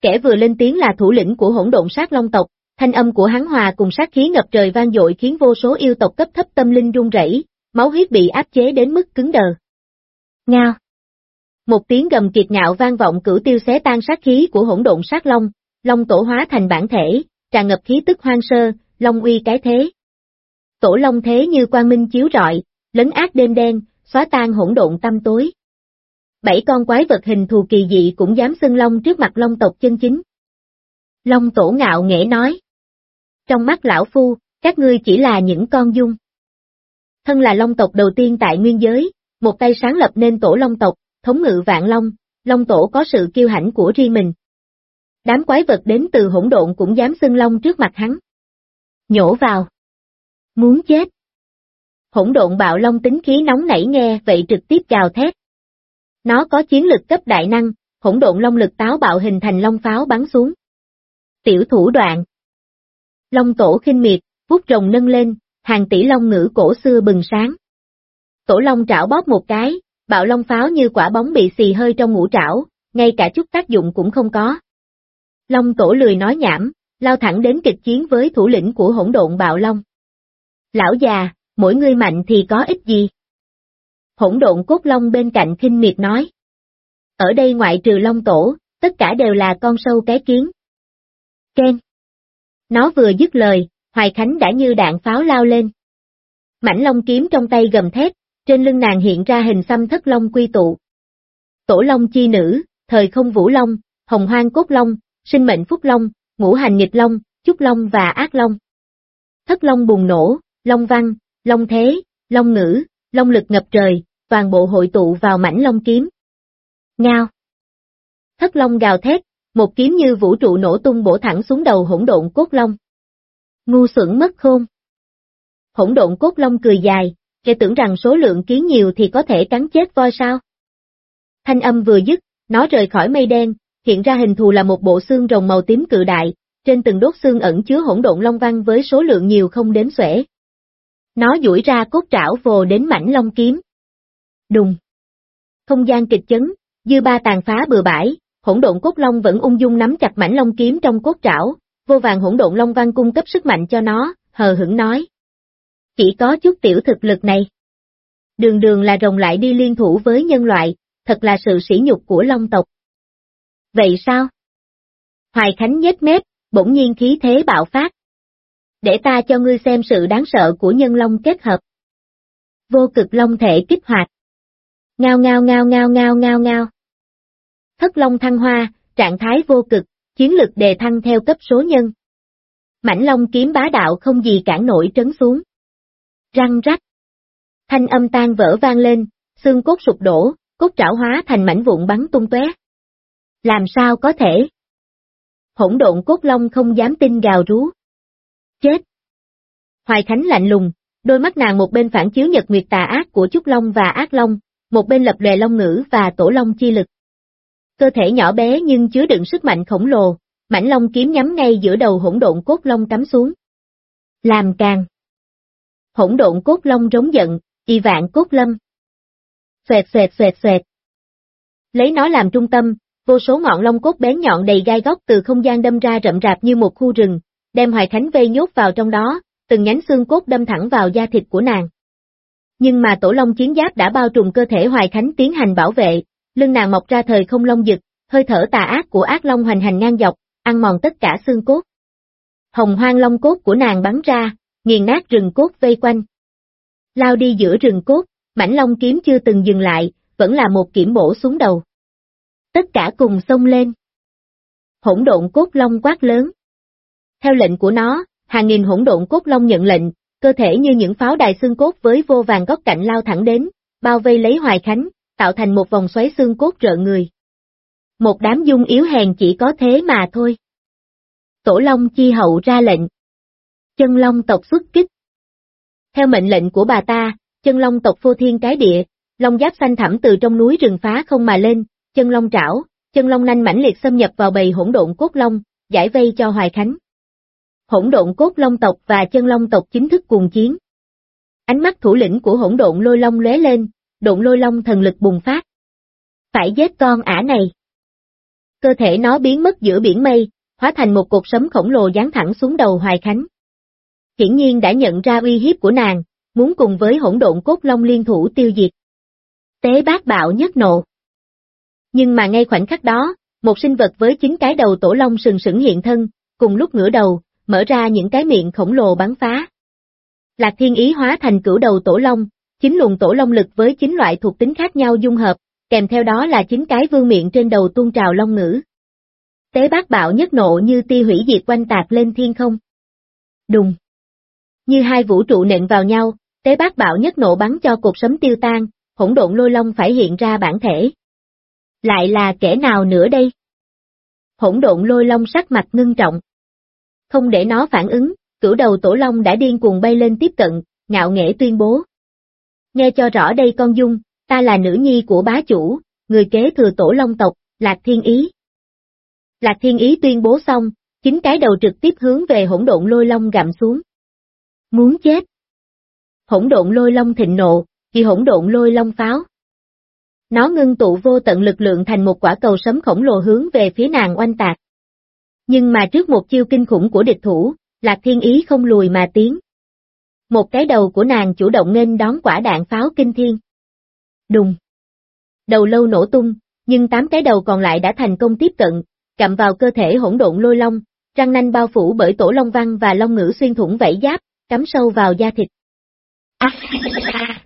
Kẻ vừa lên tiếng là thủ lĩnh của hỗn độn sát long tộc, thanh âm của hắn hòa cùng sát khí ngập trời vang dội khiến vô số yêu tộc cấp thấp tâm linh run rẩy, máu huyết bị áp chế đến mức cứng đờ. Ngao. Một tiếng gầm kiệt ngạo vang vọng cửu tiêu xé tan sát khí của hỗn độn sát long, long tổ hóa thành bản thể, tràn ngập khí tức hoang sơ, long uy cái thế. Tổ long thế như quang minh chiếu rọi, lấn ác đêm đen, xóa tan hỗn độn tâm tối bảy con quái vật hình thù kỳ dị cũng dám xưng long trước mặt long tộc chân chính. Long tổ ngạo nghễ nói. Trong mắt lão phu, các ngươi chỉ là những con dung. Thân là long tộc đầu tiên tại nguyên giới, một tay sáng lập nên tổ long tộc, thống ngự vạn long, long tổ có sự kiêu hãnh của riêng mình. Đám quái vật đến từ hỗn độn cũng dám xưng long trước mặt hắn. Nhổ vào. Muốn chết. Hỗn độn bạo long tính khí nóng nảy nghe vậy trực tiếp gào thét. Nó có chiến lực cấp đại năng, hỗn độn long lực táo bạo hình thành long pháo bắn xuống. Tiểu thủ đoạn. Long tổ khinh miệt, vuốt rồng nâng lên, hàng tỷ long ngữ cổ xưa bừng sáng. Tổ long trảo bóp một cái, bạo long pháo như quả bóng bị xì hơi trong ngũ trảo, ngay cả chút tác dụng cũng không có. Long tổ lười nói nhảm, lao thẳng đến kịch chiến với thủ lĩnh của hỗn độn bạo long. Lão già, mỗi người mạnh thì có ích gì? Hỗn độn cốt long bên cạnh khinh miệt nói. Ở đây ngoại trừ long tổ, tất cả đều là con sâu cái kiến. Ken. Nó vừa dứt lời, Hoài Khánh đã như đạn pháo lao lên. Mảnh long kiếm trong tay gầm thét, trên lưng nàng hiện ra hình xăm thất long quy tụ. Tổ long chi nữ, thời không vũ long, hồng hoang cốt long, sinh mệnh phúc long, ngũ hành nghịch long, trúc long và ác long. Thất long bùng nổ, long văn, long thế, long ngữ, long lực ngập trời, toàn bộ hội tụ vào mảnh long kiếm. Ngao. Thất long gào thét, một kiếm như vũ trụ nổ tung bổ thẳng xuống đầu hỗn độn cốt long. Ngu xuẩn mất khôn. Hỗn độn cốt long cười dài, kẻ tưởng rằng số lượng kiến nhiều thì có thể cắn chết voi sao. Thanh âm vừa dứt, nó rời khỏi mây đen, hiện ra hình thù là một bộ xương rồng màu tím cự đại, trên từng đốt xương ẩn chứa hỗn độn long văn với số lượng nhiều không đếm xuể. Nó duỗi ra cốt trảo vồ đến mảnh long kiếm. Đùng. Không gian kịch chấn, dư ba tàn phá bừa bãi, hỗn độn cốt long vẫn ung dung nắm chặt mảnh long kiếm trong cốt trảo, vô vàng hỗn độn long văn cung cấp sức mạnh cho nó, hờ hững nói. Chỉ có chút tiểu thực lực này. Đường đường là rồng lại đi liên thủ với nhân loại, thật là sự sỉ nhục của long tộc. Vậy sao? Hoài Khánh nhếch mép, bỗng nhiên khí thế bạo phát. Để ta cho ngươi xem sự đáng sợ của nhân long kết hợp. Vô cực long thể kích hoạt. Ngao ngao ngao ngao ngao ngao ngao. Thất long thăng hoa, trạng thái vô cực, chiến lực đề thăng theo cấp số nhân. Mảnh long kiếm bá đạo không gì cản nổi trấn xuống. Răng rắc. Thanh âm tan vỡ vang lên, xương cốt sụp đổ, cốt trảo hóa thành mảnh vụn bắn tung tóe. Làm sao có thể? Hỗn độn cốt long không dám tin gào rú. Chết! Hoài Khánh lạnh lùng, đôi mắt nàng một bên phản chiếu nhật nguyệt tà ác của Trúc Long và Ác Long, một bên lập lòe long ngữ và tổ long chi lực. Cơ thể nhỏ bé nhưng chứa đựng sức mạnh khổng lồ, mảnh long kiếm nhắm ngay giữa đầu hỗn độn cốt long cắm xuống. Làm càng. Hỗn độn cốt long rống giận, y vạn cốt lâm. Xoẹt xoẹt xoẹt xoẹt. Lấy nó làm trung tâm, vô số ngọn long cốt bén nhọn đầy gai góc từ không gian đâm ra rậm rạp như một khu rừng, đem Hoài Khánh vây nhốt vào trong đó, từng nhánh xương cốt đâm thẳng vào da thịt của nàng. Nhưng mà tổ long chiến giáp đã bao trùm cơ thể Hoài Khánh tiến hành bảo vệ, lưng nàng mọc ra thời không long dực, hơi thở tà ác của ác long hoành hành ngang dọc, ăn mòn tất cả xương cốt. Hồng hoang long cốt của nàng bắn ra, nghiền nát rừng cốt vây quanh. Lao đi giữa rừng cốt, mảnh long kiếm chưa từng dừng lại, vẫn là một kiểm bổ xuống đầu. Tất cả cùng xông lên. Hỗn độn cốt long quát lớn. Theo lệnh của nó, hàng nghìn hỗn độn cốt long nhận lệnh, cơ thể như những pháo đài xương cốt với vô vàng góc cạnh lao thẳng đến, bao vây lấy Hoài Khánh, tạo thành một vòng xoáy xương cốt rợ người. Một đám dung yếu hèn chỉ có thế mà thôi. Tổ Long chi hậu ra lệnh. Chân Long tộc xuất kích. Theo mệnh lệnh của bà ta, chân Long tộc phô thiên cái địa, Long giáp xanh thẳm từ trong núi rừng phá không mà lên, chân Long trảo, chân Long nanh mãnh liệt xâm nhập vào bầy hỗn độn cốt Long, giải vây cho Hoài Khánh. Hỗn độn cốt Long tộc và chân Long tộc chính thức cùng chiến. Ánh mắt thủ lĩnh của hỗn độn lôi long lóe lên, độn lôi long thần lực bùng phát. Phải giết con ả này. Cơ thể nó biến mất giữa biển mây, hóa thành một cột sấm khổng lồ dán thẳng xuống đầu Hoài Khánh. Hiển nhiên đã nhận ra uy hiếp của nàng, muốn cùng với hỗn độn cốt long liên thủ tiêu diệt. Tế bác bạo nhất nộ. Nhưng mà ngay khoảnh khắc đó, một sinh vật với chín cái đầu tổ long sừng sững hiện thân, cùng lúc ngửa đầu, mở ra những cái miệng khổng lồ bắn phá. Lạc thiên ý hóa thành cửu đầu tổ long, chín luồng tổ long lực với chín loại thuộc tính khác nhau dung hợp, kèm theo đó là chín cái vương miệng trên đầu tuôn trào long ngữ. Tế bác bạo nhất nộ như ti hủy diệt quanh tạc lên thiên không. Đùng. Như hai vũ trụ nện vào nhau, tế bác bạo nhất nộ bắn cho cột sấm tiêu tan, hỗn độn lôi long phải hiện ra bản thể. Lại là kẻ nào nữa đây? Hỗn độn lôi long sắc mặt ngưng trọng. Không để nó phản ứng, cửu đầu tổ long đã điên cuồng bay lên tiếp cận, ngạo nghễ tuyên bố. Nghe cho rõ đây con dung, ta là nữ nhi của bá chủ, người kế thừa tổ long tộc, Lạc Thiên Ý. Lạc Thiên Ý tuyên bố xong, chính cái đầu trực tiếp hướng về hỗn độn lôi long gặm xuống. Muốn chết. Hỗn độn lôi long thịnh nộ, kỳ hỗn độn lôi long pháo. Nó ngưng tụ vô tận lực lượng thành một quả cầu sấm khổng lồ hướng về phía nàng oanh tạc. Nhưng mà trước một chiêu kinh khủng của địch thủ, Lạc Thiên Ý không lùi mà tiến. Một cái đầu của nàng chủ động nghênh đón quả đạn pháo kinh thiên. Đùng. Đầu lâu nổ tung, nhưng tám cái đầu còn lại đã thành công tiếp cận, cặm vào cơ thể hỗn độn lôi long, răng nanh bao phủ bởi tổ long văn và long ngữ xuyên thủng vảy giáp, cắm sâu vào da thịt. À,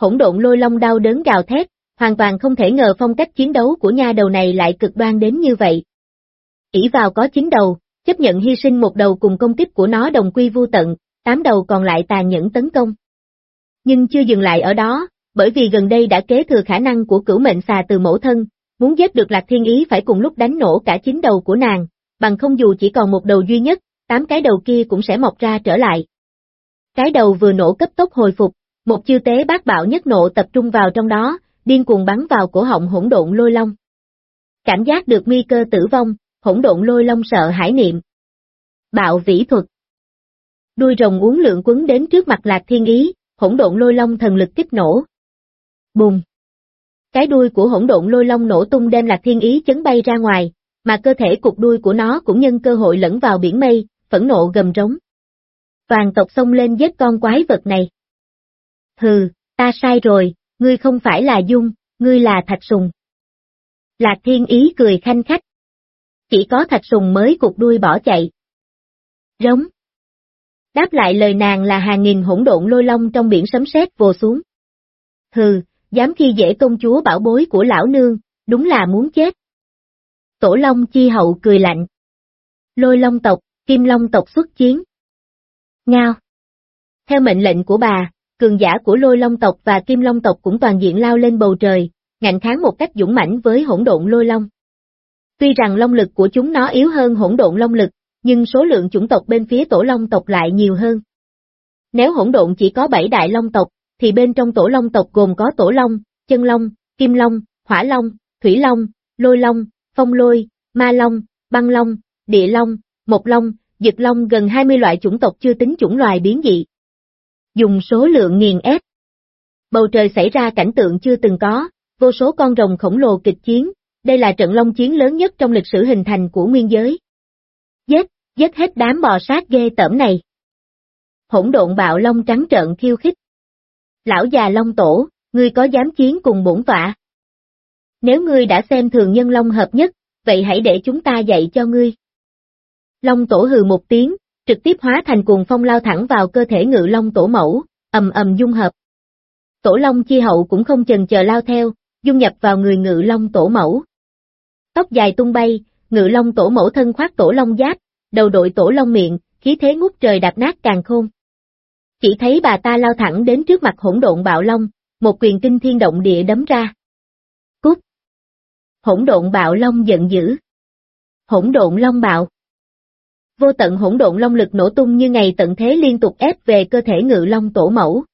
hỗn độn lôi long đau đớn gào thét, hoàn toàn không thể ngờ phong cách chiến đấu của nha đầu này lại cực đoan đến như vậy. ỷ vào có chín đầu, chấp nhận hy sinh một đầu cùng công kích của nó đồng quy vu tận, tám đầu còn lại tàn nhẫn tấn công. Nhưng chưa dừng lại ở đó, bởi vì gần đây đã kế thừa khả năng của cửu mệnh xà từ mẫu thân, muốn giết được Lạc Thiên Ý phải cùng lúc đánh nổ cả chín đầu của nàng, bằng không dù chỉ còn một đầu duy nhất, tám cái đầu kia cũng sẽ mọc ra trở lại. Cái đầu vừa nổ cấp tốc hồi phục, một chiêu tế bát bạo nhất nộ tập trung vào trong đó, điên cuồng bắn vào cổ họng hỗn độn lôi long. Cảm giác được nguy cơ tử vong, hỗn độn lôi long sợ hãi niệm. Bạo vĩ thuật. Đuôi rồng uống lượng quấn đến trước mặt lạc thiên ý, hỗn độn lôi long thần lực kích nổ. Bùng. Cái đuôi của hỗn độn lôi long nổ tung đem lạc thiên ý chấn bay ra ngoài, mà cơ thể cục đuôi của nó cũng nhân cơ hội lẫn vào biển mây, phẫn nộ gầm rống. Toàn tộc xông lên giết con quái vật này. Hừ, ta sai rồi, ngươi không phải là Dung, ngươi là Thạch Sùng. Lạc Thiên Ý cười khanh khách. Chỉ có Thạch Sùng mới cục đuôi bỏ chạy. Rống. Đáp lại lời nàng là hàng nghìn hỗn độn lôi long trong biển sấm sét vồ xuống. Hừ, dám khi dễ công chúa bảo bối của lão nương, đúng là muốn chết. Tổ Long chi hậu cười lạnh. Lôi Long tộc, Kim Long tộc xuất chiến. Ngao. Theo mệnh lệnh của bà, cường giả của Lôi Long tộc và Kim Long tộc cũng toàn diện lao lên bầu trời, ngạnh kháng một cách dũng mãnh với hỗn độn Lôi Long. Tuy rằng long lực của chúng nó yếu hơn hỗn độn long lực, nhưng số lượng chủng tộc bên phía tổ long tộc lại nhiều hơn. Nếu hỗn độn chỉ có 7 đại long tộc, thì bên trong tổ long tộc gồm có tổ long, chân long, kim long, hỏa long, thủy long, lôi long, phong lôi, ma long, băng long, địa long, mộc long, dực long gần 20 loại chủng tộc chưa tính chủng loài biến dị. Dùng số lượng nghiền ép. Bầu trời xảy ra cảnh tượng chưa từng có, vô số con rồng khổng lồ kịch chiến, đây là trận long chiến lớn nhất trong lịch sử hình thành của nguyên giới. Giết, hết đám bò sát ghê tởm này. Hỗn độn bạo long trắng trợn khiêu khích. Lão già long tổ, ngươi có dám chiến cùng bổn tọa? Nếu ngươi đã xem thường nhân long hợp nhất, vậy hãy để chúng ta dạy cho ngươi. Long tổ hừ một tiếng, trực tiếp hóa thành cuồng phong lao thẳng vào cơ thể ngự long tổ mẫu, ầm ầm dung hợp. Tổ long chi hậu cũng không chần chờ lao theo, dung nhập vào người ngự long tổ mẫu. Tóc dài tung bay, ngự long tổ mẫu thân khoác tổ long giáp, đầu đội tổ long miệng, khí thế ngút trời đạp nát càng khôn. Chỉ thấy bà ta lao thẳng đến trước mặt hỗn độn bạo long, một quyền kinh thiên động địa đấm ra. Cút! Hỗn độn bạo long giận dữ. Hỗn độn long bạo. Vô tận hỗn độn long lực nổ tung như ngày tận thế liên tục ép về cơ thể ngự long tổ mẫu.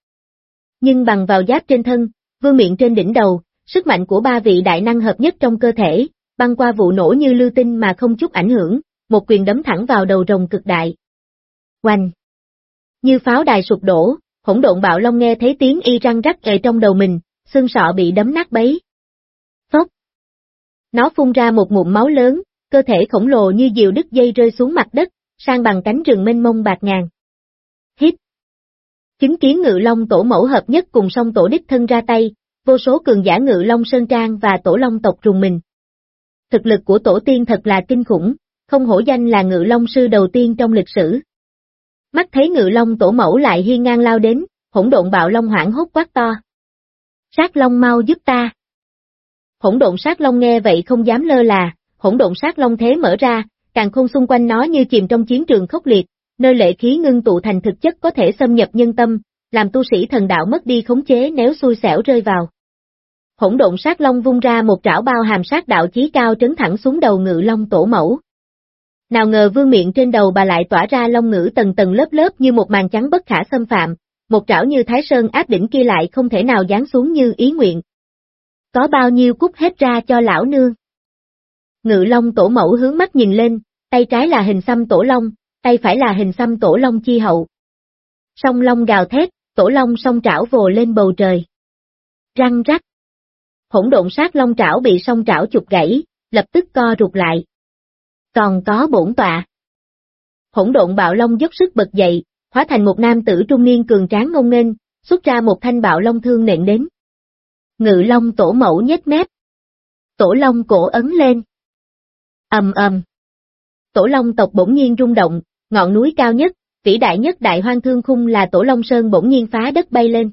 Nhưng bằng vào giáp trên thân, vương miệng trên đỉnh đầu, sức mạnh của ba vị đại năng hợp nhất trong cơ thể, băng qua vụ nổ như lưu tinh mà không chút ảnh hưởng, một quyền đấm thẳng vào đầu rồng cực đại. Oanh! Như pháo đài sụp đổ, hỗn độn bạo long nghe thấy tiếng y răng rắc kề trong đầu mình, xương sọ bị đấm nát bấy. Phốc! Nó phun ra một ngụm máu lớn, cơ thể khổng lồ như diều đứt dây rơi xuống mặt đất, sang bằng cánh rừng mênh mông bạc ngàn. Hít! Chứng kiến ngự long tổ mẫu hợp nhất cùng song tổ đích thân ra tay, vô số cường giả ngự long sơn trang và tổ long tộc trùng mình. Thực lực của tổ tiên thật là kinh khủng, không hổ danh là ngự long sư đầu tiên trong lịch sử. Mắt thấy ngự long tổ mẫu lại hiên ngang lao đến, hỗn độn bạo long hoảng hốt quát to. Sát long mau giúp ta. Hỗn độn sát long nghe vậy không dám lơ là, hỗn độn sát long thế mở ra, càng không xung quanh nó như chìm trong chiến trường khốc liệt, nơi lệ khí ngưng tụ thành thực chất có thể xâm nhập nhân tâm, làm tu sĩ thần đạo mất đi khống chế nếu xui xẻo rơi vào. Hỗn độn sát long vung ra một trảo bao hàm sát đạo chí cao trấn thẳng xuống đầu ngự long tổ mẫu. Nào ngờ vương miệng trên đầu bà lại tỏa ra long ngữ tầng tầng lớp lớp như một màn trắng bất khả xâm phạm, một trảo như thái sơn áp đỉnh kia lại không thể nào giáng xuống như ý nguyện. Có bao nhiêu cút hết ra cho lão nương. Ngự long tổ mẫu hướng mắt nhìn lên, tay trái là hình xăm tổ long, tay phải là hình xăm tổ long chi hậu. Song long gào thét, tổ long song trảo vồ lên bầu trời. Răng rắc. Hỗn độn sát long trảo bị song trảo chụp gãy, lập tức co rụt lại. Còn có bổn tọa. Hỗn độn bạo long dốc sức bật dậy, hóa thành một nam tử trung niên cường tráng ngông nghênh, xuất ra một thanh bạo long thương nện đến. Ngự long tổ mẫu nhếch mép. Tổ long cổ ấn lên. ầm ầm. Tổ long tộc bỗng nhiên rung động, ngọn núi cao nhất, vĩ đại nhất đại hoang thương khung là tổ long sơn bỗng nhiên phá đất bay lên.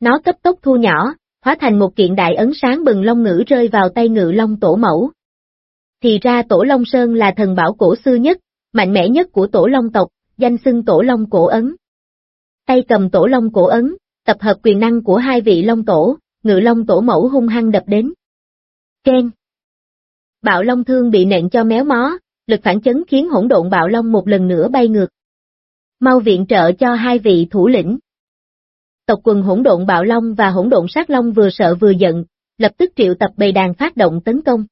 Nó cấp tốc thu nhỏ, hóa thành một kiện đại ấn sáng bừng long ngữ rơi vào tay ngự long tổ mẫu. Thì ra tổ long sơn là thần bảo cổ xưa nhất, mạnh mẽ nhất của tổ long tộc, danh xưng tổ long cổ ấn. Tay cầm tổ long cổ ấn, tập hợp quyền năng của hai vị long tổ, ngự long tổ mẫu hung hăng đập đến. Ken. Bạo long thương bị nện cho méo mó, lực phản chấn khiến hỗn độn bạo long một lần nữa bay ngược. Mau viện trợ cho hai vị thủ lĩnh. Tộc quần hỗn độn bạo long và hỗn độn sát long vừa sợ vừa giận, lập tức triệu tập bầy đàn phát động tấn công.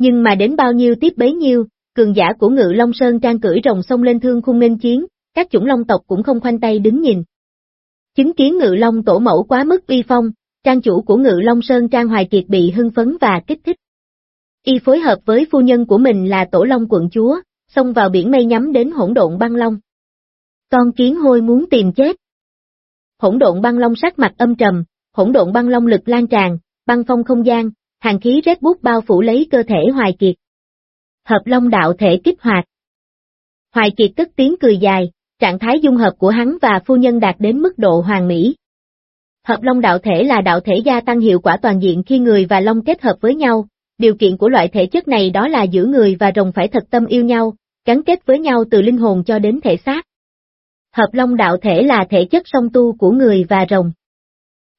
Nhưng mà đến bao nhiêu tiếp bấy nhiêu, cường giả của ngự Long Sơn trang cưỡi rồng sông lên thương khung nên chiến, các chủng long tộc cũng không khoanh tay đứng nhìn. Chứng kiến ngự long tổ mẫu quá mức uy phong, trang chủ của ngự long sơn trang hoài kiệt bị hưng phấn và kích thích. Y phối hợp với phu nhân của mình là tổ long quận chúa, xông vào biển mây nhắm đến hỗn độn băng long. Con kiến hôi muốn tìm chết. Hỗn độn băng long sắc mặt âm trầm, hỗn độn băng long lực lan tràn, băng phong không gian, hàng khí rét bút bao phủ lấy cơ thể hoài kiệt. Hợp long đạo thể kích hoạt. Hoài kiệt cất tiếng cười dài, trạng thái dung hợp của hắn và phu nhân đạt đến mức độ hoàn mỹ. Hợp long đạo thể là đạo thể gia tăng hiệu quả toàn diện khi người và long kết hợp với nhau, điều kiện của loại thể chất này đó là giữa người và rồng phải thật tâm yêu nhau, gắn kết với nhau từ linh hồn cho đến thể xác. Hợp long đạo thể là thể chất song tu của người và rồng.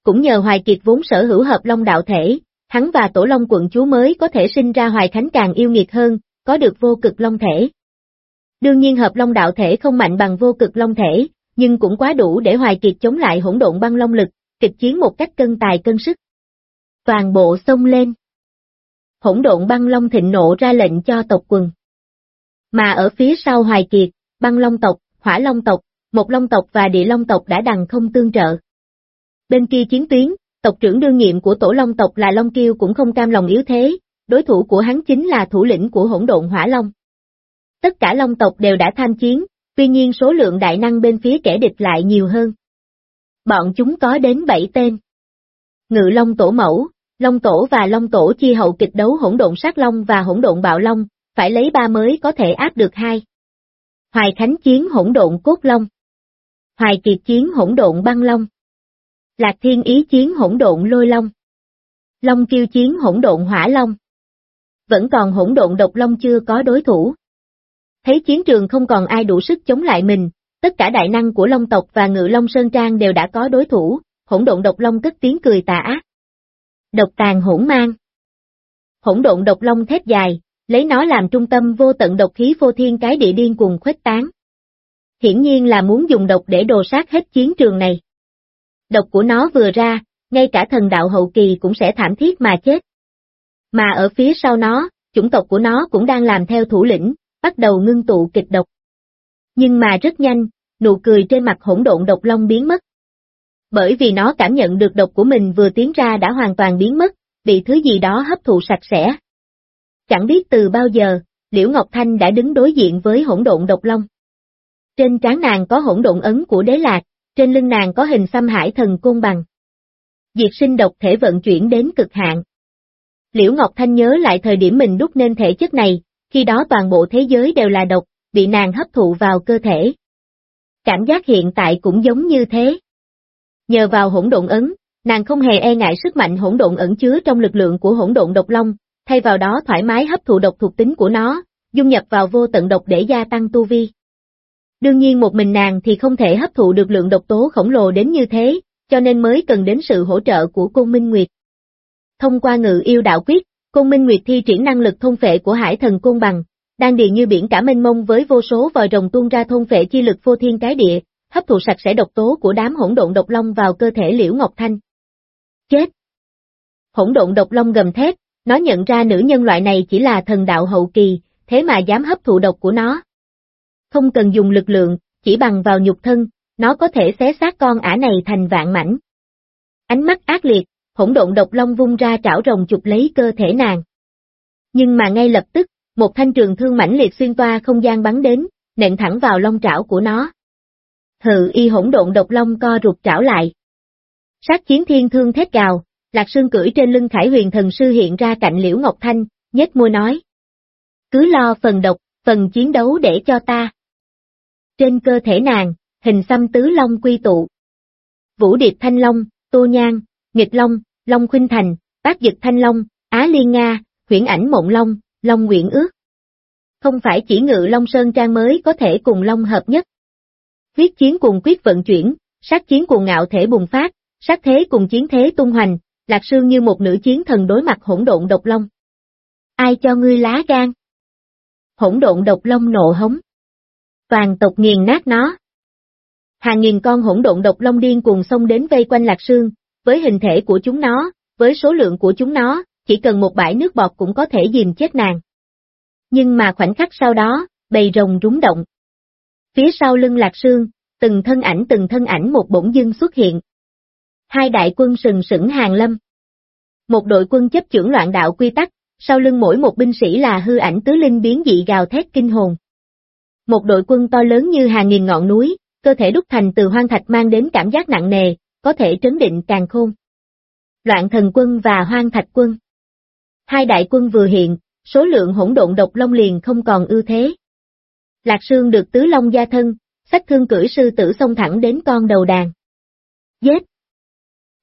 Cũng nhờ Hoài Kiệt vốn sở hữu hợp long đạo thể, hắn và tổ long quận chúa mới có thể sinh ra Hoài Khánh càng yêu nghiệt hơn, có được vô cực long thể. Đương nhiên hợp long đạo thể không mạnh bằng vô cực long thể, nhưng cũng quá đủ để Hoài Kiệt chống lại hỗn độn băng long lực, kịch chiến một cách cân tài cân sức. Toàn bộ xông lên. Hỗn độn băng long thịnh nộ ra lệnh cho tộc quần. Mà ở phía sau Hoài Kiệt, băng long tộc, hỏa long tộc, một long tộc và địa long tộc đã đằng không tương trợ. Bên kia chiến tuyến, tộc trưởng đương nhiệm của tổ long tộc là Long Kiêu cũng không cam lòng yếu thế, đối thủ của hắn chính là thủ lĩnh của hỗn độn hỏa long. Tất cả long tộc đều đã tham chiến, tuy nhiên số lượng đại năng bên phía kẻ địch lại nhiều hơn. Bọn chúng có đến 7 tên. Ngự long tổ mẫu, long tổ và long tổ chi hậu kịch đấu hỗn độn sát long và hỗn độn bạo long, phải lấy ba mới có thể áp được hai. Hoài Khánh chiến hỗn độn cốt long. Hoài Kiệt chiến hỗn độn băng long. Lạc Thiên Ý chiến hỗn độn lôi long. Long Kiêu chiến hỗn độn hỏa long. Vẫn còn hỗn độn độc long chưa có đối thủ. Thấy chiến trường không còn ai đủ sức chống lại mình, tất cả đại năng của Long tộc và Ngự Long Sơn Trang đều đã có đối thủ, hỗn độn độc long cất tiếng cười tà ác. Độc tàn hỗn mang. Hỗn độn độc long thét dài, lấy nó làm trung tâm vô tận độc khí vô thiên cái địa điên cùng khuếch tán. Hiển nhiên là muốn dùng độc để đồ sát hết chiến trường này. Độc của nó vừa ra, ngay cả thần đạo hậu kỳ cũng sẽ thảm thiết mà chết. Mà ở phía sau nó, chủng tộc của nó cũng đang làm theo thủ lĩnh, bắt đầu ngưng tụ kịch độc. Nhưng mà rất nhanh, nụ cười trên mặt hỗn độn độc long biến mất. Bởi vì nó cảm nhận được độc của mình vừa tiến ra đã hoàn toàn biến mất, bị thứ gì đó hấp thụ sạch sẽ. Chẳng biết từ bao giờ, Liễu Ngọc Thanh đã đứng đối diện với hỗn độn độc long. Trên trán nàng có hỗn độn ấn của đế lạc, trên lưng nàng có hình xăm hải thần côn bằng. Diệt sinh độc thể vận chuyển đến cực hạn. Liễu Ngọc Thanh nhớ lại thời điểm mình đúc nên thể chất này, khi đó toàn bộ thế giới đều là độc, bị nàng hấp thụ vào cơ thể. Cảm giác hiện tại cũng giống như thế. Nhờ vào hỗn độn ấn, nàng không hề e ngại sức mạnh hỗn độn ẩn chứa trong lực lượng của hỗn độn độc long, thay vào đó thoải mái hấp thụ độc thuộc tính của nó, dung nhập vào vô tận độc để gia tăng tu vi. Đương nhiên một mình nàng thì không thể hấp thụ được lượng độc tố khổng lồ đến như thế, cho nên mới cần đến sự hỗ trợ của Côn Minh Nguyệt. Thông qua ngự yêu đạo quyết, Côn Minh Nguyệt thi triển năng lực thôn phệ của hải thần côn bằng, đang điền như biển cả mênh mông với vô số vòi rồng tuôn ra thôn phệ chi lực vô thiên cái địa, hấp thụ sạch sẽ độc tố của đám hỗn độn độc long vào cơ thể Liễu Ngọc Thanh. Chết! Hỗn độn độc long gầm thét, nó nhận ra nữ nhân loại này chỉ là thần đạo hậu kỳ, thế mà dám hấp thụ độc của nó. Không cần dùng lực lượng, chỉ bằng vào nhục thân, nó có thể xé xác con ả này thành vạn mảnh. Ánh mắt ác liệt, hỗn độn độc long vung ra trảo rồng chụp lấy cơ thể nàng. Nhưng mà ngay lập tức, một thanh trường thương mãnh liệt xuyên toa không gian bắn đến, nện thẳng vào long trảo của nó. Hự y hỗn độn độc long co rụt trảo lại. Sát chiến thiên thương thét gào, Lạc Sương cưỡi trên lưng Khải Huyền Thần Sư hiện ra cạnh Liễu Ngọc Thanh, nhếch môi nói. Cứ lo phần độc, phần chiến đấu để cho ta. Trên cơ thể nàng, hình xăm tứ long quy tụ. Vũ Điệp Thanh Long, Tô Nhan, Nghịch Long, Long Khuynh Thành, Bác Dực Thanh Long, Á Liên Nga, Huyễn Ảnh Mộng Long, Long Nguyện Ước. Không phải chỉ ngự Long Sơn Trang mới có thể cùng Long hợp nhất. Huyết chiến cùng quyết vận chuyển, sát chiến cùng ngạo thể bùng phát, sát thế cùng chiến thế tung hoành, Lạc Sương như một nữ chiến thần đối mặt hỗn độn độc long. Ai cho ngươi lá gan? Hỗn độn độc long nộ hống. Toàn tộc nghiền nát nó. Hàng nghìn con hỗn độn độc long điên cuồng xông đến vây quanh Lạc Sương, với hình thể của chúng nó, với số lượng của chúng nó, chỉ cần một bãi nước bọt cũng có thể dìm chết nàng. Nhưng mà khoảnh khắc sau đó, bầy rồng rúng động. Phía sau lưng Lạc Sương, từng thân ảnh từng thân ảnh một bỗng dưng xuất hiện. Hai đại quân sừng sững hàng lâm. Một đội quân chấp trưởng loạn đạo quy tắc, sau lưng mỗi một binh sĩ là hư ảnh tứ linh biến dị gào thét kinh hồn. Một đội quân to lớn như hàng nghìn ngọn núi, cơ thể đúc thành từ hoang thạch mang đến cảm giác nặng nề, có thể trấn định càng khôn. Loạn thần quân và hoang thạch quân. Hai đại quân vừa hiện, số lượng hỗn độn độc long liền không còn ưu thế. Lạc Sương được tứ long gia thân, sách thương cưỡi sư tử xông thẳng đến con đầu đàn. Giết!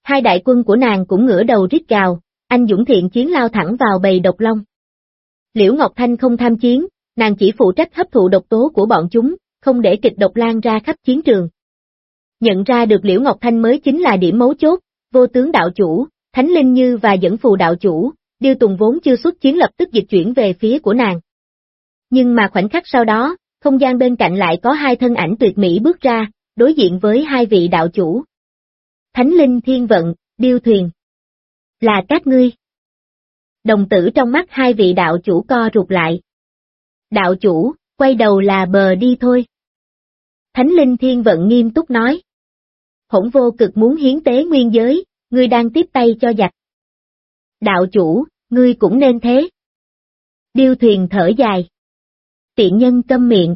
Hai đại quân của nàng cũng ngửa đầu rít gào, anh dũng thiện chiến lao thẳng vào bầy độc long. Liễu Ngọc Thanh không tham chiến, nàng chỉ phụ trách hấp thụ độc tố của bọn chúng, không để kịch độc lan ra khắp chiến trường. Nhận ra được Liễu Ngọc Thanh mới chính là điểm mấu chốt, vô tướng đạo chủ, Thánh Linh Như và dẫn phù đạo chủ, Điêu Tùng vốn chưa xuất chiến lập tức dịch chuyển về phía của nàng. Nhưng mà khoảnh khắc sau đó, không gian bên cạnh lại có hai thân ảnh tuyệt mỹ bước ra, đối diện với hai vị đạo chủ. Thánh Linh Thiên Vận, Điêu Thuyền. Là các ngươi. Đồng tử trong mắt hai vị đạo chủ co rụt lại. Đạo chủ, quay đầu là bờ đi thôi. Thánh Linh Thiên Vận nghiêm túc nói. Hỗn vô cực muốn hiến tế nguyên giới, ngươi đang tiếp tay cho giặc. Đạo chủ, ngươi cũng nên thế. Điêu thuyền thở dài. Tiện nhân câm miệng.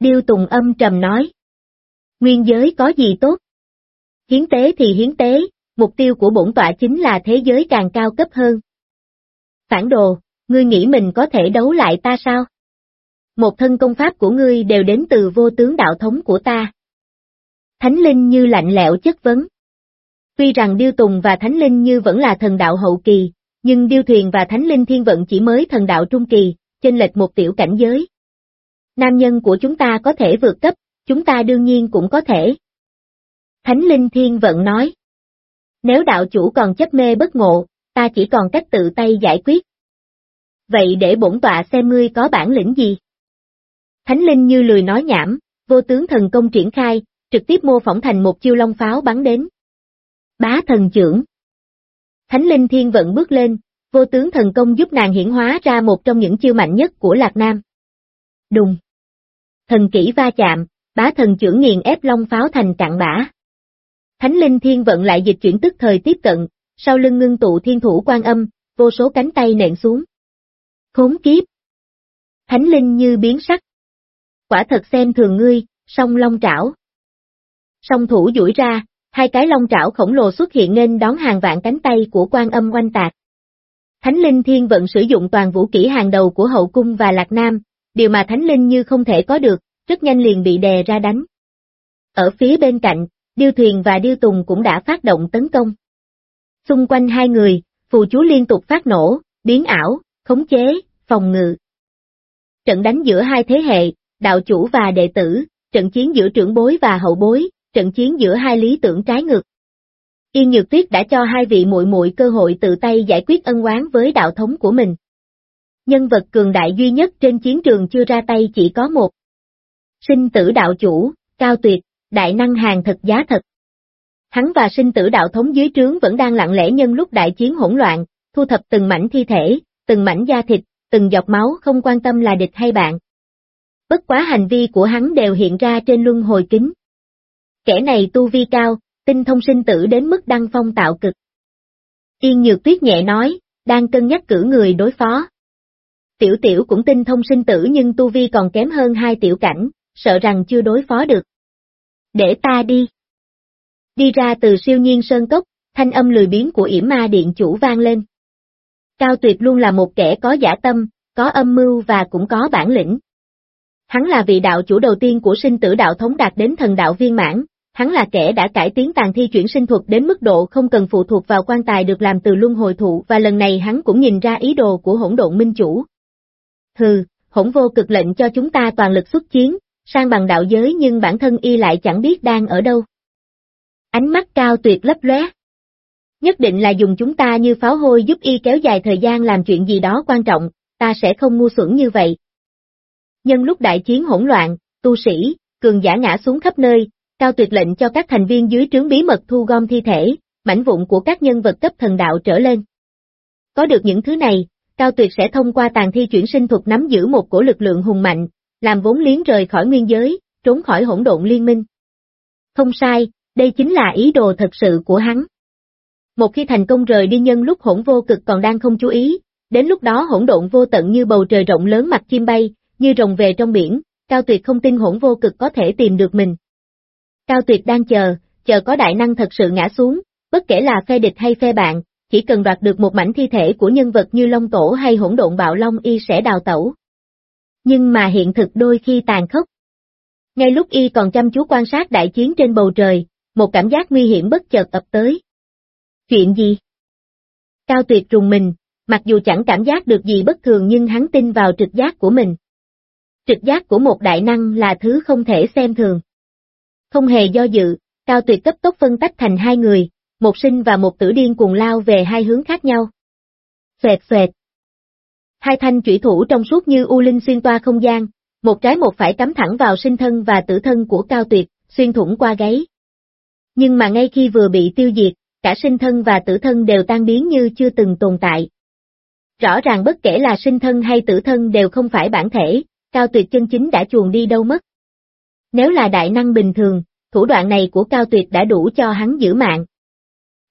Điêu tùng âm trầm nói. Nguyên giới có gì tốt? Hiến tế thì hiến tế, mục tiêu của bổn tọa chính là thế giới càng cao cấp hơn. Phản đồ, ngươi nghĩ mình có thể đấu lại ta sao? Một thân công pháp của ngươi đều đến từ vô tướng đạo thống của ta. Thánh Linh như lạnh lẽo chất vấn. Tuy rằng Điêu Tùng và Thánh Linh như vẫn là thần đạo hậu kỳ, nhưng Điêu Thuyền và Thánh Linh Thiên Vận chỉ mới thần đạo trung kỳ, chênh lệch một tiểu cảnh giới. Nam nhân của chúng ta có thể vượt cấp, chúng ta đương nhiên cũng có thể. Thánh Linh Thiên Vận nói. Nếu đạo chủ còn chấp mê bất ngộ, ta chỉ còn cách tự tay giải quyết. Vậy để bổn tọa xem ngươi có bản lĩnh gì? Thánh Linh như lười nói nhảm, vô tướng thần công triển khai, trực tiếp mô phỏng thành một chiêu long pháo bắn đến. Bá thần trưởng Thánh Linh Thiên Vận bước lên, vô tướng thần công giúp nàng hiển hóa ra một trong những chiêu mạnh nhất của Lạc Nam. Đùng. Thần kỹ va chạm, bá thần trưởng nghiền ép long pháo thành cạn bã. Thánh Linh Thiên Vận lại dịch chuyển tức thời tiếp cận, sau lưng ngưng tụ thiên thủ quan âm, vô số cánh tay nện xuống. Khốn kiếp! Thánh Linh như biến sắc. Quả thật xem thường ngươi, song long trảo. Song thủ duỗi ra, hai cái long trảo khổng lồ xuất hiện nên đón hàng vạn cánh tay của quan âm oanh tạc. Thánh Linh Thiên vận sử dụng toàn vũ kỹ hàng đầu của hậu cung và lạc nam, điều mà Thánh Linh như không thể có được, rất nhanh liền bị đè ra đánh. Ở phía bên cạnh, Điêu Thuyền và Điêu Tùng cũng đã phát động tấn công. Xung quanh hai người, phù chú liên tục phát nổ, biến ảo, khống chế, phòng ngự. Trận đánh giữa hai thế hệ, đạo chủ và đệ tử, trận chiến giữa trưởng bối và hậu bối, trận chiến giữa hai lý tưởng trái ngược. Yên Nhược Tuyết đã cho hai vị muội muội cơ hội tự tay giải quyết ân oán với đạo thống của mình. Nhân vật cường đại duy nhất trên chiến trường chưa ra tay chỉ có một. Sinh tử đạo chủ, cao tuyệt, đại năng hàng thật giá thật. Hắn và sinh tử đạo thống dưới trướng vẫn đang lặng lẽ nhân lúc đại chiến hỗn loạn, thu thập từng mảnh thi thể, từng mảnh da thịt, từng giọt máu không quan tâm là địch hay bạn. Bất quá hành vi của hắn đều hiện ra trên luân hồi kính. Kẻ này tu vi cao, tinh thông sinh tử đến mức đăng phong tạo cực. Yên Nhược Tuyết nhẹ nói, đang cân nhắc cử người đối phó. Tiểu tiểu cũng tinh thông sinh tử nhưng tu vi còn kém hơn hai tiểu cảnh, sợ rằng chưa đối phó được. Để ta đi. Đi ra từ siêu nhiên sơn cốc, thanh âm lười biến của yểm ma điện chủ vang lên. Cao Tuyệt luôn là một kẻ có giả tâm, có âm mưu và cũng có bản lĩnh. Hắn là vị đạo chủ đầu tiên của sinh tử đạo thống đạt đến thần đạo viên mãn, hắn là kẻ đã cải tiến tàn thi chuyển sinh thuật đến mức độ không cần phụ thuộc vào quan tài được làm từ luân hồi thụ và lần này hắn cũng nhìn ra ý đồ của hỗn độn minh chủ. Hừ, hỗn vô cực lệnh cho chúng ta toàn lực xuất chiến, sang bằng đạo giới nhưng bản thân y lại chẳng biết đang ở đâu. Ánh mắt cao tuyệt lấp lóe. Nhất định là dùng chúng ta như pháo hôi giúp y kéo dài thời gian làm chuyện gì đó quan trọng, ta sẽ không ngu xuẩn như vậy. Nhân lúc đại chiến hỗn loạn, tu sĩ, cường giả ngã xuống khắp nơi, cao tuyệt lệnh cho các thành viên dưới trướng bí mật thu gom thi thể, mảnh vụn của các nhân vật cấp thần đạo trở lên. Có được những thứ này, Cao Tuyệt sẽ thông qua tàn thi chuyển sinh thuật nắm giữ một cổ lực lượng hùng mạnh, làm vốn liếng rời khỏi nguyên giới, trốn khỏi hỗn độn liên minh. Không sai, đây chính là ý đồ thật sự của hắn. Một khi thành công rời đi nhân lúc hỗn vô cực còn đang không chú ý, đến lúc đó hỗn độn vô tận như bầu trời rộng lớn mặt chim bay, như rồng về trong biển, Cao Tuyệt không tin hỗn vô cực có thể tìm được mình. Cao Tuyệt đang chờ, chờ có đại năng thật sự ngã xuống, bất kể là phe địch hay phe bạn, chỉ cần đoạt được một mảnh thi thể của nhân vật như Long Tổ hay hỗn độn bạo Long y sẽ đào tẩu. Nhưng mà hiện thực đôi khi tàn khốc. Ngay lúc y còn chăm chú quan sát đại chiến trên bầu trời, một cảm giác nguy hiểm bất chợt ập tới. Chuyện gì? Cao tuyệt trùng mình, mặc dù chẳng cảm giác được gì bất thường nhưng hắn tin vào trực giác của mình. Trực giác của một đại năng là thứ không thể xem thường. Không hề do dự, Cao tuyệt cấp tốc phân tách thành hai người, một sinh và một tử điên cùng lao về hai hướng khác nhau. Phệt phệt. Hai thanh chủy thủ trong suốt như u linh xuyên toa không gian, một trái một phải cắm thẳng vào sinh thân và tử thân của Cao Tuyệt, xuyên thủng qua gáy. Nhưng mà ngay khi vừa bị tiêu diệt, cả sinh thân và tử thân đều tan biến như chưa từng tồn tại. Rõ ràng bất kể là sinh thân hay tử thân đều không phải bản thể, Cao Tuyệt chân chính đã chuồn đi đâu mất. Nếu là đại năng bình thường, thủ đoạn này của Cao Tuyệt đã đủ cho hắn giữ mạng.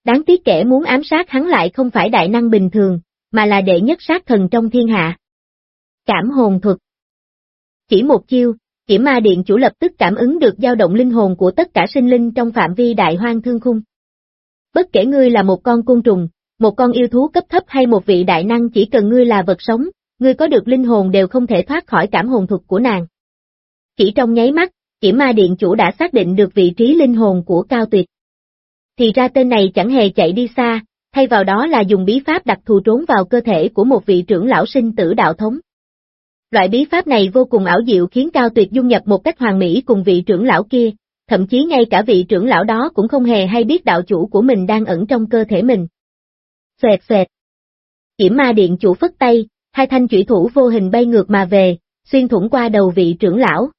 Đáng tiếc kẻ muốn ám sát hắn lại không phải đại năng bình thường, mà là đệ nhất sát thần trong thiên hạ. Cảm hồn thuật Chỉ một chiêu, Kiểm ma điện chủ lập tức cảm ứng được dao động linh hồn của tất cả sinh linh trong phạm vi đại hoang thương khung. Bất kể ngươi là một con côn trùng, một con yêu thú cấp thấp hay một vị đại năng chỉ cần ngươi là vật sống, ngươi có được linh hồn đều không thể thoát khỏi cảm hồn thuật của nàng. Chỉ trong nháy mắt, Kiểm ma điện chủ đã xác định được vị trí linh hồn của Cao Tuyệt thì ra tên này chẳng hề chạy đi xa, thay vào đó là dùng bí pháp đặc thù trốn vào cơ thể của một vị trưởng lão sinh tử đạo thống. Loại bí pháp này vô cùng ảo diệu khiến Cao Tuyệt dung nhập một cách hoàn mỹ cùng vị trưởng lão kia, thậm chí ngay cả vị trưởng lão đó cũng không hề hay biết đạo chủ của mình đang ẩn trong cơ thể mình. Xoẹt xoẹt. Kiểm ma điện chủ phất tay, hai thanh chủy thủ vô hình bay ngược mà về, xuyên thủng qua đầu vị trưởng lão.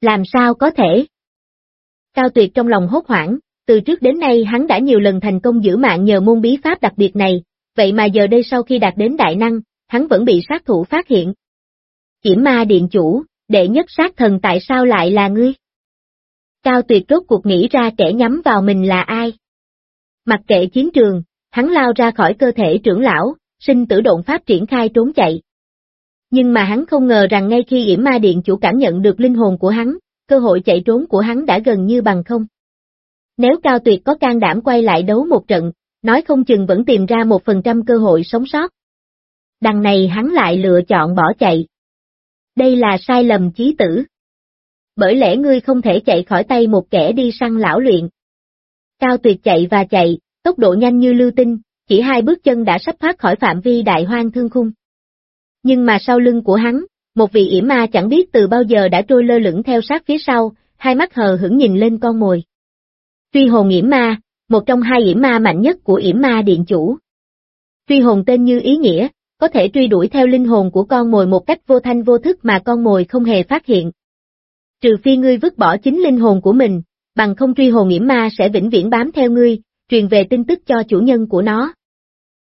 Làm sao có thể? Cao Tuyệt trong lòng hốt hoảng, từ trước đến nay hắn đã nhiều lần thành công giữ mạng nhờ môn bí pháp đặc biệt này, vậy mà giờ đây sau khi đạt đến đại năng, hắn vẫn bị sát thủ phát hiện. Kiểm ma điện chủ, đệ nhất sát thần tại sao lại là ngươi? Cao tuyệt rốt cuộc nghĩ ra kẻ nhắm vào mình là ai? Mặc kệ chiến trường, hắn lao ra khỏi cơ thể trưởng lão, sinh tử độn pháp triển khai trốn chạy. Nhưng mà hắn không ngờ rằng ngay khi yểm ma điện chủ cảm nhận được linh hồn của hắn, cơ hội chạy trốn của hắn đã gần như bằng không. Nếu Cao Tuyệt có can đảm quay lại đấu một trận, nói không chừng vẫn tìm ra một phần trăm cơ hội sống sót. Đằng này hắn lại lựa chọn bỏ chạy. Đây là sai lầm chí tử. Bởi lẽ ngươi không thể chạy khỏi tay một kẻ đi săn lão luyện. Cao Tuyệt chạy và chạy, tốc độ nhanh như lưu tinh, chỉ hai bước chân đã sắp thoát khỏi phạm vi đại hoang thương khung. Nhưng mà sau lưng của hắn, một vị yểm ma chẳng biết từ bao giờ đã trôi lơ lửng theo sát phía sau, hai mắt hờ hững nhìn lên con mồi. Truy hồn yểm ma, một trong hai yểm ma mạnh nhất của yểm ma điện chủ. Truy hồn tên như ý nghĩa, có thể truy đuổi theo linh hồn của con mồi một cách vô thanh vô thức mà con mồi không hề phát hiện. Trừ phi ngươi vứt bỏ chính linh hồn của mình, bằng không truy hồn yểm ma sẽ vĩnh viễn bám theo ngươi, truyền về tin tức cho chủ nhân của nó.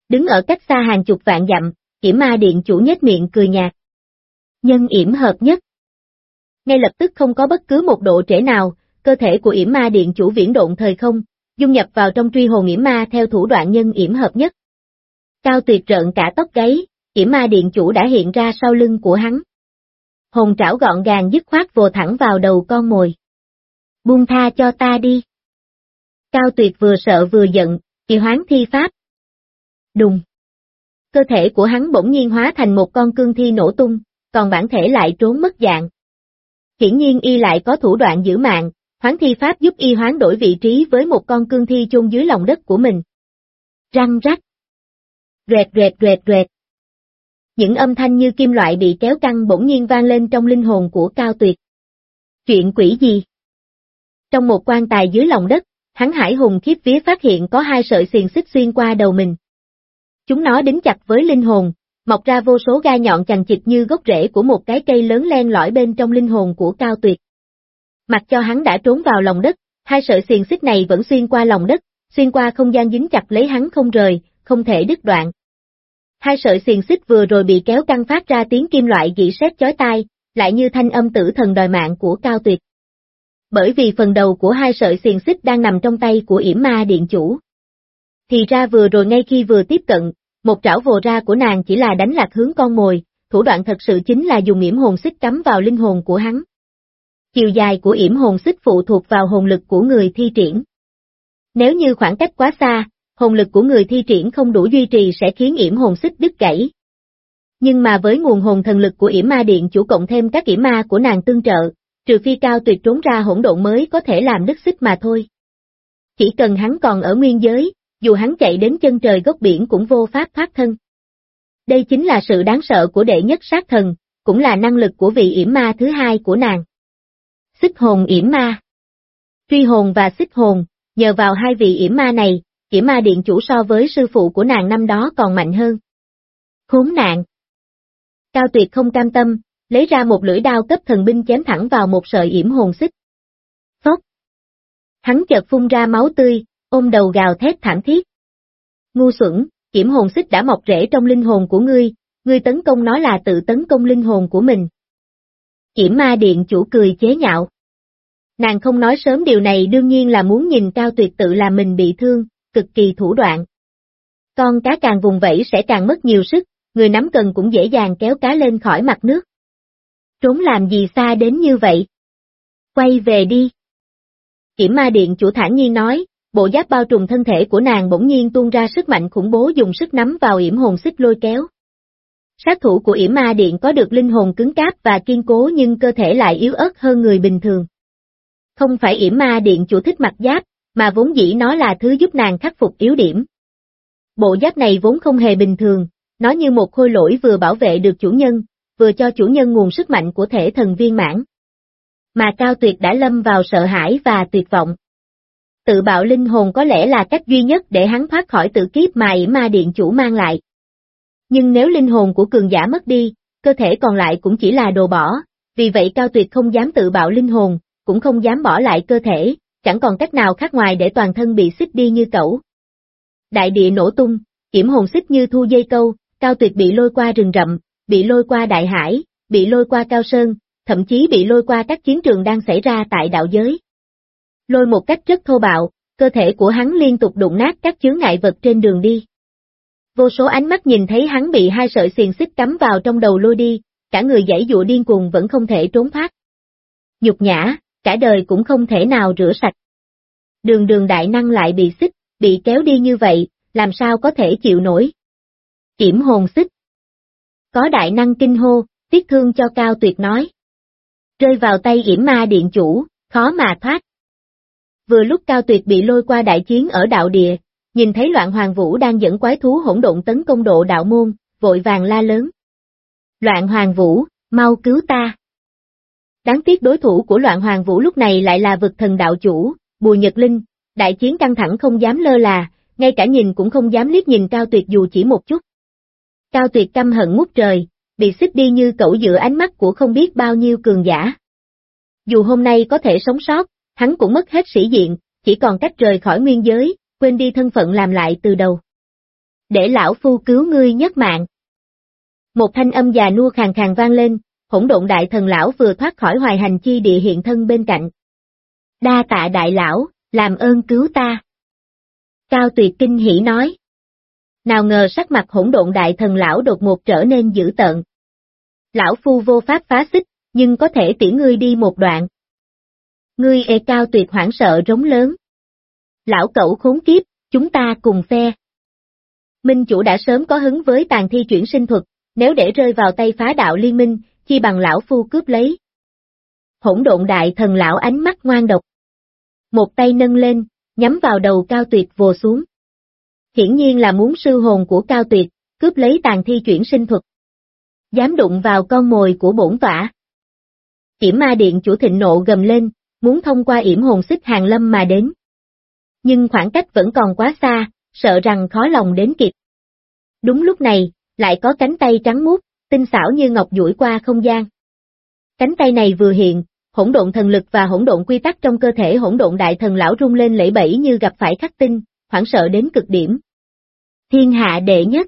Đứng ở cách xa hàng chục vạn dặm, yểm ma điện chủ nhếch miệng cười nhạt. Nhân yểm hợp nhất. Ngay lập tức không có bất cứ một độ trễ nào, cơ thể của yểm ma điện chủ viễn độn thời không, dung nhập vào trong truy hồn yểm ma theo thủ đoạn nhân yểm hợp nhất. Cao tuyệt rợn cả tóc gáy, yểm ma điện chủ đã hiện ra sau lưng của hắn. Hồn trảo gọn gàng dứt khoát vồ thẳng vào đầu con mồi. Buông tha cho ta đi. Cao tuyệt vừa sợ vừa giận, kỳ hoán thi pháp. Đùng. Cơ thể của hắn bỗng nhiên hóa thành một con cương thi nổ tung, còn bản thể lại trốn mất dạng. Hiển nhiên y lại có thủ đoạn giữ mạng, hoán thi pháp giúp y hoán đổi vị trí với một con cương thi chôn dưới lòng đất của mình. Răng rắc. Rệt rệt rệt rệt. Những âm thanh như kim loại bị kéo căng bỗng nhiên vang lên trong linh hồn của Cao Tuyệt. Chuyện quỷ gì? Trong một quan tài dưới lòng đất, hắn hải hùng khiếp vía phát hiện có hai sợi xiềng xích xuyên qua đầu mình. Chúng nó đính chặt với linh hồn, mọc ra vô số gai nhọn chằng chịt như gốc rễ của một cái cây lớn len lỏi bên trong linh hồn của Cao Tuyệt. Mặc cho hắn đã trốn vào lòng đất, hai sợi xiềng xích này vẫn xuyên qua lòng đất, xuyên qua không gian dính chặt lấy hắn không rời, không thể đứt đoạn. Hai sợi xiềng xích vừa rồi bị kéo căng phát ra tiếng kim loại gỉ sét chói tai, lại như thanh âm tử thần đòi mạng của Cao Tuyệt. Bởi vì phần đầu của hai sợi xiềng xích đang nằm trong tay của yểm ma điện chủ. Thì ra vừa rồi ngay khi vừa tiếp cận, một trảo vồ ra của nàng chỉ là đánh lạc hướng con mồi, thủ đoạn thật sự chính là dùng yểm hồn xích cắm vào linh hồn của hắn. Chiều dài của yểm hồn xích phụ thuộc vào hồn lực của người thi triển. Nếu như khoảng cách quá xa, hồn lực của người thi triển không đủ duy trì sẽ khiến yểm hồn xích đứt gãy. Nhưng mà với nguồn hồn thần lực của yểm ma điện chủ cộng thêm các yểm ma của nàng tương trợ, trừ phi cao tuyệt trốn ra hỗn độn mới có thể làm đứt xích mà thôi. Chỉ cần hắn còn ở nguyên giới, dù hắn chạy đến chân trời gốc biển cũng vô pháp thoát thân. Đây chính là sự đáng sợ của đệ nhất sát thần, cũng là năng lực của vị yểm ma thứ hai của nàng. Xích hồn yểm ma Truy hồn và xích hồn, nhờ vào hai vị yểm ma này, yểm ma điện chủ so với sư phụ của nàng năm đó còn mạnh hơn. Khốn nạn Cao tuyệt không cam tâm, lấy ra một lưỡi đao cấp thần binh chém thẳng vào một sợi yểm hồn xích. Phốc! Hắn chợt phun ra máu tươi, ôm đầu gào thét thảm thiết. Ngu xuẩn, kiểm hồn xích đã mọc rễ trong linh hồn của ngươi, ngươi tấn công nó là tự tấn công linh hồn của mình. Kiểm ma điện chủ cười chế nhạo. Nàng không nói sớm điều này đương nhiên là muốn nhìn cao tuyệt tự làm mình bị thương, cực kỳ thủ đoạn. Con cá càng vùng vẫy sẽ càng mất nhiều sức, người nắm cần cũng dễ dàng kéo cá lên khỏi mặt nước. Trốn làm gì xa đến như vậy? Quay về đi. Kiểm ma điện chủ thản nhiên nói, bộ giáp bao trùm thân thể của nàng bỗng nhiên tuôn ra sức mạnh khủng bố dùng sức nắm vào yểm hồn xích lôi kéo. Sát thủ của yểm ma điện có được linh hồn cứng cáp và kiên cố nhưng cơ thể lại yếu ớt hơn người bình thường. Không phải yểm ma điện chủ thích mặc giáp, mà vốn dĩ nó là thứ giúp nàng khắc phục yếu điểm. Bộ giáp này vốn không hề bình thường, nó như một khôi lỗi vừa bảo vệ được chủ nhân, vừa cho chủ nhân nguồn sức mạnh của thể thần viên mãn. Mà Cao Tuyệt đã lâm vào sợ hãi và tuyệt vọng. Tự bạo linh hồn có lẽ là cách duy nhất để hắn thoát khỏi tự kiếp mà ỉ ma điện chủ mang lại. Nhưng nếu linh hồn của cường giả mất đi, cơ thể còn lại cũng chỉ là đồ bỏ, vì vậy Cao Tuyệt không dám tự bạo linh hồn, cũng không dám bỏ lại cơ thể, chẳng còn cách nào khác ngoài để toàn thân bị xích đi như cẩu. Đại địa nổ tung, kiểm hồn xích như thu dây câu, Cao Tuyệt bị lôi qua rừng rậm, bị lôi qua đại hải, bị lôi qua cao sơn, thậm chí bị lôi qua các chiến trường đang xảy ra tại đạo giới. Lôi một cách rất thô bạo, cơ thể của hắn liên tục đụng nát các chướng ngại vật trên đường đi. Vô số ánh mắt nhìn thấy hắn bị hai sợi xiềng xích cắm vào trong đầu lôi đi, cả người dãy dụa điên cuồng vẫn không thể trốn thoát. Nhục nhã, cả đời cũng không thể nào rửa sạch. Đường đường đại năng lại bị xích, bị kéo đi như vậy, làm sao có thể chịu nổi. Kiểm hồn xích. Có đại năng kinh hô, tiếc thương cho Cao Tuyệt nói. Rơi vào tay yểm ma điện chủ, khó mà thoát. Vừa lúc Cao Tuyệt bị lôi qua đại chiến ở đạo địa, nhìn thấy loạn hoàng vũ đang dẫn quái thú hỗn độn tấn công độ đạo môn, vội vàng la lớn. Loạn hoàng vũ, mau cứu ta. Đáng tiếc đối thủ của loạn hoàng vũ lúc này lại là vực thần đạo chủ, Bùi Nhật Linh, đại chiến căng thẳng không dám lơ là, ngay cả nhìn cũng không dám liếc nhìn Cao Tuyệt dù chỉ một chút. Cao Tuyệt căm hận ngút trời, bị xích đi như cẩu giữa ánh mắt của không biết bao nhiêu cường giả. Dù hôm nay có thể sống sót, hắn cũng mất hết sĩ diện, chỉ còn cách rời khỏi nguyên giới, quên đi thân phận làm lại từ đầu. Để lão phu cứu ngươi nhất mạng. Một thanh âm già nua khàn khàn vang lên, hỗn độn đại thần lão vừa thoát khỏi hoài hành chi địa hiện thân bên cạnh. Đa tạ đại lão, làm ơn cứu ta. Cao Tuyệt kinh hỉ nói. Nào ngờ sắc mặt hỗn độn đại thần lão đột ngột trở nên dữ tợn. Lão phu vô pháp phá xích, nhưng có thể tiễn ngươi đi một đoạn. Ngươi e cao tuyệt hoảng sợ rống lớn. Lão cẩu khốn kiếp, chúng ta cùng phe. Minh chủ đã sớm có hứng với tàn thi chuyển sinh thuật, nếu để rơi vào tay phá đạo liên minh, chi bằng lão phu cướp lấy. Hỗn độn đại thần lão ánh mắt ngoan độc. Một tay nâng lên, nhắm vào đầu cao tuyệt vồ xuống. Hiển nhiên là muốn sư hồn của cao tuyệt, cướp lấy tàn thi chuyển sinh thuật. Dám đụng vào con mồi của bổn tỏa. Kiểm ma điện chủ thịnh nộ gầm lên, muốn thông qua yểm hồn xích hàng lâm mà đến. Nhưng khoảng cách vẫn còn quá xa, sợ rằng khó lòng đến kịp. Đúng lúc này, lại có cánh tay trắng muốt, tinh xảo như ngọc duỗi qua không gian. Cánh tay này vừa hiện, hỗn độn thần lực và hỗn độn quy tắc trong cơ thể hỗn độn đại thần lão rung lên lẫy bẫy như gặp phải khắc tinh, hoảng sợ đến cực điểm. Thiên hạ đệ nhất.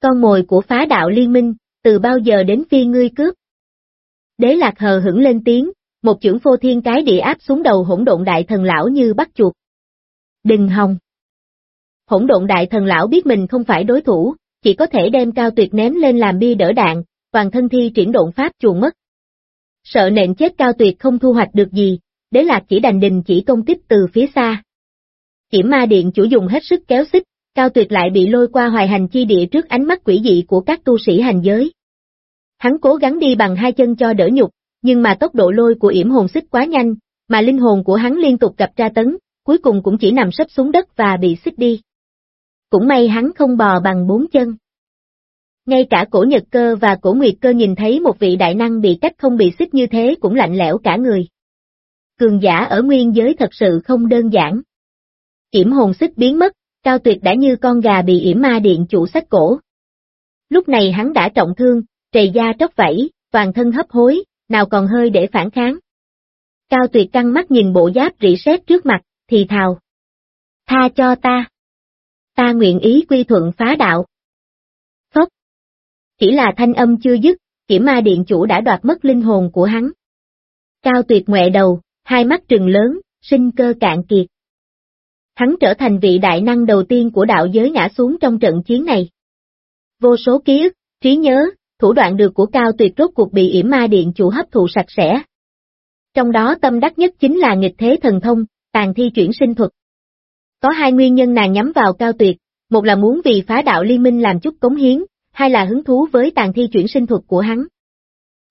Con mồi của phá đạo liên minh, từ bao giờ đến phi ngươi cướp. Đế lạc hờ hững lên tiếng, một chưởng phô thiên cái địa áp xuống đầu hỗn độn đại thần lão như bắt chuột. Đừng hòng. Hỗn độn đại thần lão biết mình không phải đối thủ, chỉ có thể đem cao tuyệt ném lên làm bi đỡ đạn, toàn thân thi triển độn pháp chuồn mất. Sợ nện chết cao tuyệt không thu hoạch được gì, đế lạc chỉ đành đình chỉ công kích từ phía xa. Kiểm ma điện chủ dùng hết sức kéo xích, cao tuyệt lại bị lôi qua hoài hành chi địa trước ánh mắt quỷ dị của các tu sĩ hành giới. Hắn cố gắng đi bằng hai chân cho đỡ nhục, nhưng mà tốc độ lôi của yểm hồn xích quá nhanh, mà linh hồn của hắn liên tục gặp tra tấn, cuối cùng cũng chỉ nằm sấp xuống đất và bị xích đi. Cũng may hắn không bò bằng bốn chân. Ngay cả cổ nhật cơ và cổ nguyệt cơ nhìn thấy một vị đại năng bị cách không bị xích như thế cũng lạnh lẽo cả người. Cường giả ở nguyên giới thật sự không đơn giản. Yểm hồn xích biến mất, cao tuyệt đã như con gà bị yểm ma điện chủ sách cổ. Lúc này hắn đã trọng thương, trầy da tróc vẫy, toàn thân hấp hối, nào còn hơi để phản kháng. Cao tuyệt căng mắt nhìn bộ giáp rỉ sét trước mặt, thì thào. Tha cho ta. Ta nguyện ý quy thuận phá đạo. Phốc. Chỉ là thanh âm chưa dứt, kiểm ma điện chủ đã đoạt mất linh hồn của hắn. Cao tuyệt ngoẹ đầu, hai mắt trừng lớn, sinh cơ cạn kiệt. Hắn trở thành vị đại năng đầu tiên của đạo giới ngã xuống trong trận chiến này. Vô số ký ức, trí nhớ, thủ đoạn được của Cao Tuyệt rốt cuộc bị yểm ma điện chủ hấp thụ sạch sẽ. Trong đó tâm đắc nhất chính là nghịch thế thần thông, tàn thi chuyển sinh thuật. Có hai nguyên nhân nàng nhắm vào Cao Tuyệt, một là muốn vì phá đạo liên minh làm chút cống hiến, hai là hứng thú với tàn thi chuyển sinh thuật của hắn.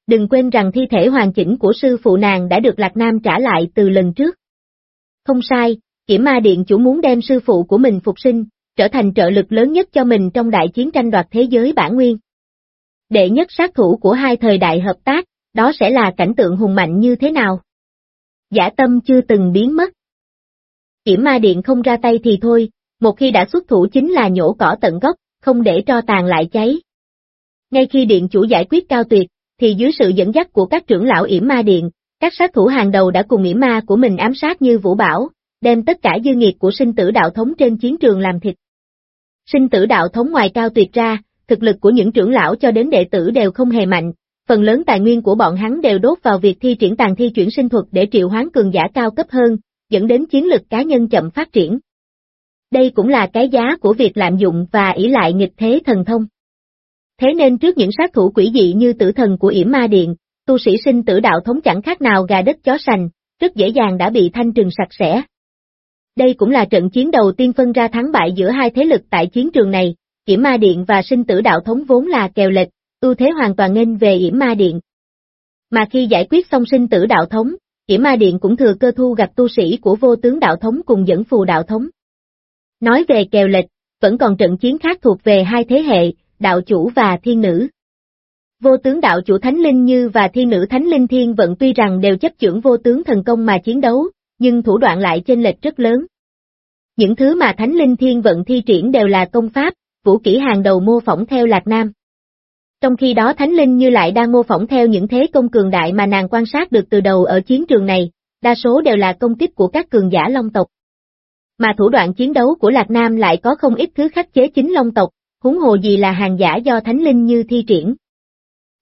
Đừng quên rằng thi thể hoàn chỉnh của sư phụ nàng đã được Lạc Nam trả lại từ lần trước. Không sai, Kiểm Ma Điện chủ muốn đem sư phụ của mình phục sinh, trở thành trợ lực lớn nhất cho mình trong đại chiến tranh đoạt thế giới bản nguyên đệ nhất sát thủ của hai thời đại hợp tác, đó sẽ là cảnh tượng hùng mạnh như thế nào? Giả tâm chưa từng biến mất. Kiểm ma điện không ra tay thì thôi, một khi đã xuất thủ chính là nhổ cỏ tận gốc, không để cho tàn lại cháy. Ngay khi điện chủ giải quyết cao tuyệt, thì dưới sự dẫn dắt của các trưởng lão yểm ma điện, các sát thủ hàng đầu đã cùng yểm ma của mình ám sát như vũ bảo, đem tất cả dư nghiệt của sinh tử đạo thống trên chiến trường làm thịt. Sinh tử đạo thống ngoài cao tuyệt ra, thực lực của những trưởng lão cho đến đệ tử đều không hề mạnh, phần lớn tài nguyên của bọn hắn đều đốt vào việc thi triển tàn thi chuyển sinh thuật để triệu hoán cường giả cao cấp hơn, dẫn đến chiến lực cá nhân chậm phát triển. Đây cũng là cái giá của việc lạm dụng và ỷ lại nghịch thế thần thông. Thế nên trước những sát thủ quỷ dị như tử thần của yểm ma điện, tu sĩ sinh tử đạo thống chẳng khác nào gà đất chó sành, rất dễ dàng đã bị thanh trừng sạch sẽ. Đây cũng là trận chiến đầu tiên phân ra thắng bại giữa hai thế lực tại chiến trường này, Yểm Ma Điện và sinh tử đạo thống vốn là kèo lệch, ưu thế hoàn toàn nên về Yểm Ma Điện. Mà khi giải quyết xong sinh tử đạo thống, Yểm Ma Điện cũng thừa cơ thu gặp tu sĩ của vô tướng đạo thống cùng dẫn phù đạo thống. Nói về kèo lệch, vẫn còn trận chiến khác thuộc về hai thế hệ, đạo chủ và thiên nữ. Vô tướng đạo chủ Thánh Linh Như và thiên nữ Thánh Linh Thiên vận tuy rằng đều chấp trưởng vô tướng thần công mà chiến đấu, nhưng thủ đoạn lại chênh lệch rất lớn. Những thứ mà Thánh Linh Thiên vận thi triển đều là công pháp, vũ kỹ hàng đầu mô phỏng theo Lạc Nam. Trong khi đó Thánh Linh như lại đang mô phỏng theo những thế công cường đại mà nàng quan sát được từ đầu ở chiến trường này, đa số đều là công kích của các cường giả Long tộc. Mà thủ đoạn chiến đấu của Lạc Nam lại có không ít thứ khắc chế chính Long tộc, huống hồ gì là hàng giả do Thánh Linh như thi triển.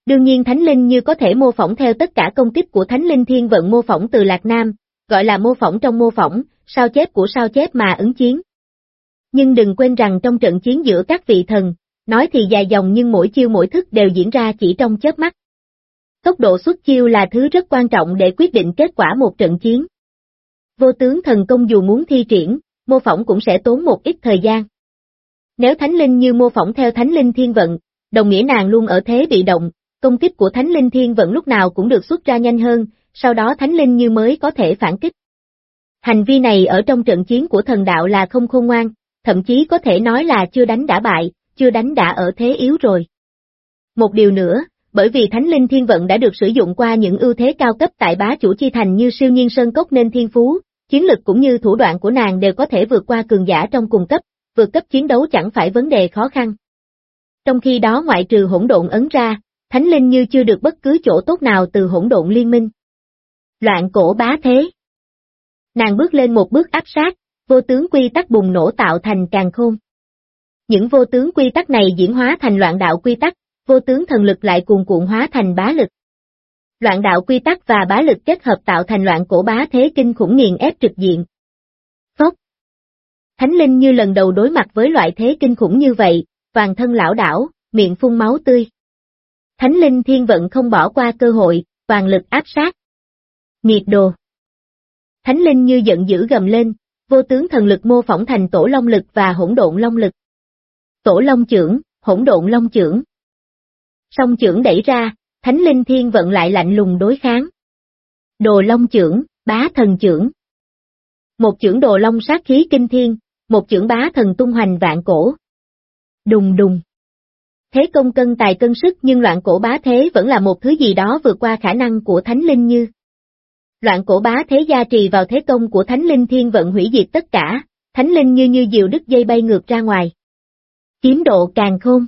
Đương nhiên Thánh Linh như có thể mô phỏng theo tất cả công kích của Thánh Linh Thiên vận mô phỏng từ Lạc Nam, gọi là mô phỏng trong mô phỏng, sao chép của sao chép mà ứng chiến. Nhưng đừng quên rằng trong trận chiến giữa các vị thần, nói thì dài dòng nhưng mỗi chiêu mỗi thức đều diễn ra chỉ trong chớp mắt. Tốc độ xuất chiêu là thứ rất quan trọng để quyết định kết quả một trận chiến. Vô tướng thần công dù muốn thi triển, mô phỏng cũng sẽ tốn một ít thời gian. Nếu thánh linh như mô phỏng theo thánh linh thiên vận, đồng nghĩa nàng luôn ở thế bị động, công kích của thánh linh thiên vận lúc nào cũng được xuất ra nhanh hơn, sau đó thánh linh như mới có thể phản kích. Hành vi này ở trong trận chiến của thần đạo là không khôn ngoan, thậm chí có thể nói là chưa đánh đã bại, chưa đánh đã ở thế yếu rồi. Một điều nữa, bởi vì Thánh Linh Thiên Vận đã được sử dụng qua những ưu thế cao cấp tại bá chủ chi thành như siêu nhiên sơn cốc nên thiên phú, chiến lực cũng như thủ đoạn của nàng đều có thể vượt qua cường giả trong cùng cấp, vượt cấp chiến đấu chẳng phải vấn đề khó khăn. Trong khi đó ngoại trừ hỗn độn ấn ra, Thánh Linh như chưa được bất cứ chỗ tốt nào từ hỗn độn liên minh. Loạn cổ bá thế. Nàng bước lên một bước áp sát, vô tướng quy tắc bùng nổ tạo thành càng khôn. Những vô tướng quy tắc này diễn hóa thành loạn đạo quy tắc, vô tướng thần lực lại cuồn cuộn hóa thành bá lực. Loạn đạo quy tắc và bá lực kết hợp tạo thành loạn cổ bá thế kinh khủng nghiền ép trực diện. Phốc. Thánh linh như lần đầu đối mặt với loại thế kinh khủng như vậy, toàn thân lão đảo, miệng phun máu tươi. Thánh linh thiên vận không bỏ qua cơ hội, toàn lực áp sát. Nghiệt đồ. Thánh linh như giận dữ gầm lên, vô tướng thần lực mô phỏng thành tổ long lực và hỗn độn long lực. Tổ long trưởng, hỗn độn long trưởng. Song trưởng đẩy ra, thánh linh thiên vận lại lạnh lùng đối kháng. Đồ long trưởng, bá thần trưởng. Một trưởng đồ long sát khí kinh thiên, một trưởng bá thần tung hoành vạn cổ. Đùng đùng. Thế công cân tài cân sức nhưng loạn cổ bá thế vẫn là một thứ gì đó vượt qua khả năng của thánh linh như. Loạn cổ bá thế gia trì vào thế công của thánh linh thiên vận hủy diệt tất cả, thánh linh như như diều đứt dây bay ngược ra ngoài. Kiếm độ càng khôn.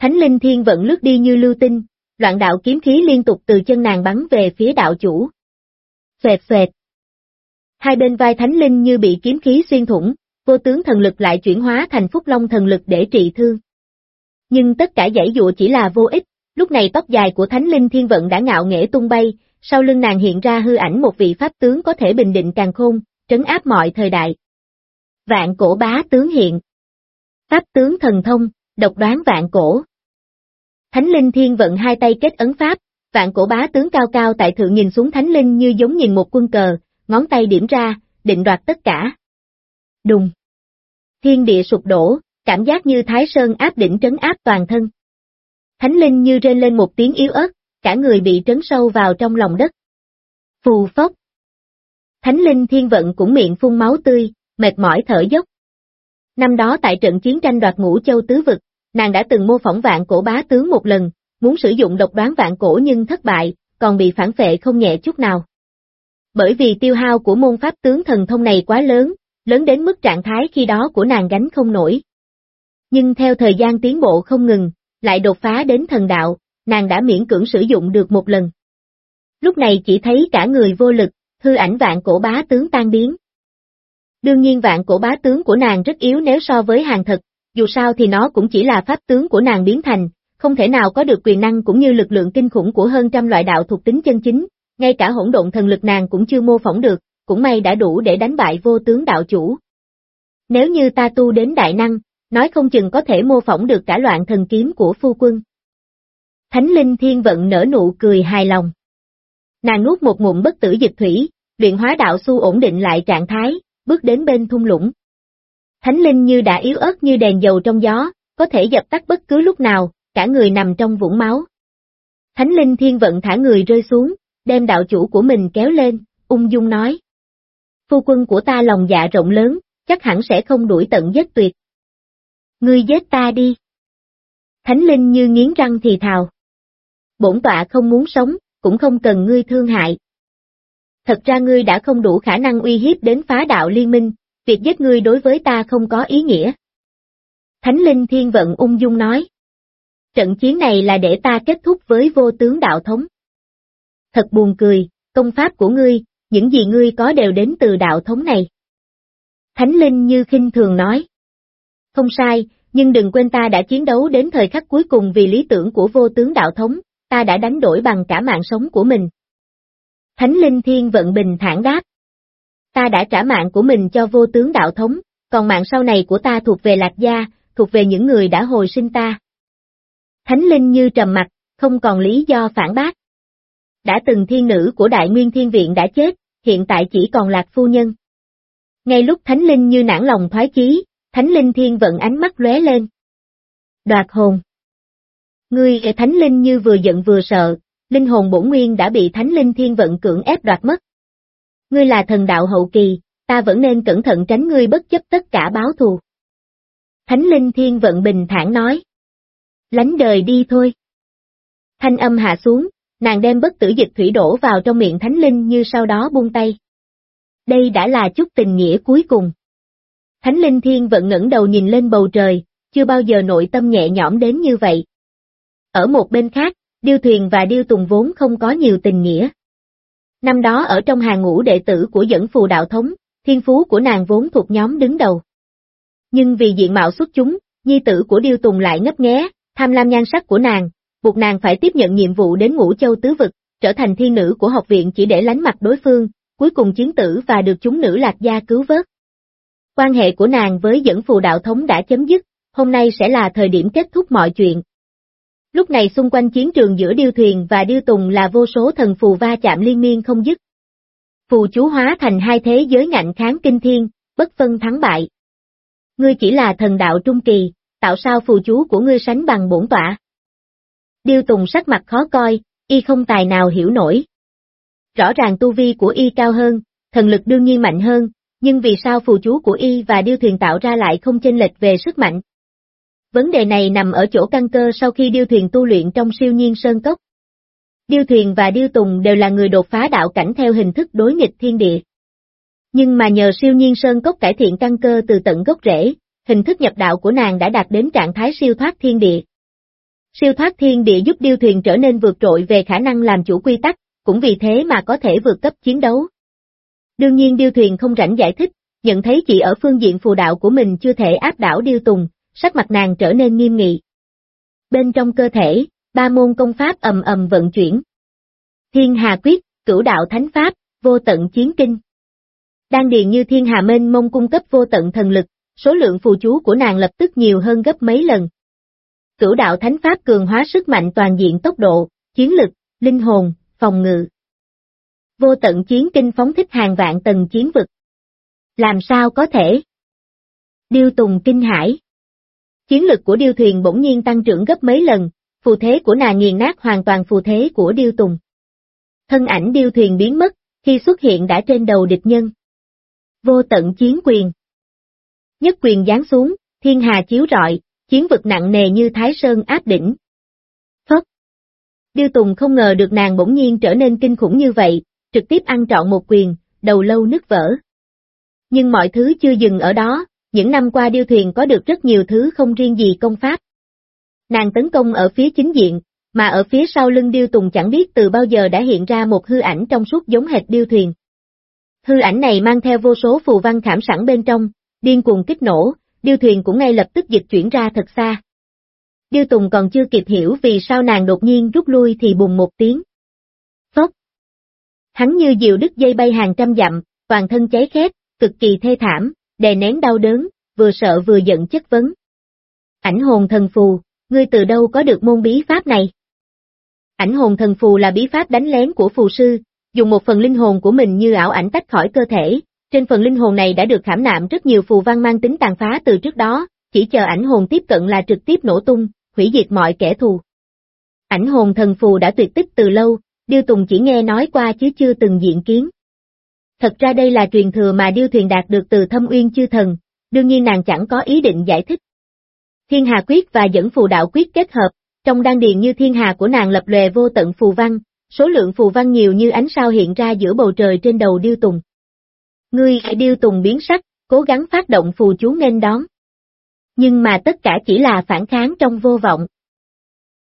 Thánh linh thiên vận lướt đi như lưu tinh, loạn đạo kiếm khí liên tục từ chân nàng bắn về phía đạo chủ. Phệt phệt. Hai bên vai thánh linh như bị kiếm khí xuyên thủng, vô tướng thần lực lại chuyển hóa thành phúc long thần lực để trị thương. Nhưng tất cả giải dụa chỉ là vô ích, lúc này tóc dài của thánh linh thiên vận đã ngạo nghễ tung bay, sau lưng nàng hiện ra hư ảnh một vị pháp tướng có thể bình định càng khôn, trấn áp mọi thời đại. Vạn cổ bá tướng hiện. Pháp tướng thần thông, độc đoán vạn cổ. Thánh linh thiên vận hai tay kết ấn pháp, vạn cổ bá tướng cao cao tại thượng nhìn xuống thánh linh như giống nhìn một quân cờ, ngón tay điểm ra, định đoạt tất cả. Đùng. Thiên địa sụp đổ, cảm giác như Thái Sơn áp đỉnh trấn áp toàn thân. Thánh linh như rên lên một tiếng yếu ớt, cả người bị trấn sâu vào trong lòng đất. Phù phốc. Thánh linh thiên vận cũng miệng phun máu tươi, mệt mỏi thở dốc. Năm đó tại trận chiến tranh đoạt ngũ châu tứ vực, nàng đã từng mô phỏng vạn cổ bá tướng một lần, muốn sử dụng độc đoán vạn cổ nhưng thất bại, còn bị phản phệ không nhẹ chút nào. Bởi vì tiêu hao của môn pháp tướng thần thông này quá lớn, lớn đến mức trạng thái khi đó của nàng gánh không nổi. Nhưng theo thời gian tiến bộ không ngừng, lại đột phá đến thần đạo, nàng đã miễn cưỡng sử dụng được một lần. Lúc này chỉ thấy cả người vô lực, hư ảnh vạn cổ bá tướng tan biến. Đương nhiên vạn cổ bá tướng của nàng rất yếu nếu so với hàng thật, dù sao thì nó cũng chỉ là pháp tướng của nàng biến thành, không thể nào có được quyền năng cũng như lực lượng kinh khủng của hơn trăm loại đạo thuộc tính chân chính, ngay cả hỗn độn thần lực nàng cũng chưa mô phỏng được, cũng may đã đủ để đánh bại vô tướng đạo chủ. Nếu như ta tu đến đại năng, nói không chừng có thể mô phỏng được cả loạn thần kiếm của phu quân. Thánh linh thiên vận nở nụ cười hài lòng. Nàng nuốt một ngụm bất tử dịch thủy, luyện hóa đạo su ổn định lại trạng thái, bước đến bên thung lũng. Thánh linh như đã yếu ớt như đèn dầu trong gió, có thể dập tắt bất cứ lúc nào, cả người nằm trong vũng máu. Thánh linh thiên vận thả người rơi xuống, đem đạo chủ của mình kéo lên, ung dung nói. Phu quân của ta lòng dạ rộng lớn, chắc hẳn sẽ không đuổi tận giết tuyệt. Ngươi giết ta đi. Thánh linh như nghiến răng thì thào. Bổn tọa không muốn sống, cũng không cần ngươi thương hại. Thật ra ngươi đã không đủ khả năng uy hiếp đến phá đạo liên minh, việc giết ngươi đối với ta không có ý nghĩa. Thánh linh thiên vận ung dung nói. Trận chiến này là để ta kết thúc với vô tướng đạo thống. Thật buồn cười, công pháp của ngươi, những gì ngươi có đều đến từ đạo thống này. Thánh linh như khinh thường nói. Không sai, nhưng đừng quên ta đã chiến đấu đến thời khắc cuối cùng vì lý tưởng của vô tướng đạo thống, ta đã đánh đổi bằng cả mạng sống của mình. Thánh linh thiên vận bình thản đáp. Ta đã trả mạng của mình cho vô tướng đạo thống, còn mạng sau này của ta thuộc về Lạc Gia, thuộc về những người đã hồi sinh ta. Thánh Linh như trầm mặt, không còn lý do phản bác. Đã từng thiên nữ của Đại Nguyên Thiên Viện đã chết, hiện tại chỉ còn Lạc Phu Nhân. Ngay lúc Thánh Linh như nản lòng thoái chí, Thánh Linh Thiên vận ánh mắt lóe lên. Đoạt hồn. Ngươi e Thánh Linh như vừa giận vừa sợ, linh hồn bổn nguyên đã bị Thánh Linh Thiên vận cưỡng ép đoạt mất. Ngươi là thần đạo hậu kỳ, ta vẫn nên cẩn thận tránh ngươi bất chấp tất cả báo thù. Thánh Linh Thiên vận bình thản nói. Lánh đời đi thôi. Thanh âm hạ xuống, nàng đem bất tử dịch thủy đổ vào trong miệng Thánh Linh như sau đó buông tay. Đây đã là chút tình nghĩa cuối cùng. Thánh Linh Thiên vận ngẩng đầu nhìn lên bầu trời, chưa bao giờ nội tâm nhẹ nhõm đến như vậy. Ở một bên khác, Điêu Thuyền và Điêu Tùng vốn không có nhiều tình nghĩa. Năm đó ở trong hàng ngũ đệ tử của dẫn phù đạo thống, thiên phú của nàng vốn thuộc nhóm đứng đầu. Nhưng vì diện mạo xuất chúng, nhi tử của Điêu Tùng lại ngấp nghé, tham lam nhan sắc của nàng, buộc nàng phải tiếp nhận nhiệm vụ đến ngũ châu tứ vực, trở thành thiên nữ của học viện chỉ để lánh mặt đối phương, cuối cùng chiến tử và được chúng nữ lạc gia cứu vớt. Quan hệ của nàng với dẫn phù đạo thống đã chấm dứt, hôm nay sẽ là thời điểm kết thúc mọi chuyện. Lúc này xung quanh chiến trường giữa điêu thuyền và điêu tùng là vô số thần phù va chạm liên miên không dứt. Phù chú hóa thành hai thế giới ngạnh kháng kinh thiên, bất phân thắng bại. Ngươi chỉ là thần đạo trung kỳ, tạo sao phù chú của ngươi sánh bằng bổn tọa. Điêu Tùng sắc mặt khó coi, y không tài nào hiểu nổi. Rõ ràng tu vi của y cao hơn, thần lực đương nhiên mạnh hơn, nhưng vì sao phù chú của y và điêu thuyền tạo ra lại không chênh lệch về sức mạnh? Vấn đề này nằm ở chỗ căn cơ sau khi điêu thuyền tu luyện trong siêu nhiên sơn cốc. Điêu thuyền và điêu tùng đều là người đột phá đạo cảnh theo hình thức đối nghịch thiên địa. Nhưng mà nhờ siêu nhiên sơn cốc cải thiện căn cơ từ tận gốc rễ, hình thức nhập đạo của nàng đã đạt đến trạng thái siêu thoát thiên địa. Siêu thoát thiên địa giúp điêu thuyền trở nên vượt trội về khả năng làm chủ quy tắc, cũng vì thế mà có thể vượt cấp chiến đấu. Đương nhiên điêu thuyền không rảnh giải thích, nhận thấy chị ở phương diện phù đạo của mình chưa thể áp đảo điêu tùng, sắc mặt nàng trở nên nghiêm nghị. Bên trong cơ thể, ba môn công pháp ầm ầm vận chuyển. Thiên Hà Quyết, cửu đạo thánh pháp, vô tận chiến kinh. Đang điền như thiên hà mênh mông cung cấp vô tận thần lực, số lượng phù chú của nàng lập tức nhiều hơn gấp mấy lần. Cửu đạo thánh pháp cường hóa sức mạnh toàn diện tốc độ, chiến lực, linh hồn, phòng ngự. Vô tận chiến kinh phóng thích hàng vạn tầng chiến vực. Làm sao có thể? Điêu Tùng kinh hải. Chiến lực của điêu thuyền bỗng nhiên tăng trưởng gấp mấy lần, phù thế của nàng nghiền nát hoàn toàn phù thế của điêu tùng. Thân ảnh điêu thuyền biến mất, khi xuất hiện đã trên đầu địch nhân. Vô tận chiến quyền. Nhất quyền giáng xuống, thiên hà chiếu rọi, chiến vực nặng nề như thái sơn áp đỉnh. Phất. Điêu Tùng không ngờ được nàng bỗng nhiên trở nên kinh khủng như vậy, trực tiếp ăn trọn một quyền, đầu lâu nứt vỡ. Nhưng mọi thứ chưa dừng ở đó, những năm qua điêu thuyền có được rất nhiều thứ không riêng gì công pháp. Nàng tấn công ở phía chính diện, mà ở phía sau lưng điêu tùng chẳng biết từ bao giờ đã hiện ra một hư ảnh trong suốt giống hệt điêu thuyền. Hư ảnh này mang theo vô số phù văn khảm sẵn bên trong, điên cuồng kích nổ, điêu thuyền cũng ngay lập tức dịch chuyển ra thật xa. Điêu Tùng còn chưa kịp hiểu vì sao nàng đột nhiên rút lui thì bùng một tiếng. Phốc. Hắn như diều đứt dây bay hàng trăm dặm, toàn thân cháy khét, cực kỳ thê thảm, đè nén đau đớn, vừa sợ vừa giận chất vấn. Ảnh hồn thần phù, ngươi từ đâu có được môn bí pháp này? Ảnh hồn thần phù là bí pháp đánh lén của phù sư, dùng một phần linh hồn của mình như ảo ảnh tách khỏi cơ thể, trên phần linh hồn này đã được khảm nạm rất nhiều phù văn mang tính tàn phá từ trước đó, chỉ chờ ảnh hồn tiếp cận là trực tiếp nổ tung, hủy diệt mọi kẻ thù. Ảnh hồn thần phù đã tuyệt tích từ lâu, Điêu Tùng chỉ nghe nói qua chứ chưa từng diện kiến. Thật ra đây là truyền thừa mà Điêu Thuyền đạt được từ thâm uyên chư thần, đương nhiên nàng chẳng có ý định giải thích. Thiên Hà Quyết và dẫn phù đạo quyết kết hợp, trong đan điền như thiên hà của nàng lập lòe vô tận phù văn, số lượng phù văn nhiều như ánh sao hiện ra giữa bầu trời trên đầu Điêu Tùng. Ngươi Điêu Tùng biến sắc, cố gắng phát động phù chú nghênh đón. Nhưng mà tất cả chỉ là phản kháng trong vô vọng.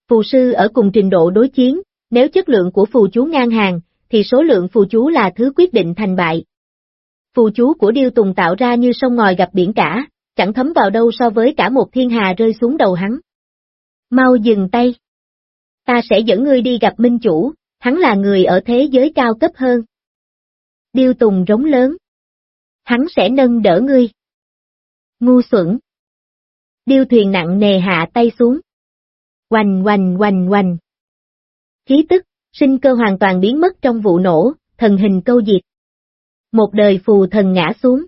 Phù sư ở cùng trình độ đối chiến, nếu chất lượng của phù chú ngang hàng, thì số lượng phù chú là thứ quyết định thành bại. Phù chú của Điêu Tùng tạo ra như sông ngòi gặp biển cả, chẳng thấm vào đâu so với cả một thiên hà rơi xuống đầu hắn. Mau dừng tay. Ta sẽ dẫn ngươi đi gặp Minh Chủ, hắn là người ở thế giới cao cấp hơn. Điêu Tùng rống lớn. Hắn sẽ nâng đỡ ngươi. Ngu xuẩn. Điêu thuyền nặng nề hạ tay xuống. Oanh oanh oanh oanh. Khí tức, sinh cơ hoàn toàn biến mất trong vụ nổ, thần hình câu diệt. Một đời phù thần ngã xuống.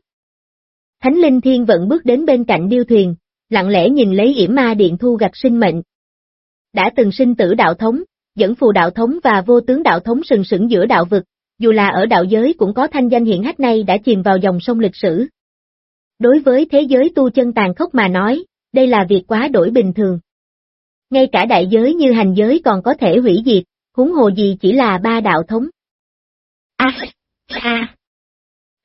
Thánh linh thiên vận bước đến bên cạnh điêu thuyền, lặng lẽ nhìn lấy yểm ma điện thu gặt sinh mệnh. Đã từng sinh tử đạo thống, dẫn phù đạo thống và vô tướng đạo thống sừng sững giữa đạo vực, dù là ở đạo giới cũng có thanh danh hiện hách nay đã chìm vào dòng sông lịch sử. Đối với thế giới tu chân tàn khốc mà nói, đây là việc quá đổi bình thường. Ngay cả đại giới như hành giới còn có thể hủy diệt, huống hồ gì chỉ là ba đạo thống. A, a.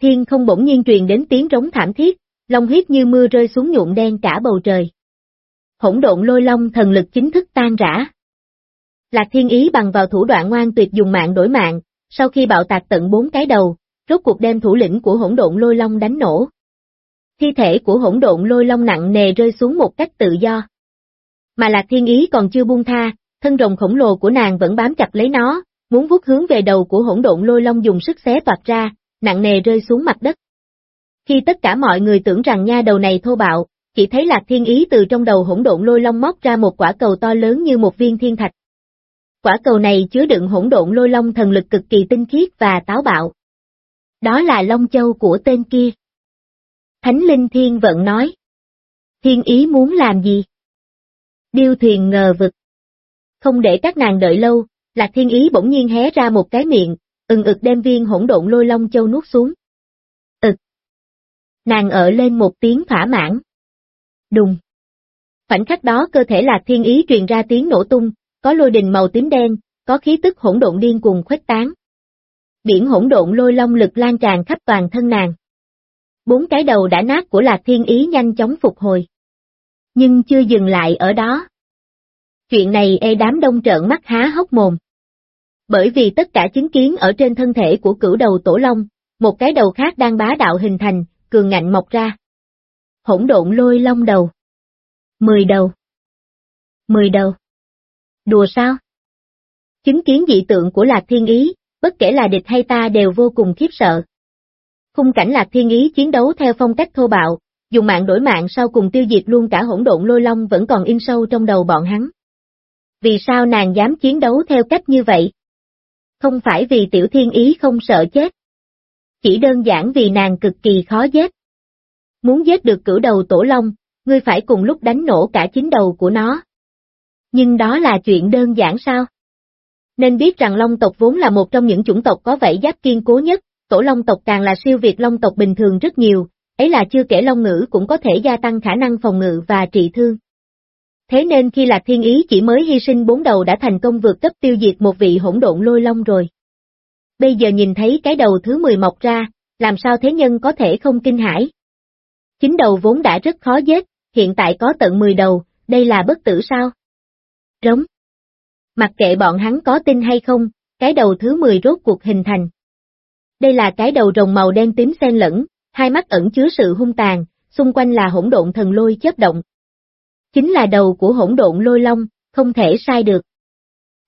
Thiên không bỗng nhiên truyền đến tiếng trống thảm thiết, long huyết như mưa rơi xuống nhuộm đen cả bầu trời. Hỗn độn lôi long thần lực chính thức tan rã. Lạc thiên ý bằng vào thủ đoạn ngoan tuyệt dùng mạng đổi mạng, sau khi bạo tạc tận bốn cái đầu, rốt cuộc đem thủ lĩnh của hỗn độn lôi long đánh nổ. Thi thể của hỗn độn lôi long nặng nề rơi xuống một cách tự do. Mà Lạc Thiên Ý còn chưa buông tha, thân rồng khổng lồ của nàng vẫn bám chặt lấy nó, muốn vút hướng về đầu của hỗn độn lôi long dùng sức xé toạt ra, nặng nề rơi xuống mặt đất. Khi tất cả mọi người tưởng rằng nha đầu này thô bạo, chỉ thấy Lạc Thiên Ý từ trong đầu hỗn độn lôi long móc ra một quả cầu to lớn như một viên thiên thạch. Quả cầu này chứa đựng hỗn độn lôi long thần lực cực kỳ tinh khiết và táo bạo. Đó là Long Châu của tên kia. Thánh Linh Thiên Vận nói. Thiên Ý muốn làm gì? Điêu thuyền ngờ vực. Không để các nàng đợi lâu, Lạc Thiên Ý bỗng nhiên hé ra một cái miệng, ừng ực đem viên hỗn độn lôi long châu nuốt xuống. Ực. Nàng ở lên một tiếng thỏa mãn. Đùng. Khoảnh khắc đó cơ thể Lạc Thiên Ý truyền ra tiếng nổ tung, có lôi đình màu tím đen, có khí tức hỗn độn điên cuồng khuếch tán. Biển hỗn độn lôi long lực lan tràn khắp toàn thân nàng. Bốn cái đầu đã nát của Lạc Thiên Ý nhanh chóng phục hồi. Nhưng chưa dừng lại ở đó. Chuyện này ê đám đông trợn mắt há hốc mồm. Bởi vì tất cả chứng kiến ở trên thân thể của cửu đầu tổ long, một cái đầu khác đang bá đạo hình thành, cường ngạnh mọc ra. Hỗn độn lôi long đầu. Mười đầu. Mười đầu. Đùa sao? Chứng kiến dị tượng của Lạc Thiên Ý, bất kể là địch hay ta đều vô cùng khiếp sợ. Khung cảnh Lạc Thiên Ý chiến đấu theo phong cách thô bạo, dùng mạng đổi mạng sau cùng tiêu diệt luôn cả hỗn độn lôi long vẫn còn in sâu trong đầu bọn hắn. Vì sao nàng dám chiến đấu theo cách như vậy? Không phải vì tiểu thiên ý không sợ chết. Chỉ đơn giản vì nàng cực kỳ khó giết. Muốn giết được cửu đầu tổ long, ngươi phải cùng lúc đánh nổ cả chín đầu của nó. Nhưng đó là chuyện đơn giản sao? Nên biết rằng Long tộc vốn là một trong những chủng tộc có vảy giáp kiên cố nhất, tổ Long tộc càng là siêu việt Long tộc bình thường rất nhiều, ấy là chưa kể Long ngữ cũng có thể gia tăng khả năng phòng ngự và trị thương. Thế nên khi Lạc Thiên Ý chỉ mới hy sinh bốn đầu đã thành công vượt cấp tiêu diệt một vị hỗn độn lôi long rồi. Bây giờ nhìn thấy cái đầu thứ 10 mọc ra, làm sao thế nhân có thể không kinh hãi? Chính đầu vốn đã rất khó giết, hiện tại có tận 10 đầu, đây là bất tử sao? Rống. Mặc kệ bọn hắn có tin hay không, cái đầu thứ 10 rốt cuộc hình thành. Đây là cái đầu rồng màu đen tím xen lẫn, hai mắt ẩn chứa sự hung tàn, xung quanh là hỗn độn thần lôi chớp động. Chính là đầu của hỗn độn lôi long, không thể sai được.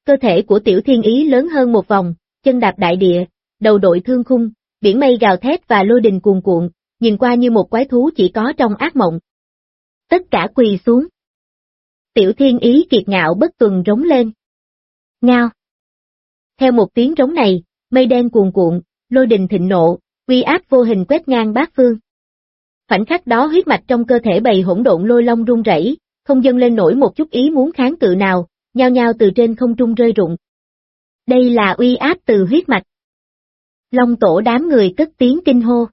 Cơ thể của tiểu thiên ý lớn hơn một vòng, chân đạp đại địa, đầu đội thương khung, biển mây gào thét và lôi đình cuồn cuộn, nhìn qua như một quái thú chỉ có trong ác mộng. Tất cả quỳ xuống. Tiểu thiên ý kiệt ngạo bất tuần rống lên. Ngao. Theo một tiếng rống này, mây đen cuồn cuộn, lôi đình thịnh nộ, uy áp vô hình quét ngang bát phương. Khoảnh khắc đó huyết mạch trong cơ thể bầy hỗn độn lôi long rung rẩy, không dâng lên nổi một chút ý muốn kháng cự nào, nhao nhao từ trên không trung rơi rụng. Đây là uy áp từ huyết mạch. Long tổ đám người cất tiếng kinh hô.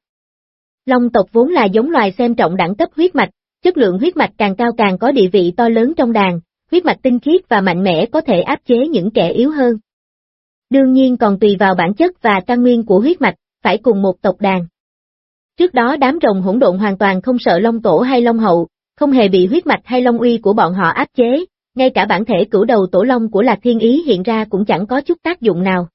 Long tộc vốn là giống loài xem trọng đẳng cấp huyết mạch, chất lượng huyết mạch càng cao càng có địa vị to lớn trong đàn, huyết mạch tinh khiết và mạnh mẽ có thể áp chế những kẻ yếu hơn. Đương nhiên còn tùy vào bản chất và căn nguyên của huyết mạch, phải cùng một tộc đàn. Trước đó đám rồng hỗn độn hoàn toàn không sợ long tổ hay long hậu, không hề bị huyết mạch hay long uy của bọn họ áp chế, ngay cả bản thể cửu đầu tổ long của Lạc Thiên Ý hiện ra cũng chẳng có chút tác dụng nào.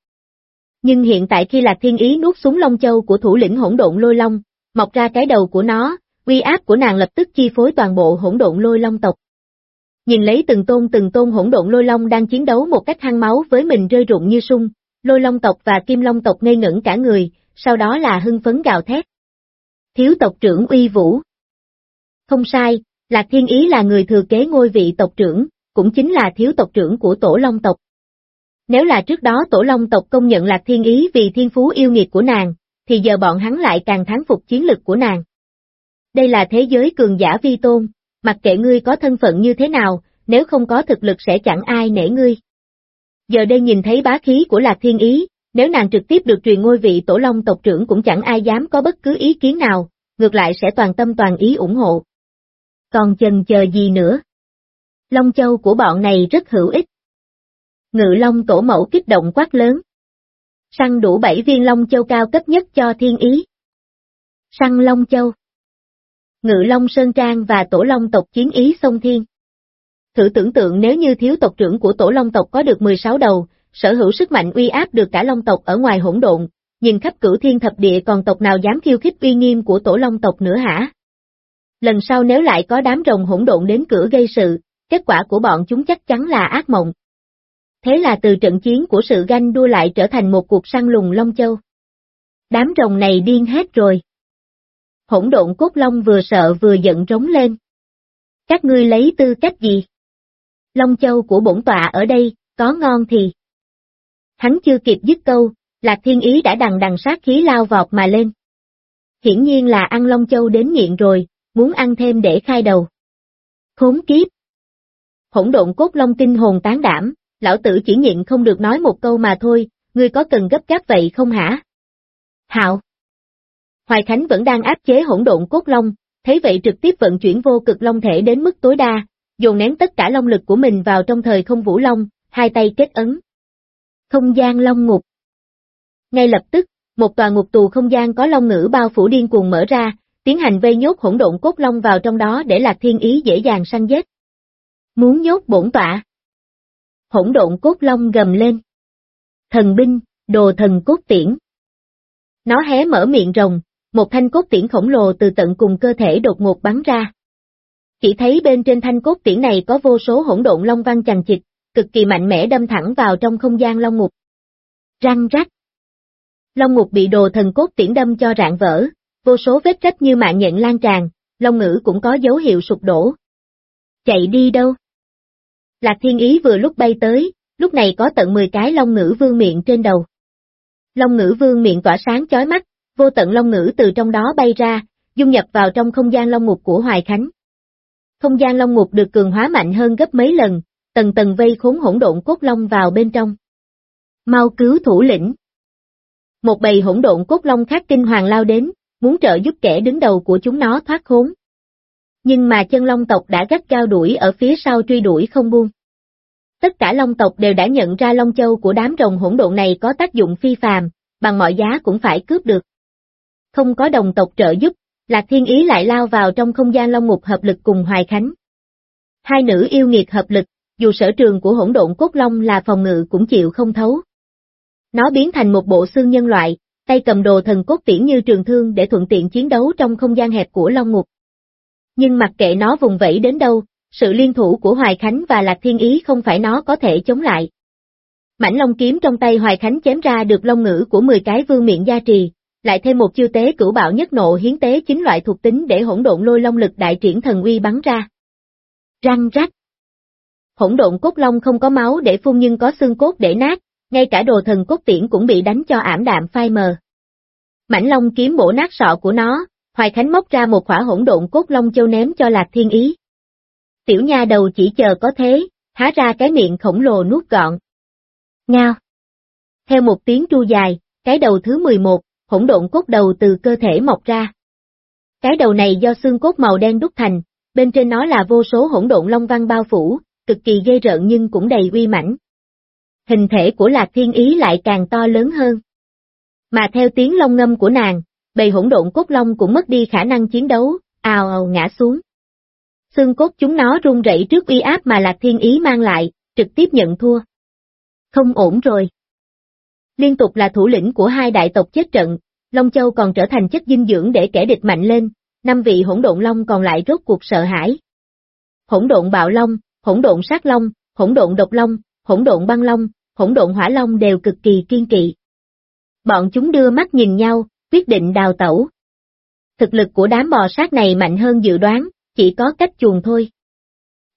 Nhưng hiện tại khi Lạc Thiên Ý nuốt xuống long châu của thủ lĩnh hỗn độn lôi long, mọc ra cái đầu của nó, uy áp của nàng lập tức chi phối toàn bộ hỗn độn lôi long tộc. Nhìn lấy từng tôn từng tôn hỗn độn lôi long đang chiến đấu một cách hăng máu với mình rơi rụng như sung, lôi long tộc và kim long tộc ngây ngẩn cả người, sau đó là hưng phấn gào thét. Thiếu tộc trưởng uy vũ. Không sai, Lạc Thiên Ý là người thừa kế ngôi vị tộc trưởng, cũng chính là thiếu tộc trưởng của Tổ Long tộc. Nếu là trước đó Tổ Long tộc công nhận Lạc Thiên Ý vì thiên phú yêu nghiệt của nàng, thì giờ bọn hắn lại càng thắng phục chiến lực của nàng. Đây là thế giới cường giả vi tôn, mặc kệ ngươi có thân phận như thế nào, nếu không có thực lực sẽ chẳng ai nể ngươi. Giờ đây nhìn thấy bá khí của Lạc Thiên Ý, nếu nàng trực tiếp được truyền ngôi vị tổ long tộc trưởng cũng chẳng ai dám có bất cứ ý kiến nào, ngược lại sẽ toàn tâm toàn ý ủng hộ. Còn chần chờ gì nữa? Long châu của bọn này rất hữu ích. Ngự long tổ mẫu kích động quát lớn. Săn đủ 7 viên long châu cao cấp nhất cho thiên ý. Săn long châu. Ngự long sơn trang và tổ long tộc chiến ý sông thiên. Thử tưởng tượng nếu như thiếu tộc trưởng của tổ long tộc có được 16 đầu, sở hữu sức mạnh uy áp được cả long tộc ở ngoài hỗn độn, nhìn khắp cửu thiên thập địa còn tộc nào dám khiêu khích uy nghiêm của tổ long tộc nữa hả? Lần sau nếu lại có đám rồng hỗn độn đến cửa gây sự, kết quả của bọn chúng chắc chắn là ác mộng. Thế là từ trận chiến của sự ganh đua lại trở thành một cuộc săn lùng Long Châu. Đám rồng này điên hết rồi. Hỗn độn cốt long vừa sợ vừa giận rống lên. Các ngươi lấy tư cách gì? Long Châu của bổn tọa ở đây, có ngon thì. Hắn chưa kịp dứt câu, Lạc Thiên Ý đã đằng đằng sát khí lao vọt mà lên. Hiển nhiên là ăn Long Châu đến nghiện rồi, muốn ăn thêm để khai đầu. Khốn kiếp! Hỗn độn cốt long kinh hồn tán đảm, lão tử chỉ nhịn không được nói một câu mà thôi, ngươi có cần gấp gáp vậy không hả? Hạo! Hoài Khánh vẫn đang áp chế hỗn độn cốt long, thấy vậy trực tiếp vận chuyển vô cực long thể đến mức tối đa, dồn nén tất cả long lực của mình vào trong thời không vũ long, hai tay kết ấn. Không gian long ngục Ngay lập tức, một tòa ngục tù không gian có long ngữ bao phủ điên cuồng mở ra, tiến hành vây nhốt hỗn độn cốt long vào trong đó để lạc thiên ý dễ dàng săn giết. Muốn nhốt bổn tọa. Hỗn độn cốt long gầm lên. Thần binh, đồ thần cốt tiễn. Nó hé mở miệng rồng, một thanh cốt tiễn khổng lồ từ tận cùng cơ thể đột ngột bắn ra. Chỉ thấy bên trên thanh cốt tiễn này có vô số hỗn độn long văn chằng chịt, cực kỳ mạnh mẽ đâm thẳng vào trong không gian long ngục. Răng rắc. Long ngục bị đồ thần cốt tiễn đâm cho rạn vỡ, vô số vết rách như mạng nhện lan tràn, long ngữ cũng có dấu hiệu sụp đổ. Chạy đi đâu? Lạc thiên ý vừa lúc bay tới, lúc này có tận 10 cái long ngữ vương miệng trên đầu. Long ngữ vương miệng tỏa sáng chói mắt, vô tận long ngữ từ trong đó bay ra, dung nhập vào trong không gian long ngục của Hoài Khánh. Không gian long ngục được cường hóa mạnh hơn gấp mấy lần, tầng tầng vây khốn hỗn độn cốt long vào bên trong. Mau cứu thủ lĩnh. Một bầy hỗn độn cốt long khác kinh hoàng lao đến, muốn trợ giúp kẻ đứng đầu của chúng nó thoát khốn. Nhưng mà chân long tộc đã gắt cao đuổi ở phía sau truy đuổi không buông. Tất cả long tộc đều đã nhận ra long châu của đám rồng hỗn độn này có tác dụng phi phàm, bằng mọi giá cũng phải cướp được. Không có đồng tộc trợ giúp, Lạc Thiên Ý lại lao vào trong không gian long ngục hợp lực cùng Hoài Khánh. Hai nữ yêu nghiệt hợp lực, dù sở trường của hỗn độn cốt long là phòng ngự cũng chịu không thấu. Nó biến thành một bộ xương nhân loại, tay cầm đồ thần cốt tiễn như trường thương để thuận tiện chiến đấu trong không gian hẹp của Long Ngục. Nhưng mặc kệ nó vùng vẫy đến đâu, sự liên thủ của Hoài Khánh và Lạc Thiên Ý không phải nó có thể chống lại. Mảnh long kiếm trong tay Hoài Khánh chém ra được long ngữ của 10 cái vương miệng gia trì, lại thêm một chiêu tế cửu bạo nhất nộ hiến tế chính loại thuộc tính để hỗn độn lôi long lực đại triển thần uy bắn ra. Răng rắc. Hỗn độn cốt long không có máu để phun nhưng có xương cốt để nát, ngay cả đồ thần cốt tiễn cũng bị đánh cho ảm đạm phai mờ. Mảnh long kiếm bổ nát sọ của nó, Hoài Khánh móc ra một khỏa hỗn độn cốt long châu ném cho Lạc Thiên Ý. Tiểu nha đầu chỉ chờ có thế, há ra cái miệng khổng lồ nuốt gọn. Ngao. Theo một tiếng tru dài, cái đầu thứ 11, hỗn độn cốt đầu từ cơ thể mọc ra. Cái đầu này do xương cốt màu đen đúc thành, bên trên nó là vô số hỗn độn long văn bao phủ, cực kỳ ghê rợn nhưng cũng đầy uy mãnh. Hình thể của Lạc Thiên Ý lại càng to lớn hơn. Mà theo tiếng long ngâm của nàng, bầy hỗn độn cốt long cũng mất đi khả năng chiến đấu, ào ào ngã xuống. Xương cốt chúng nó run rẩy trước uy áp mà Lạc Thiên Ý mang lại, trực tiếp nhận thua. Không ổn rồi. Liên tục là thủ lĩnh của hai đại tộc chết trận, Long Châu còn trở thành chất dinh dưỡng để kẻ địch mạnh lên, năm vị hỗn độn long còn lại rốt cuộc sợ hãi. Hỗn độn bạo long, hỗn độn sát long, hỗn độn độc long, hỗn độn băng long, hỗn độn hỏa long đều cực kỳ kiên kỵ. Bọn chúng đưa mắt nhìn nhau, quyết định đào tẩu. Thực lực của đám bò sát này mạnh hơn dự đoán, chỉ có cách chuồn thôi.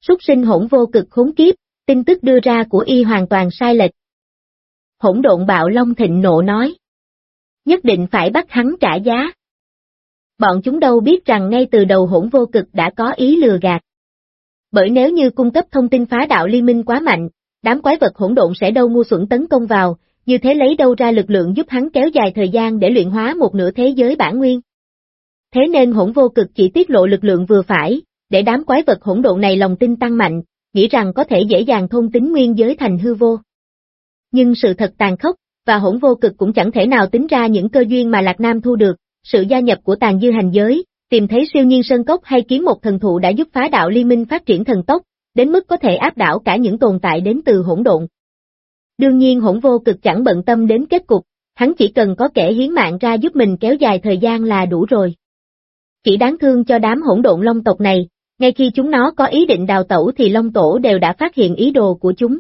Súc sinh hỗn vô cực khốn kiếp, tin tức đưa ra của y hoàn toàn sai lệch. Hỗn độn bạo long thịnh nộ nói. Nhất định phải bắt hắn trả giá. Bọn chúng đâu biết rằng ngay từ đầu hỗn vô cực đã có ý lừa gạt. Bởi nếu như cung cấp thông tin phá đạo liên minh quá mạnh, đám quái vật hỗn độn sẽ đâu ngu xuẩn tấn công vào, như thế lấy đâu ra lực lượng giúp hắn kéo dài thời gian để luyện hóa một nửa thế giới bản nguyên. Thế nên hỗn vô cực chỉ tiết lộ lực lượng vừa phải, để đám quái vật hỗn độn này lòng tin tăng mạnh, nghĩ rằng có thể dễ dàng thôn tính nguyên giới thành hư vô. Nhưng sự thật tàn khốc, và hỗn vô cực cũng chẳng thể nào tính ra những cơ duyên mà Lạc Nam thu được, sự gia nhập của tàn dư hành giới, tìm thấy siêu nhiên sơn cốc hay kiếm một thần thụ đã giúp phá đạo liên minh phát triển thần tốc, đến mức có thể áp đảo cả những tồn tại đến từ hỗn độn. Đương nhiên hỗn vô cực chẳng bận tâm đến kết cục, hắn chỉ cần có kẻ hiến mạng ra giúp mình kéo dài thời gian là đủ rồi. Chỉ đáng thương cho đám hỗn độn long tộc này, ngay khi chúng nó có ý định đào tẩu thì long tổ đều đã phát hiện ý đồ của chúng.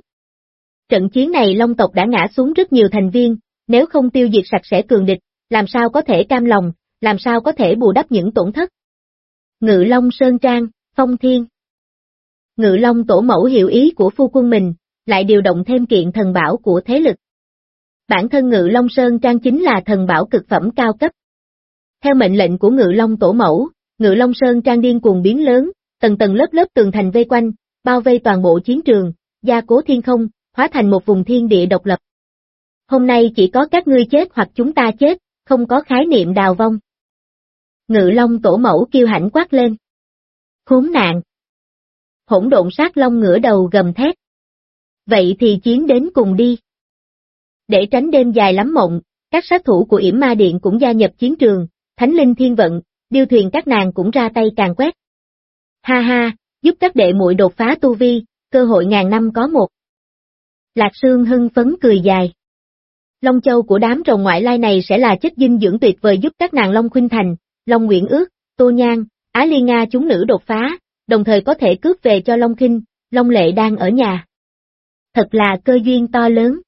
Trận chiến này long tộc đã ngã xuống rất nhiều thành viên, nếu không tiêu diệt sạch sẽ cường địch, làm sao có thể cam lòng, làm sao có thể bù đắp những tổn thất. Ngự Long Sơn Trang, Phong Thiên Ngự Long tổ mẫu hiểu ý của phu quân mình, lại điều động thêm kiện thần bảo của thế lực. Bản thân Ngự Long Sơn Trang chính là thần bảo cực phẩm cao cấp. Theo mệnh lệnh của Ngự Long tổ mẫu, Ngự Long Sơn Trang điên cuồng biến lớn, tầng tầng lớp lớp tường thành vây quanh, bao vây toàn bộ chiến trường, gia cố thiên không, hóa thành một vùng thiên địa độc lập. Hôm nay chỉ có các ngươi chết hoặc chúng ta chết, không có khái niệm đào vong. Ngự Long tổ mẫu kêu hãnh quát lên. Khốn nạn! Hỗn độn sát long ngửa đầu gầm thét. Vậy thì chiến đến cùng đi. Để tránh đêm dài lắm mộng, các sát thủ của yểm ma điện cũng gia nhập chiến trường, thánh linh thiên vận, điêu thuyền các nàng cũng ra tay càng quét. Ha ha, giúp các đệ muội đột phá tu vi, cơ hội ngàn năm có một. Lạc Sương hưng phấn cười dài. Long châu của đám rồng ngoại lai này sẽ là chất dinh dưỡng tuyệt vời giúp các nàng Long Khuynh Thành, Long Nguyễn Ước, Tô Nhan, Á Liên Nga chúng nữ đột phá, đồng thời có thể cướp về cho Long Kinh, Long Lệ đang ở nhà. Thật là cơ duyên to lớn.